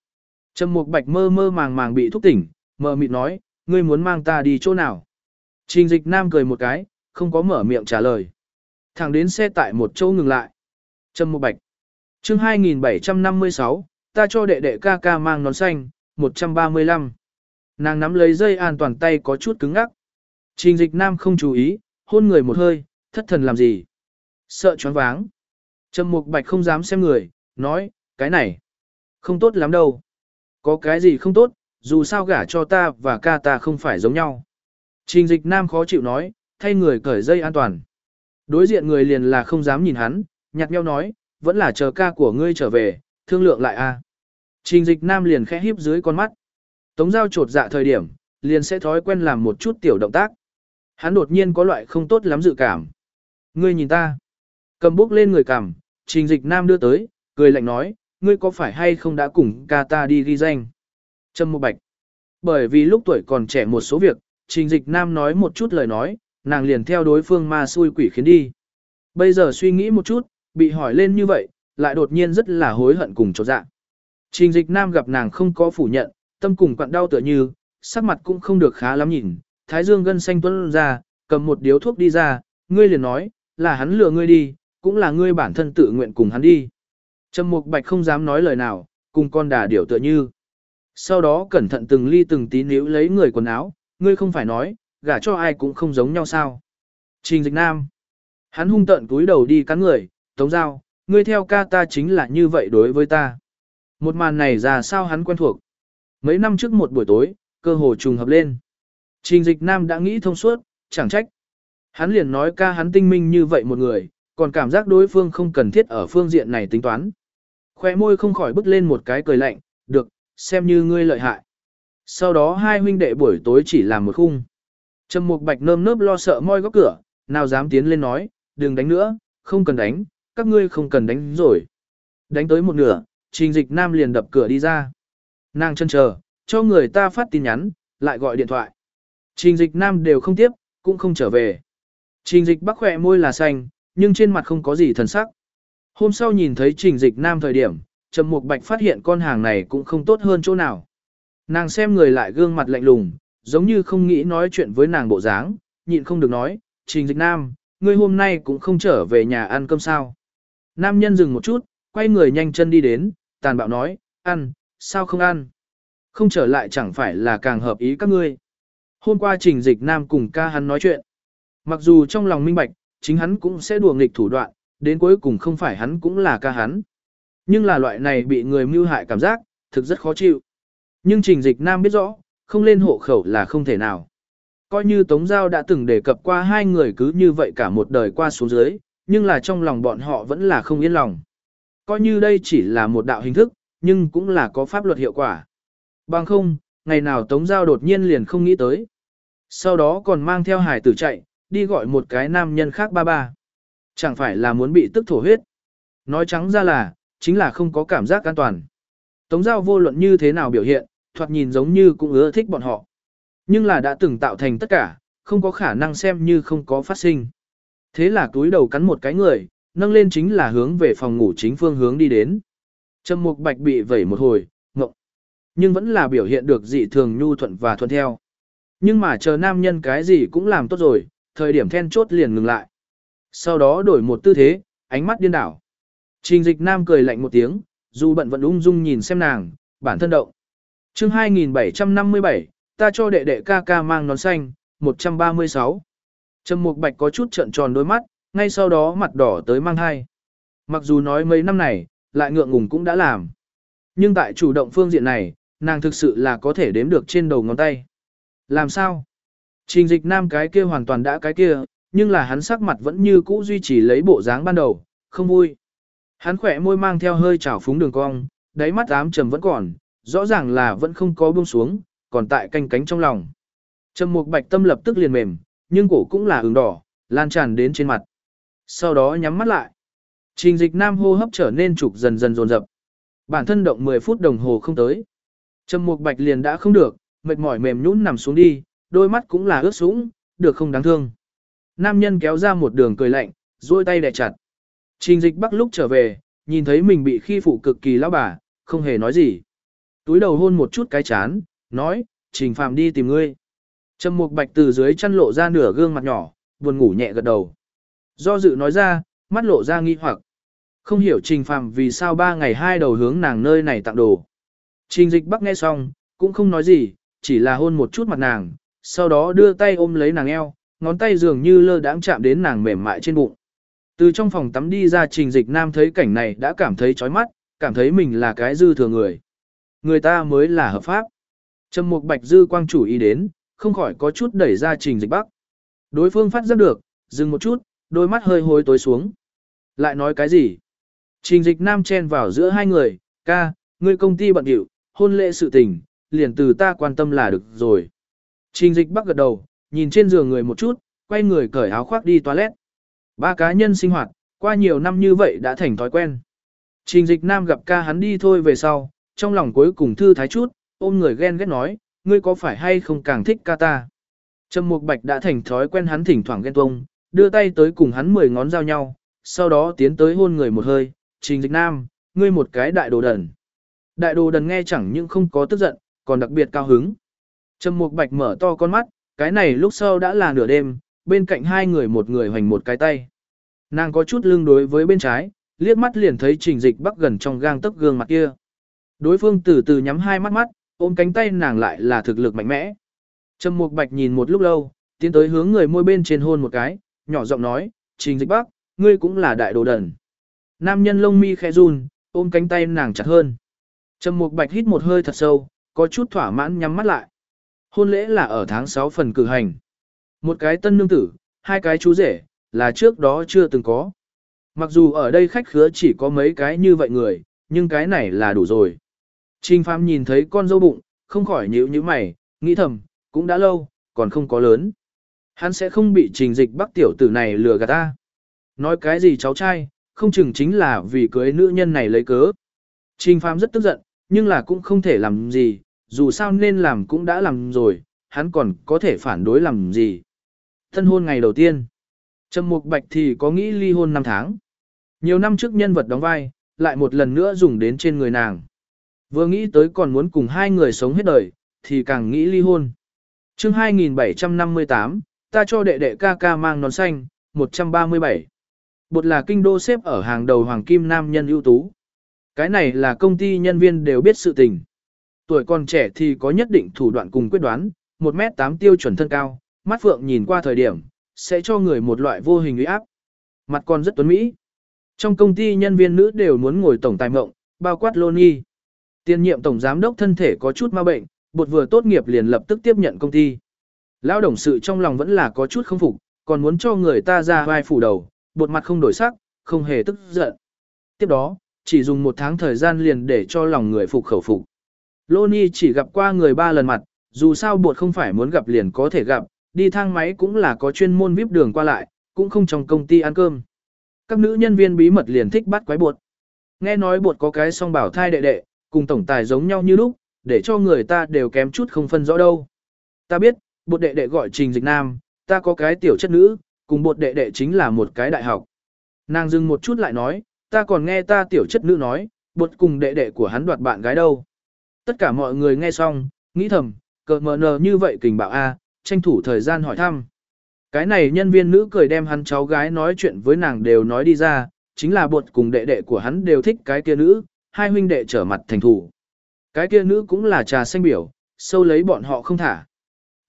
Trầm Mục Bạch mơ mơ màng màng bị thúc tỉnh, mờ mịt nói, ngươi muốn mang ta đi chỗ nào? Trình dịch nam cười một cái, không có mở miệng trả lời. Thẳng đến xe tại một chỗ ngừng lại trâm Mục Bạch. Chương 2756, ta cho đệ đệ ca ca mang nón xanh, 135. Nàng nắm lấy dây an toàn tay có chút cứng ngắc. Trình dịch nam không chú ý, hôn người một hơi, thất thần làm gì? Sợ choáng váng. trâm Mục Bạch không dám xem người, nói, cái này, không tốt lắm đâu. Có cái gì không tốt, dù sao gả cho ta và ca ta không phải giống nhau. Trình dịch nam khó chịu nói, thay người cởi dây an toàn. Đối diện người liền là không dám nhìn hắn, nhạt nhau nói, vẫn là chờ ca của ngươi trở về, thương lượng lại a. Trình dịch nam liền khẽ híp dưới con mắt. Tống giao trột dạ thời điểm, liền sẽ thói quen làm một chút tiểu động tác. Hắn đột nhiên có loại không tốt lắm dự cảm. Ngươi nhìn ta. Cầm bước lên người cằm, trình dịch nam đưa tới, cười lạnh nói, ngươi có phải hay không đã cùng ca ta đi ghi danh. Trâm Mục Bạch. Bởi vì lúc tuổi còn trẻ một số việc, trình dịch nam nói một chút lời nói, nàng liền theo đối phương ma xui quỷ khiến đi. Bây giờ suy nghĩ một chút, bị hỏi lên như vậy, lại đột nhiên rất là hối hận cùng chột dạ. Trình dịch nam gặp nàng không có phủ nhận, tâm cùng quặn đau tựa như, sắc mặt cũng không được khá lắm nhìn, thái dương gân xanh tuân ra, cầm một điếu thuốc đi ra, ngươi liền nói, là hắn lừa ngươi đi, cũng là ngươi bản thân tự nguyện cùng hắn đi. Trầm Mục Bạch không dám nói lời nào, cùng con đà điểu tựa như. Sau đó cẩn thận từng ly từng tí níu lấy người quần áo, ngươi không phải nói, gả cho ai cũng không giống nhau sao. Trình dịch nam. Hắn hung tận cúi đầu đi cắn người, tống giao, ngươi theo ca ta chính là như vậy đối với ta. Một màn này ra sao hắn quen thuộc. Mấy năm trước một buổi tối, cơ hồ trùng hợp lên. Trình dịch nam đã nghĩ thông suốt, chẳng trách. Hắn liền nói ca hắn tinh minh như vậy một người, còn cảm giác đối phương không cần thiết ở phương diện này tính toán. Khoe môi không khỏi bứt lên một cái cười lạnh, được, xem như ngươi lợi hại. Sau đó hai huynh đệ buổi tối chỉ làm một khung. Trầm Mục Bạch nơm nớp lo sợ moi góc cửa, nào dám tiến lên nói, đừng đánh nữa, không cần đánh, các ngươi không cần đánh rồi. Đánh tới một nửa, Trình Dịch Nam liền đập cửa đi ra. Nàng chân chờ, cho người ta phát tin nhắn, lại gọi điện thoại. Trình Dịch Nam đều không tiếp, cũng không trở về. Trình Dịch Bắc khỏe môi là xanh, nhưng trên mặt không có gì thần sắc. Hôm sau nhìn thấy Trình Dịch Nam thời điểm, Trầm Mục Bạch phát hiện con hàng này cũng không tốt hơn chỗ nào. Nàng xem người lại gương mặt lạnh lùng, giống như không nghĩ nói chuyện với nàng bộ dáng, nhịn không được nói, Trình Dịch Nam, ngươi hôm nay cũng không trở về nhà ăn cơm sao. Nam nhân dừng một chút, quay người nhanh chân đi đến, tàn bạo nói, ăn, sao không ăn? Không trở lại chẳng phải là càng hợp ý các ngươi. Hôm qua Trình Dịch Nam cùng ca hắn nói chuyện. Mặc dù trong lòng minh bạch, chính hắn cũng sẽ đùa nghịch thủ đoạn, đến cuối cùng không phải hắn cũng là ca hắn. Nhưng là loại này bị người mưu hại cảm giác, thực rất khó chịu. Nhưng Trình Dịch Nam biết rõ, không lên hộ khẩu là không thể nào. Coi như Tống Giao đã từng đề cập qua hai người cứ như vậy cả một đời qua xuống dưới, nhưng là trong lòng bọn họ vẫn là không yên lòng. Coi như đây chỉ là một đạo hình thức, nhưng cũng là có pháp luật hiệu quả. Bằng không, ngày nào Tống Giao đột nhiên liền không nghĩ tới. Sau đó còn mang theo hải tử chạy, đi gọi một cái nam nhân khác ba ba. Chẳng phải là muốn bị tức thổ huyết. Nói trắng ra là, chính là không có cảm giác an toàn. Tống giao vô luận như thế nào biểu hiện, thoạt nhìn giống như cũng ưa thích bọn họ. Nhưng là đã từng tạo thành tất cả, không có khả năng xem như không có phát sinh. Thế là túi đầu cắn một cái người, nâng lên chính là hướng về phòng ngủ chính phương hướng đi đến. Trầm mục bạch bị vẩy một hồi, ngộng. Nhưng vẫn là biểu hiện được dị thường nhu thuận và thuận theo. Nhưng mà chờ nam nhân cái gì cũng làm tốt rồi, thời điểm then chốt liền ngừng lại. Sau đó đổi một tư thế, ánh mắt điên đảo. Trình dịch nam cười lạnh một tiếng, dù bận vẫn ung dung nhìn xem nàng, bản thân động. chương 2757, ta cho đệ đệ ca ca mang nón xanh, 136. Trầm Mục Bạch có chút trợn tròn đôi mắt, ngay sau đó mặt đỏ tới mang hai. Mặc dù nói mấy năm này, lại ngượng ngùng cũng đã làm. Nhưng tại chủ động phương diện này, nàng thực sự là có thể đếm được trên đầu ngón tay. Làm sao? Trình dịch nam cái kia hoàn toàn đã cái kia, nhưng là hắn sắc mặt vẫn như cũ duy trì lấy bộ dáng ban đầu, không vui. Hắn khỏe môi mang theo hơi trào phúng đường cong, đáy mắt ám trầm vẫn còn, rõ ràng là vẫn không có buông xuống, còn tại canh cánh trong lòng. Trầm mục bạch tâm lập tức liền mềm, nhưng cổ cũng là ửng đỏ, lan tràn đến trên mặt. Sau đó nhắm mắt lại. Trình dịch nam hô hấp trở nên trục dần dần dồn dập. Bản thân động 10 phút đồng hồ không tới. Trầm mục bạch liền đã không được, mệt mỏi mềm nhũn nằm xuống đi, đôi mắt cũng là ướt sũng, được không đáng thương. Nam nhân kéo ra một đường cười lạnh, duỗi tay đè chặt. Trình dịch bắc lúc trở về, nhìn thấy mình bị khi phụ cực kỳ lão bà, không hề nói gì. Túi đầu hôn một chút cái chán, nói, trình phạm đi tìm ngươi. Trầm mục bạch từ dưới chăn lộ ra nửa gương mặt nhỏ, buồn ngủ nhẹ gật đầu. Do dự nói ra, mắt lộ ra nghi hoặc. Không hiểu trình phàm vì sao ba ngày hai đầu hướng nàng nơi này tặng đồ. Trình dịch bắc nghe xong, cũng không nói gì, chỉ là hôn một chút mặt nàng, sau đó đưa tay ôm lấy nàng eo, ngón tay dường như lơ đãng chạm đến nàng mềm mại trên bụng. Từ trong phòng tắm đi ra trình dịch nam thấy cảnh này đã cảm thấy chói mắt, cảm thấy mình là cái dư thừa người. Người ta mới là hợp pháp. Trầm mục bạch dư quang chủ ý đến, không khỏi có chút đẩy ra trình dịch bắc. Đối phương phát giác được, dừng một chút, đôi mắt hơi hối tối xuống. Lại nói cái gì? Trình dịch nam chen vào giữa hai người, ca, ngươi công ty bận điệu, hôn lễ sự tình, liền từ ta quan tâm là được rồi. Trình dịch bắc gật đầu, nhìn trên giường người một chút, quay người cởi áo khoác đi toilet. Ba cá nhân sinh hoạt, qua nhiều năm như vậy đã thành thói quen. Trình dịch nam gặp ca hắn đi thôi về sau, trong lòng cuối cùng thư thái chút, ôm người ghen ghét nói, ngươi có phải hay không càng thích ca ta. Trầm Mục Bạch đã thành thói quen hắn thỉnh thoảng ghen tuông, đưa tay tới cùng hắn mười ngón giao nhau, sau đó tiến tới hôn người một hơi, trình dịch nam, ngươi một cái đại đồ đần. Đại đồ đần nghe chẳng những không có tức giận, còn đặc biệt cao hứng. Trầm Mục Bạch mở to con mắt, cái này lúc sau đã là nửa đêm, bên cạnh hai người một người hoành một cái tay. Nàng có chút lưng đối với bên trái, liếc mắt liền thấy trình dịch bắc gần trong gang tấc gương mặt kia. Đối phương từ từ nhắm hai mắt mắt, ôm cánh tay nàng lại là thực lực mạnh mẽ. Trầm Mục Bạch nhìn một lúc lâu, tiến tới hướng người môi bên trên hôn một cái, nhỏ giọng nói, "Trình Dịch Bắc, ngươi cũng là đại đồ đần." Nam nhân lông mi khẽ run, ôm cánh tay nàng chặt hơn. Trầm Mục Bạch hít một hơi thật sâu, có chút thỏa mãn nhắm mắt lại. Hôn lễ là ở tháng 6 phần cử hành. Một cái tân nương tử, hai cái chú rể, là trước đó chưa từng có. Mặc dù ở đây khách khứa chỉ có mấy cái như vậy người, nhưng cái này là đủ rồi. Trình Phàm nhìn thấy con dâu bụng, không khỏi nhíu nhíu mày, nghĩ thầm, cũng đã lâu, còn không có lớn. Hắn sẽ không bị trình dịch bắc tiểu tử này lừa gạt ta. Nói cái gì cháu trai, không chừng chính là vì cưới nữ nhân này lấy cớ. Trình Phàm rất tức giận, nhưng là cũng không thể làm gì, dù sao nên làm cũng đã làm rồi, hắn còn có thể phản đối làm gì. Thân hôn ngày đầu tiên. Trầm Mục Bạch thì có nghĩ ly hôn năm tháng. Nhiều năm trước nhân vật đóng vai, lại một lần nữa dùng đến trên người nàng. Vừa nghĩ tới còn muốn cùng hai người sống hết đời, thì càng nghĩ ly hôn. chương 2758, ta cho đệ đệ ca ca mang nón xanh, 137. Bột là kinh đô xếp ở hàng đầu hoàng kim nam nhân ưu tú. Cái này là công ty nhân viên đều biết sự tình. Tuổi còn trẻ thì có nhất định thủ đoạn cùng quyết đoán, 1m8 tiêu chuẩn thân cao, mắt phượng nhìn qua thời điểm, sẽ cho người một loại vô hình uy áp. Mặt còn rất tuấn mỹ. Trong công ty nhân viên nữ đều muốn ngồi tổng tài mộng, bao quát lô nghi. Tiên nhiệm tổng giám đốc thân thể có chút ma bệnh, bột vừa tốt nghiệp liền lập tức tiếp nhận công ty. Lão đồng sự trong lòng vẫn là có chút không phục, còn muốn cho người ta ra vai phủ đầu, bột mặt không đổi sắc, không hề tức giận. Tiếp đó, chỉ dùng một tháng thời gian liền để cho lòng người phục khẩu phục. Loni chỉ gặp qua người ba lần mặt, dù sao bột không phải muốn gặp liền có thể gặp, đi thang máy cũng là có chuyên môn vip đường qua lại, cũng không trong công ty ăn cơm. Các nữ nhân viên bí mật liền thích bắt quái bột. Nghe nói bột có cái song bảo thai đệ đệ, cùng tổng tài giống nhau như lúc, để cho người ta đều kém chút không phân rõ đâu. Ta biết, bột đệ đệ gọi trình dịch nam, ta có cái tiểu chất nữ, cùng bột đệ đệ chính là một cái đại học. Nàng dừng một chút lại nói, ta còn nghe ta tiểu chất nữ nói, bột cùng đệ đệ của hắn đoạt bạn gái đâu. Tất cả mọi người nghe xong, nghĩ thầm, cờ mờ nờ như vậy kình bảo A, tranh thủ thời gian hỏi thăm. Cái này nhân viên nữ cười đem hắn cháu gái nói chuyện với nàng đều nói đi ra, chính là bột cùng đệ đệ của hắn đều thích cái kia nữ, hai huynh đệ trở mặt thành thủ. Cái kia nữ cũng là trà xanh biểu, sâu lấy bọn họ không thả.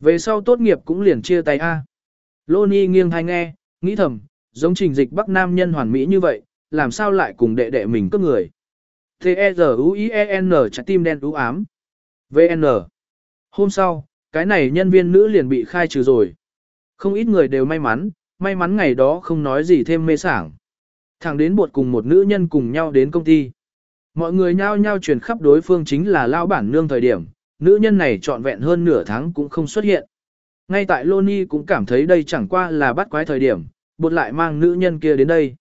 Về sau tốt nghiệp cũng liền chia tay A. Lô Ni nghiêng thai nghe, nghĩ thầm, giống trình dịch Bắc Nam nhân hoàn mỹ như vậy, làm sao lại cùng đệ đệ mình cướp người. T-E-Z-U-I-E-N trái tim đen ú ám. VN. Hôm sau, cái này nhân viên nữ liền bị khai trừ rồi. Không ít người đều may mắn, may mắn ngày đó không nói gì thêm mê sảng. Thẳng đến buộc cùng một nữ nhân cùng nhau đến công ty. Mọi người nhao nhao truyền khắp đối phương chính là lao bản nương thời điểm, nữ nhân này trọn vẹn hơn nửa tháng cũng không xuất hiện. Ngay tại Loni cũng cảm thấy đây chẳng qua là bắt quái thời điểm, bột lại mang nữ nhân kia đến đây.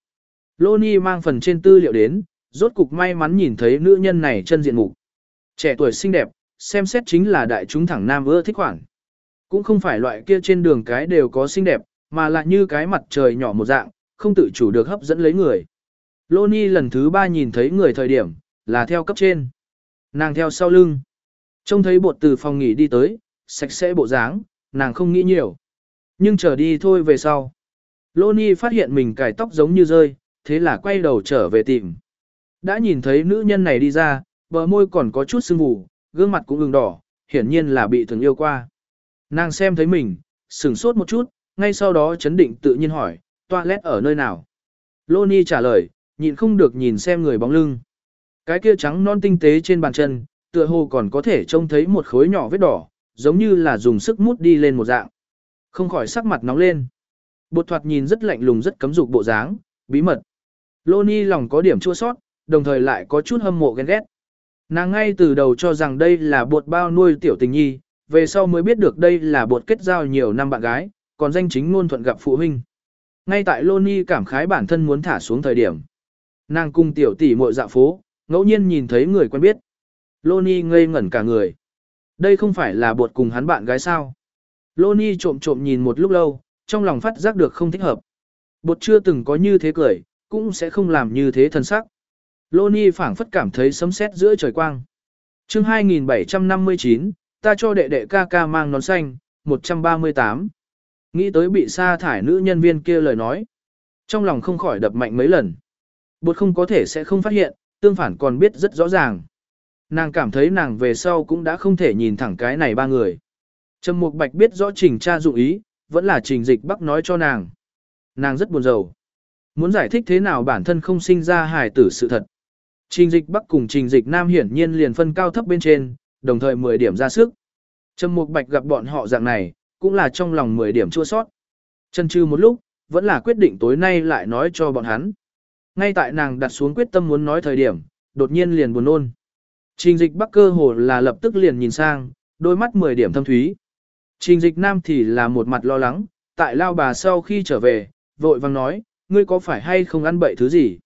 Loni mang phần trên tư liệu đến, rốt cục may mắn nhìn thấy nữ nhân này chân diện mục. Trẻ tuổi xinh đẹp, xem xét chính là đại chúng thẳng nam ưa thích khoản. Cũng không phải loại kia trên đường cái đều có xinh đẹp, mà là như cái mặt trời nhỏ một dạng, không tự chủ được hấp dẫn lấy người. Loni lần thứ ba nhìn thấy người thời điểm, là theo cấp trên. Nàng theo sau lưng. Trông thấy bột từ phòng nghỉ đi tới, sạch sẽ bộ dáng, nàng không nghĩ nhiều. Nhưng trở đi thôi về sau. Loni phát hiện mình cải tóc giống như rơi, thế là quay đầu trở về tìm. Đã nhìn thấy nữ nhân này đi ra, bờ môi còn có chút sưng vù, gương mặt cũng ửng đỏ, hiển nhiên là bị thường yêu qua. Nàng xem thấy mình, sửng sốt một chút, ngay sau đó chấn định tự nhiên hỏi, toilet ở nơi nào? Loni trả lời, nhịn không được nhìn xem người bóng lưng. Cái kia trắng non tinh tế trên bàn chân, tựa hồ còn có thể trông thấy một khối nhỏ vết đỏ, giống như là dùng sức mút đi lên một dạng. Không khỏi sắc mặt nóng lên. Bột thoạt nhìn rất lạnh lùng rất cấm dục bộ dáng, bí mật. Loni lòng có điểm chua sót, đồng thời lại có chút hâm mộ ghen ghét. Nàng ngay từ đầu cho rằng đây là bột bao nuôi tiểu tình nhi, về sau mới biết được đây là bột kết giao nhiều năm bạn gái, còn danh chính ngôn thuận gặp phụ huynh. Ngay tại Loni cảm khái bản thân muốn thả xuống thời điểm. Nàng cùng tiểu tỷ muội dạo phố, ngẫu nhiên nhìn thấy người quen biết. Loni ngây ngẩn cả người. Đây không phải là bột cùng hắn bạn gái sao. Loni trộm trộm nhìn một lúc lâu, trong lòng phát giác được không thích hợp. Bột chưa từng có như thế cười, cũng sẽ không làm như thế thân sắc. Loni phảng phất cảm thấy sấm sét giữa trời quang. chương 2759, ta cho đệ đệ ca ca mang nón xanh, 138. Nghĩ tới bị sa thải nữ nhân viên kia lời nói. Trong lòng không khỏi đập mạnh mấy lần. Bột không có thể sẽ không phát hiện, tương phản còn biết rất rõ ràng. Nàng cảm thấy nàng về sau cũng đã không thể nhìn thẳng cái này ba người. Trầm Mục Bạch biết rõ trình cha dụng ý, vẫn là trình dịch bắc nói cho nàng. Nàng rất buồn rầu. Muốn giải thích thế nào bản thân không sinh ra hài tử sự thật. Trình dịch bắc cùng trình dịch nam hiển nhiên liền phân cao thấp bên trên, đồng thời 10 điểm ra sức. Trầm Mục Bạch gặp bọn họ dạng này, cũng là trong lòng 10 điểm chua sót. Chân trừ một lúc, vẫn là quyết định tối nay lại nói cho bọn hắn. Ngay tại nàng đặt xuống quyết tâm muốn nói thời điểm, đột nhiên liền buồn nôn. Trình dịch bắc cơ hồ là lập tức liền nhìn sang, đôi mắt 10 điểm thâm thúy. Trình dịch nam thì là một mặt lo lắng, tại lao bà sau khi trở về, vội vang nói, ngươi có phải hay không ăn bậy thứ gì?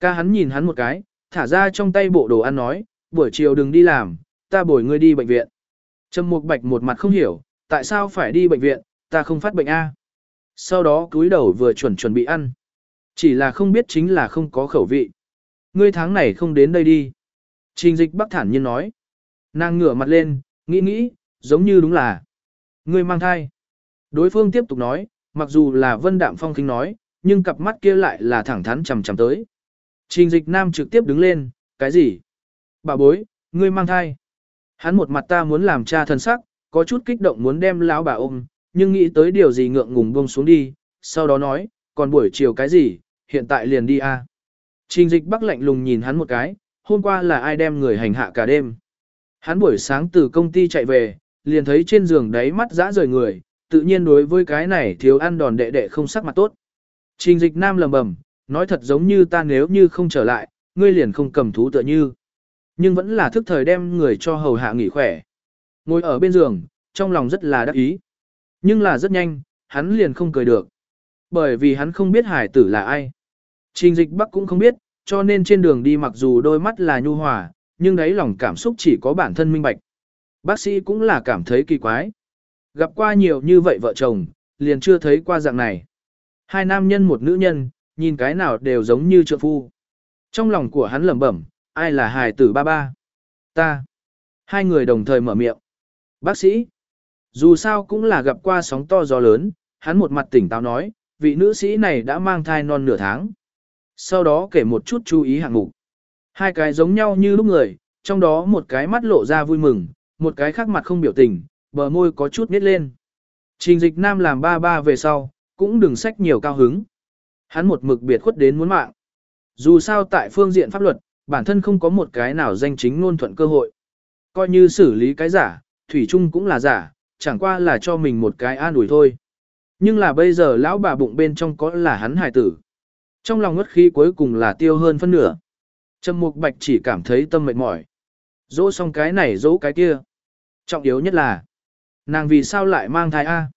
Ca hắn nhìn hắn một cái, thả ra trong tay bộ đồ ăn nói, buổi chiều đừng đi làm, ta bồi ngươi đi bệnh viện. Trầm Mục Bạch một mặt không hiểu, tại sao phải đi bệnh viện, ta không phát bệnh A. Sau đó cúi đầu vừa chuẩn chuẩn bị ăn. Chỉ là không biết chính là không có khẩu vị. Ngươi tháng này không đến đây đi. Trình dịch bắc thản nhiên nói. Nàng ngửa mặt lên, nghĩ nghĩ, giống như đúng là. Ngươi mang thai. Đối phương tiếp tục nói, mặc dù là vân đạm phong khinh nói, nhưng cặp mắt kia lại là thẳng thắn chầm chầm tới. Trình dịch nam trực tiếp đứng lên, cái gì? Bà bối, ngươi mang thai. Hắn một mặt ta muốn làm cha thân sắc, có chút kích động muốn đem lão bà ôm, nhưng nghĩ tới điều gì ngượng ngùng buông xuống đi, sau đó nói, còn buổi chiều cái gì, hiện tại liền đi a. Trình dịch bắc lạnh lùng nhìn hắn một cái, hôm qua là ai đem người hành hạ cả đêm. Hắn buổi sáng từ công ty chạy về, liền thấy trên giường đáy mắt dã rời người, tự nhiên đối với cái này thiếu ăn đòn đệ đệ không sắc mặt tốt. Trình dịch nam lầm bầm, nói thật giống như ta nếu như không trở lại, ngươi liền không cầm thú tựa như. Nhưng vẫn là thức thời đem người cho hầu hạ nghỉ khỏe. Ngồi ở bên giường, trong lòng rất là đắc ý. Nhưng là rất nhanh, hắn liền không cười được. Bởi vì hắn không biết hải tử là ai. Trình dịch bắc cũng không biết, cho nên trên đường đi mặc dù đôi mắt là nhu hòa, nhưng đấy lòng cảm xúc chỉ có bản thân minh bạch. Bác sĩ cũng là cảm thấy kỳ quái. Gặp qua nhiều như vậy vợ chồng, liền chưa thấy qua dạng này. Hai nam nhân một nữ nhân, nhìn cái nào đều giống như trượng phu. Trong lòng của hắn lẩm bẩm, ai là hài tử ba ba? Ta. Hai người đồng thời mở miệng. Bác sĩ. Dù sao cũng là gặp qua sóng to gió lớn, hắn một mặt tỉnh táo nói, vị nữ sĩ này đã mang thai non nửa tháng. Sau đó kể một chút chú ý hạng mục. Hai cái giống nhau như lúc người, trong đó một cái mắt lộ ra vui mừng, một cái khác mặt không biểu tình, bờ môi có chút nít lên. Trình dịch nam làm ba ba về sau, cũng đừng sách nhiều cao hứng. Hắn một mực biệt khuất đến muốn mạng. Dù sao tại phương diện pháp luật, bản thân không có một cái nào danh chính ngôn thuận cơ hội. Coi như xử lý cái giả, thủy chung cũng là giả, chẳng qua là cho mình một cái an ủi thôi. Nhưng là bây giờ lão bà bụng bên trong có là hắn hài tử. Trong lòng ngất khí cuối cùng là tiêu hơn phân nửa. Trầm Mục Bạch chỉ cảm thấy tâm mệt mỏi. Dỗ xong cái này dỗ cái kia. Trọng yếu nhất là, nàng vì sao lại mang thai A?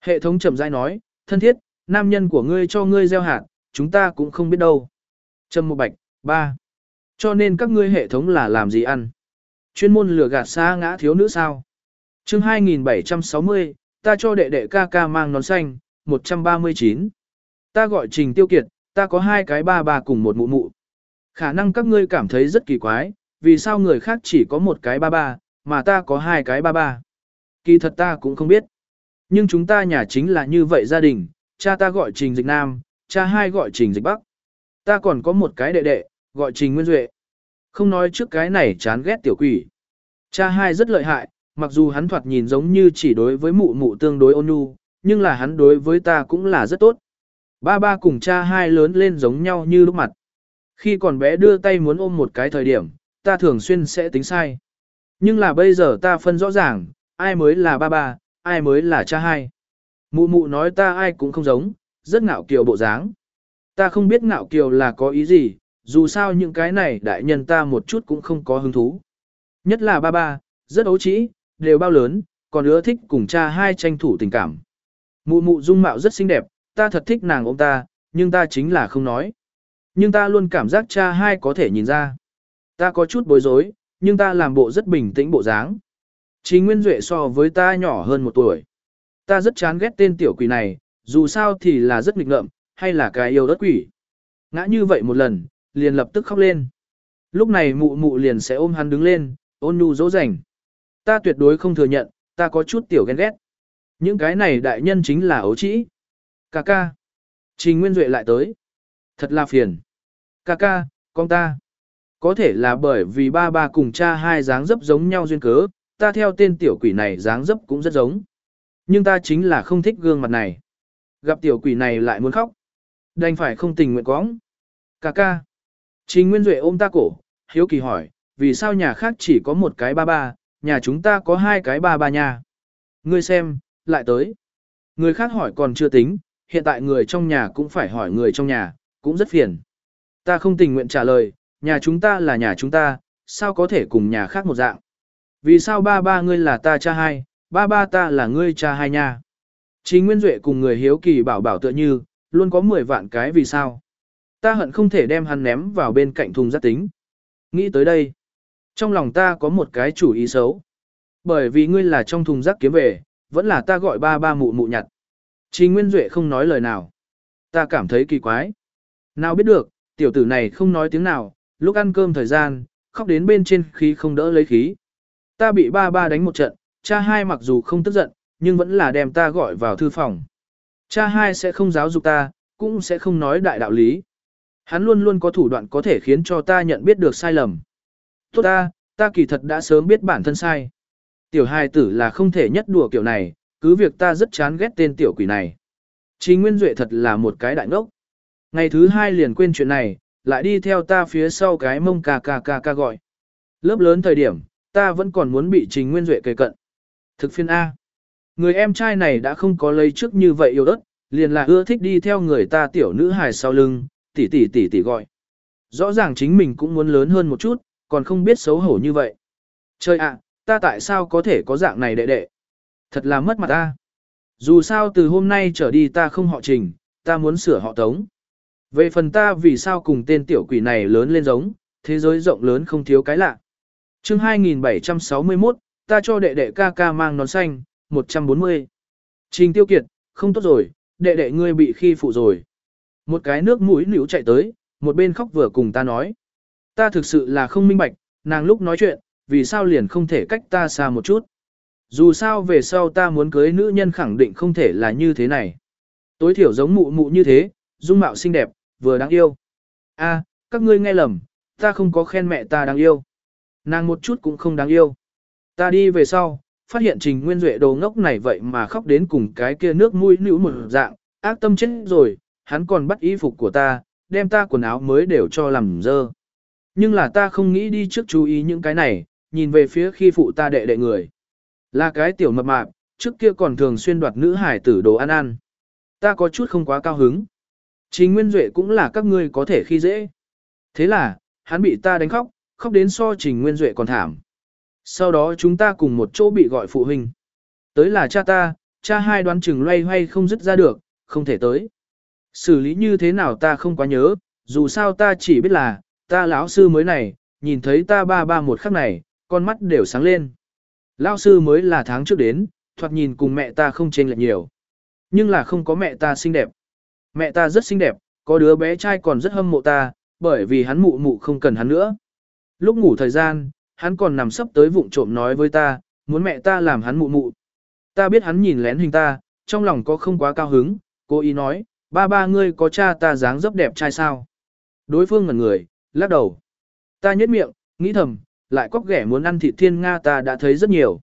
Hệ thống chậm rãi nói, thân thiết, nam nhân của ngươi cho ngươi gieo hạt, chúng ta cũng không biết đâu. Trầm Mục Bạch, ba. Cho nên các ngươi hệ thống là làm gì ăn? Chuyên môn lừa gạt xa ngã thiếu nữ sao? chương 2760, ta cho đệ đệ ca ca mang nón xanh, 139. Ta gọi Trình Tiêu Kiệt, ta có hai cái ba ba cùng một mụ mụ. Khả năng các ngươi cảm thấy rất kỳ quái, vì sao người khác chỉ có một cái ba ba, mà ta có hai cái ba ba. Kỳ thật ta cũng không biết. Nhưng chúng ta nhà chính là như vậy gia đình, cha ta gọi Trình Dịch Nam, cha hai gọi Trình Dịch Bắc. Ta còn có một cái đệ đệ, gọi Trình Nguyên Duệ. Không nói trước cái này chán ghét tiểu quỷ. Cha hai rất lợi hại, mặc dù hắn thoạt nhìn giống như chỉ đối với mụ mụ tương đối ôn nhu, nhưng là hắn đối với ta cũng là rất tốt. Ba ba cùng cha hai lớn lên giống nhau như lúc mặt. Khi còn bé đưa tay muốn ôm một cái thời điểm, ta thường xuyên sẽ tính sai. Nhưng là bây giờ ta phân rõ ràng, ai mới là ba ba, ai mới là cha hai. Mụ mụ nói ta ai cũng không giống, rất ngạo kiều bộ dáng. Ta không biết ngạo kiều là có ý gì, dù sao những cái này đại nhân ta một chút cũng không có hứng thú. Nhất là ba ba, rất ấu trĩ, đều bao lớn, còn ưa thích cùng cha hai tranh thủ tình cảm. Mụ mụ dung mạo rất xinh đẹp, ta thật thích nàng ôm ta, nhưng ta chính là không nói. Nhưng ta luôn cảm giác cha hai có thể nhìn ra. Ta có chút bối rối, nhưng ta làm bộ rất bình tĩnh bộ dáng. Chính Nguyên Duệ so với ta nhỏ hơn một tuổi. Ta rất chán ghét tên tiểu quỷ này, dù sao thì là rất nghịch ngợm, hay là cái yêu đất quỷ. Ngã như vậy một lần, liền lập tức khóc lên. Lúc này mụ mụ liền sẽ ôm hắn đứng lên, ôn nhu dỗ dành. Ta tuyệt đối không thừa nhận, ta có chút tiểu ghen ghét. Những cái này đại nhân chính là ấu trĩ. Cà ca. Trình Nguyên Duệ lại tới. Thật là phiền. Cà ca, con ta. Có thể là bởi vì ba ba cùng cha hai dáng dấp giống nhau duyên cớ, ta theo tên tiểu quỷ này dáng dấp cũng rất giống. Nhưng ta chính là không thích gương mặt này. Gặp tiểu quỷ này lại muốn khóc. Đành phải không tình nguyện quóng. Cà ca. Trình Nguyên Duệ ôm ta cổ, hiếu kỳ hỏi, vì sao nhà khác chỉ có một cái ba ba, nhà chúng ta có hai cái ba ba nha. Ngươi xem, lại tới. Người khác hỏi còn chưa tính, hiện tại người trong nhà cũng phải hỏi người trong nhà, cũng rất phiền. Ta không tình nguyện trả lời, nhà chúng ta là nhà chúng ta, sao có thể cùng nhà khác một dạng. Vì sao ba ba ngươi là ta cha hai, ba ba ta là ngươi cha hai nha. Chính Nguyên Duệ cùng người hiếu kỳ bảo bảo tựa như, luôn có 10 vạn cái vì sao. Ta hận không thể đem hắn ném vào bên cạnh thùng giác tính. Nghĩ tới đây. Trong lòng ta có một cái chủ ý xấu. Bởi vì ngươi là trong thùng rác kiếm về, vẫn là ta gọi ba ba mụ mụ nhặt. Trình Nguyên Duệ không nói lời nào. Ta cảm thấy kỳ quái. Nào biết được, tiểu tử này không nói tiếng nào, lúc ăn cơm thời gian, khóc đến bên trên khí không đỡ lấy khí. Ta bị ba ba đánh một trận, cha hai mặc dù không tức giận, nhưng vẫn là đem ta gọi vào thư phòng. Cha hai sẽ không giáo dục ta, cũng sẽ không nói đại đạo lý. Hắn luôn luôn có thủ đoạn có thể khiến cho ta nhận biết được sai lầm. Tốt ta, ta kỳ thật đã sớm biết bản thân sai. Tiểu hài tử là không thể nhất đùa kiểu này, cứ việc ta rất chán ghét tên tiểu quỷ này. Trình Nguyên Duệ thật là một cái đại ngốc. Ngày thứ hai liền quên chuyện này, lại đi theo ta phía sau cái mông ca ca ca ca gọi. Lớp lớn thời điểm, ta vẫn còn muốn bị Trình Nguyên Duệ kề cận. Thực phiên A. Người em trai này đã không có lấy trước như vậy yêu đất, liền là ưa thích đi theo người ta tiểu nữ hài sau lưng, tỷ tỷ tỷ tỷ gọi. Rõ ràng chính mình cũng muốn lớn hơn một chút, còn không biết xấu hổ như vậy. Trời ạ, ta tại sao có thể có dạng này đệ đệ? Thật là mất mặt ta. Dù sao từ hôm nay trở đi ta không họ trình, ta muốn sửa họ tống. Về phần ta vì sao cùng tên tiểu quỷ này lớn lên giống, thế giới rộng lớn không thiếu cái lạ. chương 2761, ta cho đệ đệ ca ca mang nón xanh, 140. Trình tiêu kiệt, không tốt rồi, đệ đệ ngươi bị khi phụ rồi. Một cái nước mũi nữ chạy tới, một bên khóc vừa cùng ta nói. Ta thực sự là không minh bạch, nàng lúc nói chuyện, vì sao liền không thể cách ta xa một chút. Dù sao về sau ta muốn cưới nữ nhân khẳng định không thể là như thế này. Tối thiểu giống mụ mụ như thế, dung mạo xinh đẹp, vừa đáng yêu. a các ngươi nghe lầm, ta không có khen mẹ ta đáng yêu. Nàng một chút cũng không đáng yêu. Ta đi về sau, phát hiện trình nguyên duệ đồ ngốc này vậy mà khóc đến cùng cái kia nước mũi nữ một dạng, ác tâm chết rồi, hắn còn bắt y phục của ta, đem ta quần áo mới đều cho làm dơ. Nhưng là ta không nghĩ đi trước chú ý những cái này, nhìn về phía khi phụ ta đệ đệ người. Là cái tiểu mập mạp, trước kia còn thường xuyên đoạt nữ hải tử đồ ăn ăn. Ta có chút không quá cao hứng. Trình Nguyên Duệ cũng là các ngươi có thể khi dễ. Thế là, hắn bị ta đánh khóc, khóc đến so Trình Nguyên Duệ còn thảm. Sau đó chúng ta cùng một chỗ bị gọi phụ huynh. Tới là cha ta, cha hai đoán chừng loay hoay không dứt ra được, không thể tới. Xử lý như thế nào ta không quá nhớ, dù sao ta chỉ biết là, ta lão sư mới này, nhìn thấy ta ba ba một khắc này, con mắt đều sáng lên. Lão sư mới là tháng trước đến, thoạt nhìn cùng mẹ ta không chênh lệch nhiều. Nhưng là không có mẹ ta xinh đẹp. Mẹ ta rất xinh đẹp, có đứa bé trai còn rất hâm mộ ta, bởi vì hắn mụ mụ không cần hắn nữa. Lúc ngủ thời gian, hắn còn nằm sấp tới vụng trộm nói với ta, muốn mẹ ta làm hắn mụ mụ. Ta biết hắn nhìn lén hình ta, trong lòng có không quá cao hứng, cô ý nói, ba ba ngươi có cha ta dáng dấp đẹp trai sao? Đối phương ngẩn người, lắc đầu. Ta nhếch miệng, nghĩ thầm, lại cóc ghẻ muốn ăn thịt thiên Nga ta đã thấy rất nhiều.